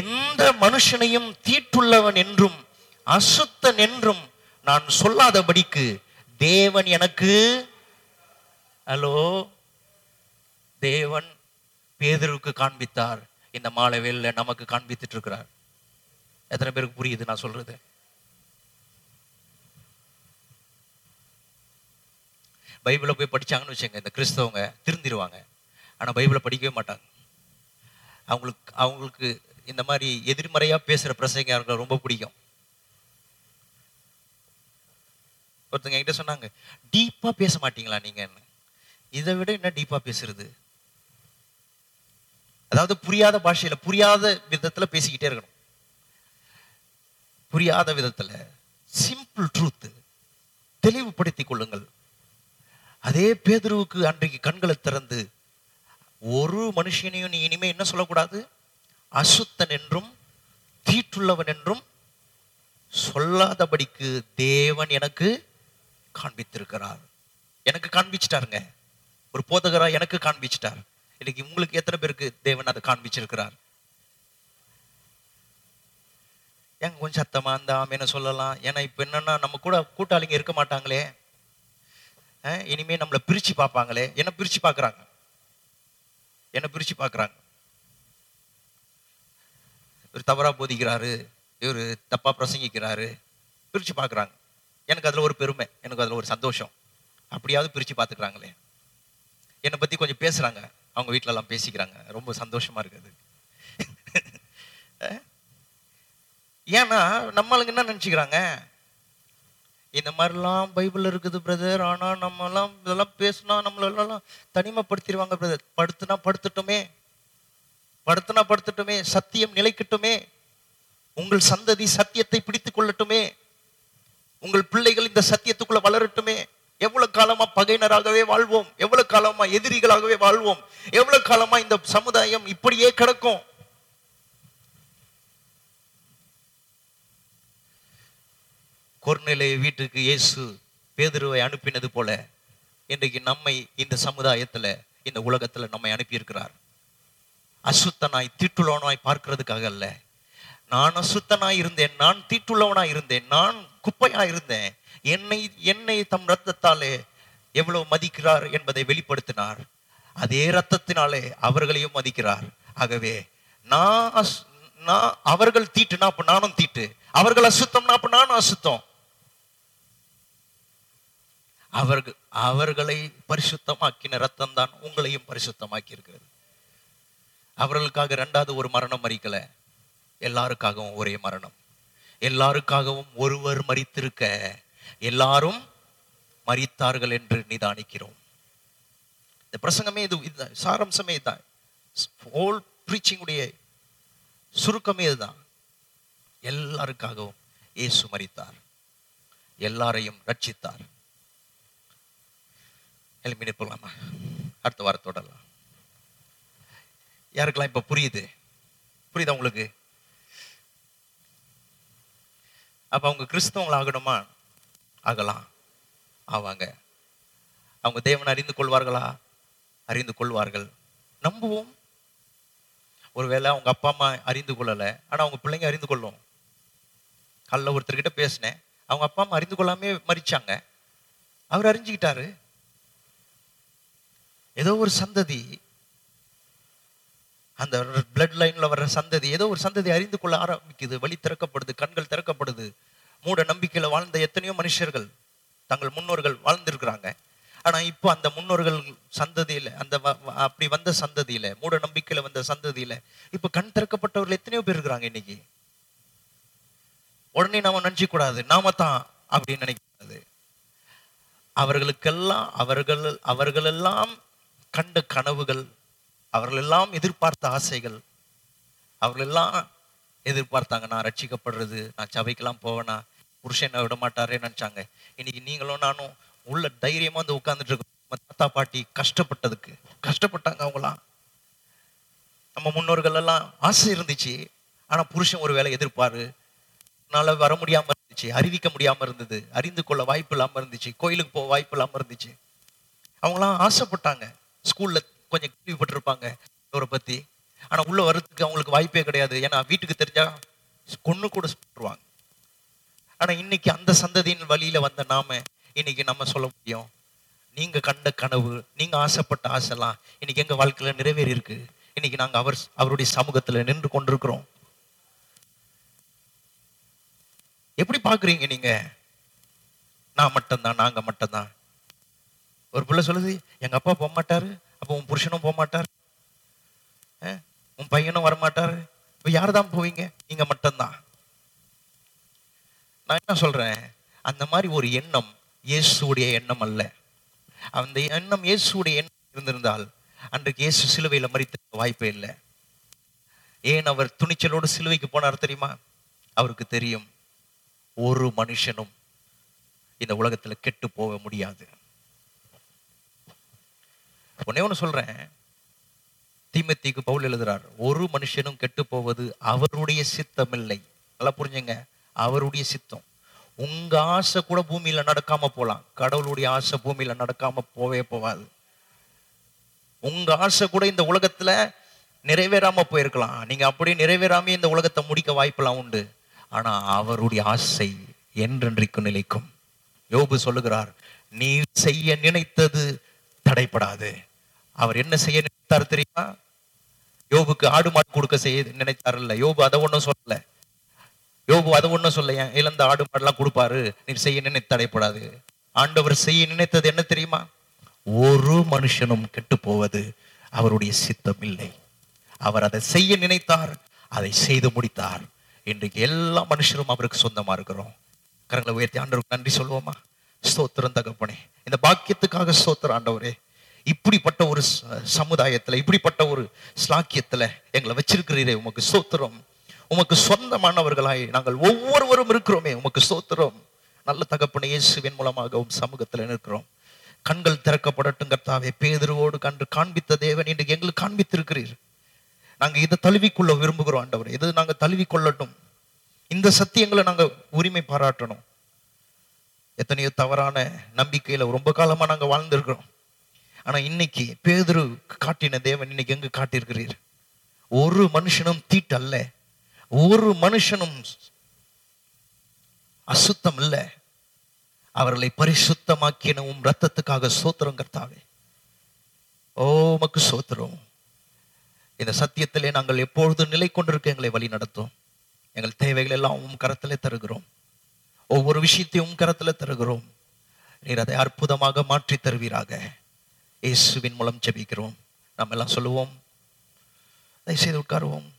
எந்த மனுஷனையும் தீட்டுள்ளவன் என்றும் அசுத்தன் என்றும் நான் சொல்லாதபடிக்கு தேவன் எனக்கு ஹலோ தேவன் பேதருக்கு காண்பித்தார். இந்த மாலை வேளையில நமக்கு காண்பித்துட்டு இருக்கிறார். எத்தனை பேருக்கு புரியுது நான் சொல்றது? பைபிளை போய் படிச்சாங்கன்னு வச்சுங்க இந்த கிறிஸ்தவங்க திருந்திடுவாங்க ஆனா பைபிளை படிக்கவே மாட்டாங்க. அவங்களுக்கு அவங்களுக்கு இந்த மாதிரி எதிர்மறையாக பேசுற பிரசங்க ரொம்ப பிடிக்கும். ஒருத்தங்க என்கிட்ட சொன்னாங்க டீப்பா பேச மாட்டீங்களா நீங்கள் இதை விட என்ன டீப்பா பேசுறது? அதாவது புரியாத பாஷையில புரியாத விதத்துல பேசிக்கிட்டே இருக்கணும். புரியாத விதத்துல சிம்பிள் ட்ரூத் தெளிவுபடுத்திக் கொள்ளுங்கள். அதே பேதுருவுக்கு அன்றைக்கு கண்களை திறந்து ஒரு மனுஷனையும் நீ இனிமே என்ன சொல்லக்கூடாது? அசுத்தன் என்றும் தீட்டுள்ளவன் என்றும் சொல்லாதபடிக்கு தேவன் எனக்கு காண்பித்திருக்கிறார். எனக்கு காண்பிச்சிட்டாருங்க. ஒரு போதகரா எனக்கு காண்பிச்சிட்டார். இன்னைக்கு உங்களுக்கு எத்தனை பேருக்கு தேவன் அதை காண்பிச்சிருக்கிறார்? ஏங்க கொஞ்சம் சத்தமா அந்த ஆமேன சொல்லலாம். ஏன்னா இப்ப என்னன்னா நம்ம கூட கூட்டாளிங்க இருக்க மாட்டாங்களே. இனிமேல் நம்மளை பிரிச்சு பார்ப்பாங்களே. என்ன பிரிச்சு பார்க்குறாங்க. என்ன பிரிச்சு பார்க்குறாங்க. இவர் தவறா போதிக்கிறாரு. இவர் தப்பா பிரசங்கிக்கிறாரு. பிரிச்சு பார்க்கறாங்க. எனக்கு அதுல ஒரு பெருமை. எனக்கு அதுல ஒரு சந்தோஷம். அப்படியாவது பிரிச்சு பார்த்துக்கிறாங்களே. என்னை பத்தி கொஞ்சம் பேசுறாங்க. அவங்க வீட்ல எல்லாம் பேசிக்கிறாங்க. ரொம்ப சந்தோஷமா இருக்குது. ஏன்னா நம்மளுக்கு என்ன நினச்சிக்கிறாங்க? இந்த மாதிரிலாம் பைபிள் இருக்குது பிரதர் ஆனால் நம்மலாம் இதெல்லாம் பேசினா நம்மளெல்லாம் தனிமைப்படுத்திடுவாங்க பிரதர் படுத்துனா படுத்துட்டோமே படுத்துனா படுத்துட்டோமே சத்தியம் நிலைக்கட்டுமே உங்கள் சந்ததி சத்தியத்தை பிடித்து கொள்ளட்டுமே உங்கள் பிள்ளைகள் இந்த சத்தியத்துக்குள்ள வளரட்டுமே. எவ்வளவு காலமா பகையினராகவே வாழ்வோம் எவ்வளவு காலமா எதிரிகளாகவே வாழ்வோம் எவ்வளவு காலமா இந்த சமுதாயம் இப்படியே கிடக்கும். கொர்நிலை வீட்டுக்கு இயேசு பேதுருவை அனுப்பினது போல இன்றைக்கு நம்மை இந்த சமுதாயத்துல இந்த உலகத்துல நம்மை அனுப்பியிருக்கிறார். அசுத்தனாய் தீட்டுள்ளவனாய் பார்க்கறதுக்காக அல்ல. நான் அசுத்தனாய் இருந்தேன் நான் தீட்டுள்ளவனாய் இருந்தேன் நான் குப்பையா இருந்தேன். என்னை என்னை தம் ரத்தத்தாலே எவ்வளவு மதிக்கிறார் என்பதை வெளிப்படுத்தினார். அதே ரத்தத்தினாலே அவர்களையும் மதிக்கிறார். ஆகவே நான் நான் அவர்கள் தீட்டுனா அப்ப நானும் தீட்டு. அவர்கள் அசுத்தம்னா அப்ப நானும் அசுத்தம். அவர்கள் அவர்களை பரிசுத்தமாக்கின ரத்தம் தான் உங்களையும் பரிசுத்தமாக்கி இருக்கிறது அவர்களுக்காக ரெண்டாவது ஒரு மரணம் மறிக்கல. எல்லாருக்காகவும் ஒரே மரணம். எல்லாருக்காகவும் ஒருவர் மறித்திருக்க. எல்லாரும் மறித்தார்கள் என்று நிதானிக்கிறோம். இந்த பிரசங்கமே இது இதுதான் சாரம்சமே இதுதான் ஹோல் உடைய சுருக்கமே இதுதான் எல்லாருக்காகவும் இயேசு மறித்தார். எல்லாரையும் ரட்சித்தார். எழுப்பி நிற்பலாமா அடுத்த வாரத்தோடலாம் யாருக்கெல்லாம் இப்போ புரியுது? புரியுதா உங்களுக்கு? அப்போ அவங்க கிறிஸ்தவங்களாகணுமா ஆகலாம். ஆவாங்க. அவங்க தேவனை அறிந்து கொள்வார்களா? அறிந்து கொள்வார்கள். நம்புவோம். ஒருவேளை அவங்க அப்பா அம்மா அறிந்து கொள்ளலை. ஆனா அவங்க பிள்ளைங்க அறிந்து கொள்ளும். காலைல ஒருத்தர்கிட்ட பேசினேன். அவங்க அப்பா அம்மா அறிந்து கொள்ளாமே மறிச்சாங்க அவர் அறிஞ்சுக்கிட்டாரு. ஏதோ ஒரு சந்ததி. அந்த பிளட் லைன்ல வர்ற சந்ததி ஏதோ ஒரு சந்ததி அறிந்து கொள்ள ஆரம்பிக்குது. வழி திறக்கப்படுது கண்கள் திறக்கப்படுது. மூட நம்பிக்கையில வாழ்ந்த எத்தனையோ மனுஷர்கள் தங்கள் முன்னோர்கள் வாழ்ந்திருக்கிறாங்க. ஆனா இப்போ அந்த முன்னோர்கள் சந்ததியில அந்த வ- அப்படி வந்த சந்ததியில மூட நம்பிக்கையில வந்த சந்ததியில இப்ப கண் திறக்கப்பட்டவர்கள் எத்தனையோ பேர் இருக்கிறாங்க இன்னைக்கு. உடனே நாம நினைச்சு கூடாது நாம தான் அப்படின்னு நினைக்கிறது அவர்களுக்கெல்லாம் அவர்கள் அவர்களெல்லாம் கண்ட கனவுகள் அவர்களெல்லாம் எதிர்பார்த்த ஆசைகள் அவர்களெல்லாம் எதிர்பார்த்தாங்க நான் ரட்சிக்கப்படுறது நான் சபைக்கெல்லாம் போவேனா புருஷனை விட மாட்டாரே நினைச்சாங்க. இன்னைக்கு நீங்களும் நானும் உள்ள தைரியமா வந்து உட்கார்ந்துட்டு இருக்கோம். நம்ம தாத்தா பாட்டி கஷ்டப்பட்டதுக்கு கஷ்டப்பட்டாங்க அவங்களாம். நம்ம முன்னோர்கள் எல்லாம் ஆசை இருந்துச்சு. ஆனா புருஷன் ஒரு வேலை எதிர்ப்பாரு. அதனால வர முடியாம இருந்துச்சு அறிவிக்க முடியாம இருந்தது அறிந்து கொள்ள வாய்ப்பு இல்லாம இருந்துச்சு கோயிலுக்கு போக வாய்ப்பு இல்லாம இருந்துச்சு. அவங்களாம் ஆசைப்பட்டாங்க. ஸ்கூல்ல கொஞ்சம் கேள்விப்பட்டிருப்பாங்க அவரை பத்தி. ஆனா உள்ள வர்றதுக்கு அவங்களுக்கு வாய்ப்பே கிடையாது. ஏன்னா வீட்டுக்கு தெரிஞ்சா கொன்னு கூட சொல்லிடுவாங்க ஆனா இன்னைக்கு அந்த சந்ததியின் வழியில வந்த நாம இன்னைக்கு நம்ம சொல்ல முடியும். நீங்க கண்ட கனவு நீங்க ஆசைப்பட்ட ஆசைலாம் இன்னைக்கு எங்க வாழ்க்கையில நிறைவேறி இருக்கு இன்னைக்கு நாங்க அவர் அவருடைய சமூகத்துல நின்று கொண்டிருக்கிறோம். எப்படி பாக்குறீங்க நீங்க? நான் மட்டும்தான் நாங்க மட்டும்தான். ஒரு பிள்ளை சொல்லுது எங்க அப்பா போக மாட்டாரு அப்ப உன் புருஷனும் போக மாட்டாரு அஹ், உன் பையனும் வரமாட்டாரு. இப்ப யார் தான் போவீங்க? நீங்க மட்டும்தான். நான் என்ன சொல்றேன்? அந்த மாதிரி ஒரு எண்ணம் இயேசுடைய எண்ணம் அல்ல. அந்த எண்ணம் இயேசுடைய எண்ணம் இருந்திருந்தால் அன்றைக்கு இயேசு சிலுவையில மறித்த வாய்ப்பே இல்லை. ஏன் அவர் துணிச்சலோடு சிலுவைக்கு போனார் தெரியுமா? அவருக்கு தெரியும் ஒரு மனுஷனும் இந்த உலகத்துல கெட்டு போக முடியாது. ஒன்னே ஒண்ணு சொல்றேன். தீமத்திக்கு பவுல் எழுதுறார் ஒரு மனுஷனும் கெட்டு போவது அவருடைய சித்தமில்லை. நல்லா புரிஞ்சுங்க அவருடைய சித்தம். உங்க ஆசை கூட பூமியில நடக்காம போலாம். கடவுளுடைய ஆசை பூமியில நடக்காம போவே போவாது. உங்க ஆசை கூட இந்த உலகத்துல நிறைவேறாம போயிருக்கலாம். நீங்க அப்படியே நிறைவேறாம இந்த உலகத்தை முடிக்க வாய்ப்பெல்லாம் உண்டு. ஆனா அவருடைய ஆசை என்றென்றைக்கும் நிலைக்கும். யோபு சொல்லுகிறார் நீ செய்ய நினைத்தது தடைப்படாது அவர் என்ன செய்ய நினைத்தார் தெரியுமா? யோபுக்கு ஆடு மாடு கொடுக்க செய்ய நினைத்தார் இல்ல. யோபு அதை ஒண்ணும் சொல்லல. யோபு அதை ஒண்ணும் சொல்ல. ஏன் இழந்த ஆடு மாடெல்லாம் கொடுப்பாரு. நீ செய்ய நினைத்து தடைப்படாது ஆண்டவர் செய்ய நினைத்தது என்ன தெரியுமா? ஒரு மனுஷனும் கெட்டு போவது அவருடைய சித்தம் இல்லை. அவர் அதை செய்ய நினைத்தார். அதை செய்து முடித்தார். இன்றைக்கு எல்லா மனுஷரும் அவருக்கு சொந்தமா இருக்கிறோம். கரங்களை உயர்த்தி ஆண்டவருக்கு நன்றி சொல்லுவோமா ஸ்தோத்திரம் தகப்பனே. இந்த பாக்கியத்துக்காக ஸ்தோத்திரம் ஆண்டவரே. இப்படிப்பட்ட ஒரு ச- சமுதாயத்துல இப்படிப்பட்ட ஒரு ஸ்லாக்கியத்துல எங்களை வச்சிருக்கிறீரே உமக்கு சோத்திரம் உமக்கு சொந்தமானவர்களாய் நாங்கள் ஒவ்வொருவரும் இருக்கிறோமே உமக்கு சோத்திரம் நல்ல தகப்பனே இயேசுவின் மூலமாக உம் சமூகத்துல நிற்கிறோம். கண்கள் திறக்கப்படட்டும் கர்த்தாவே பேதருவோடு கண்டு காண்பித்த தேவன் இன்று எங்களுக்கு காண்பித்திருக்கிறீர். நாங்க இதை தழுவிக்கொள்ள விரும்புகிறோம் ஆண்டவர். இதை நாங்க தழுவிக்கொள்ளட்டும். இந்த சத்தியங்களை நாங்க உரிமை பாராட்டணும். எத்தனையோ தவறான நம்பிக்கையில ரொம்ப காலமா நாங்க வாழ்ந்திருக்கிறோம். ஆனா இன்னைக்கு பேதுரு காட்டின தேவன் இன்னைக்கு எங்க காட்டியிருக்கிறீர்? ஒரு மனுஷனும் தீட்டல்ல. ஒரு மனுஷனும் அசுத்தம் இல்ல அவர்களை பரிசுத்தமாக்கின உம் ரத்தத்துக்காக சோத்திரம் கர்த்தாவே. ஓ மக்கு சோத்திரம். இந்த சத்தியத்திலே நாங்கள் எப்பொழுது நிலை கொண்டிருக்க எங்களை வழி நடத்தும்? எங்கள் தேவைகள் எல்லாம் உம் கரத்திலே தருகிறோம். ஒவ்வொரு விஷயத்தையும் உம் கரத்திலே தருகிறோம். நீர் அதை அற்புதமாக மாற்றி தருவீராக. இயேசுவின் மூலம் ஜெபிக்கிறோம். நம்ம எல்லாம் சொல்லுவோம். தயவுசெய்து உட்காருவோம்.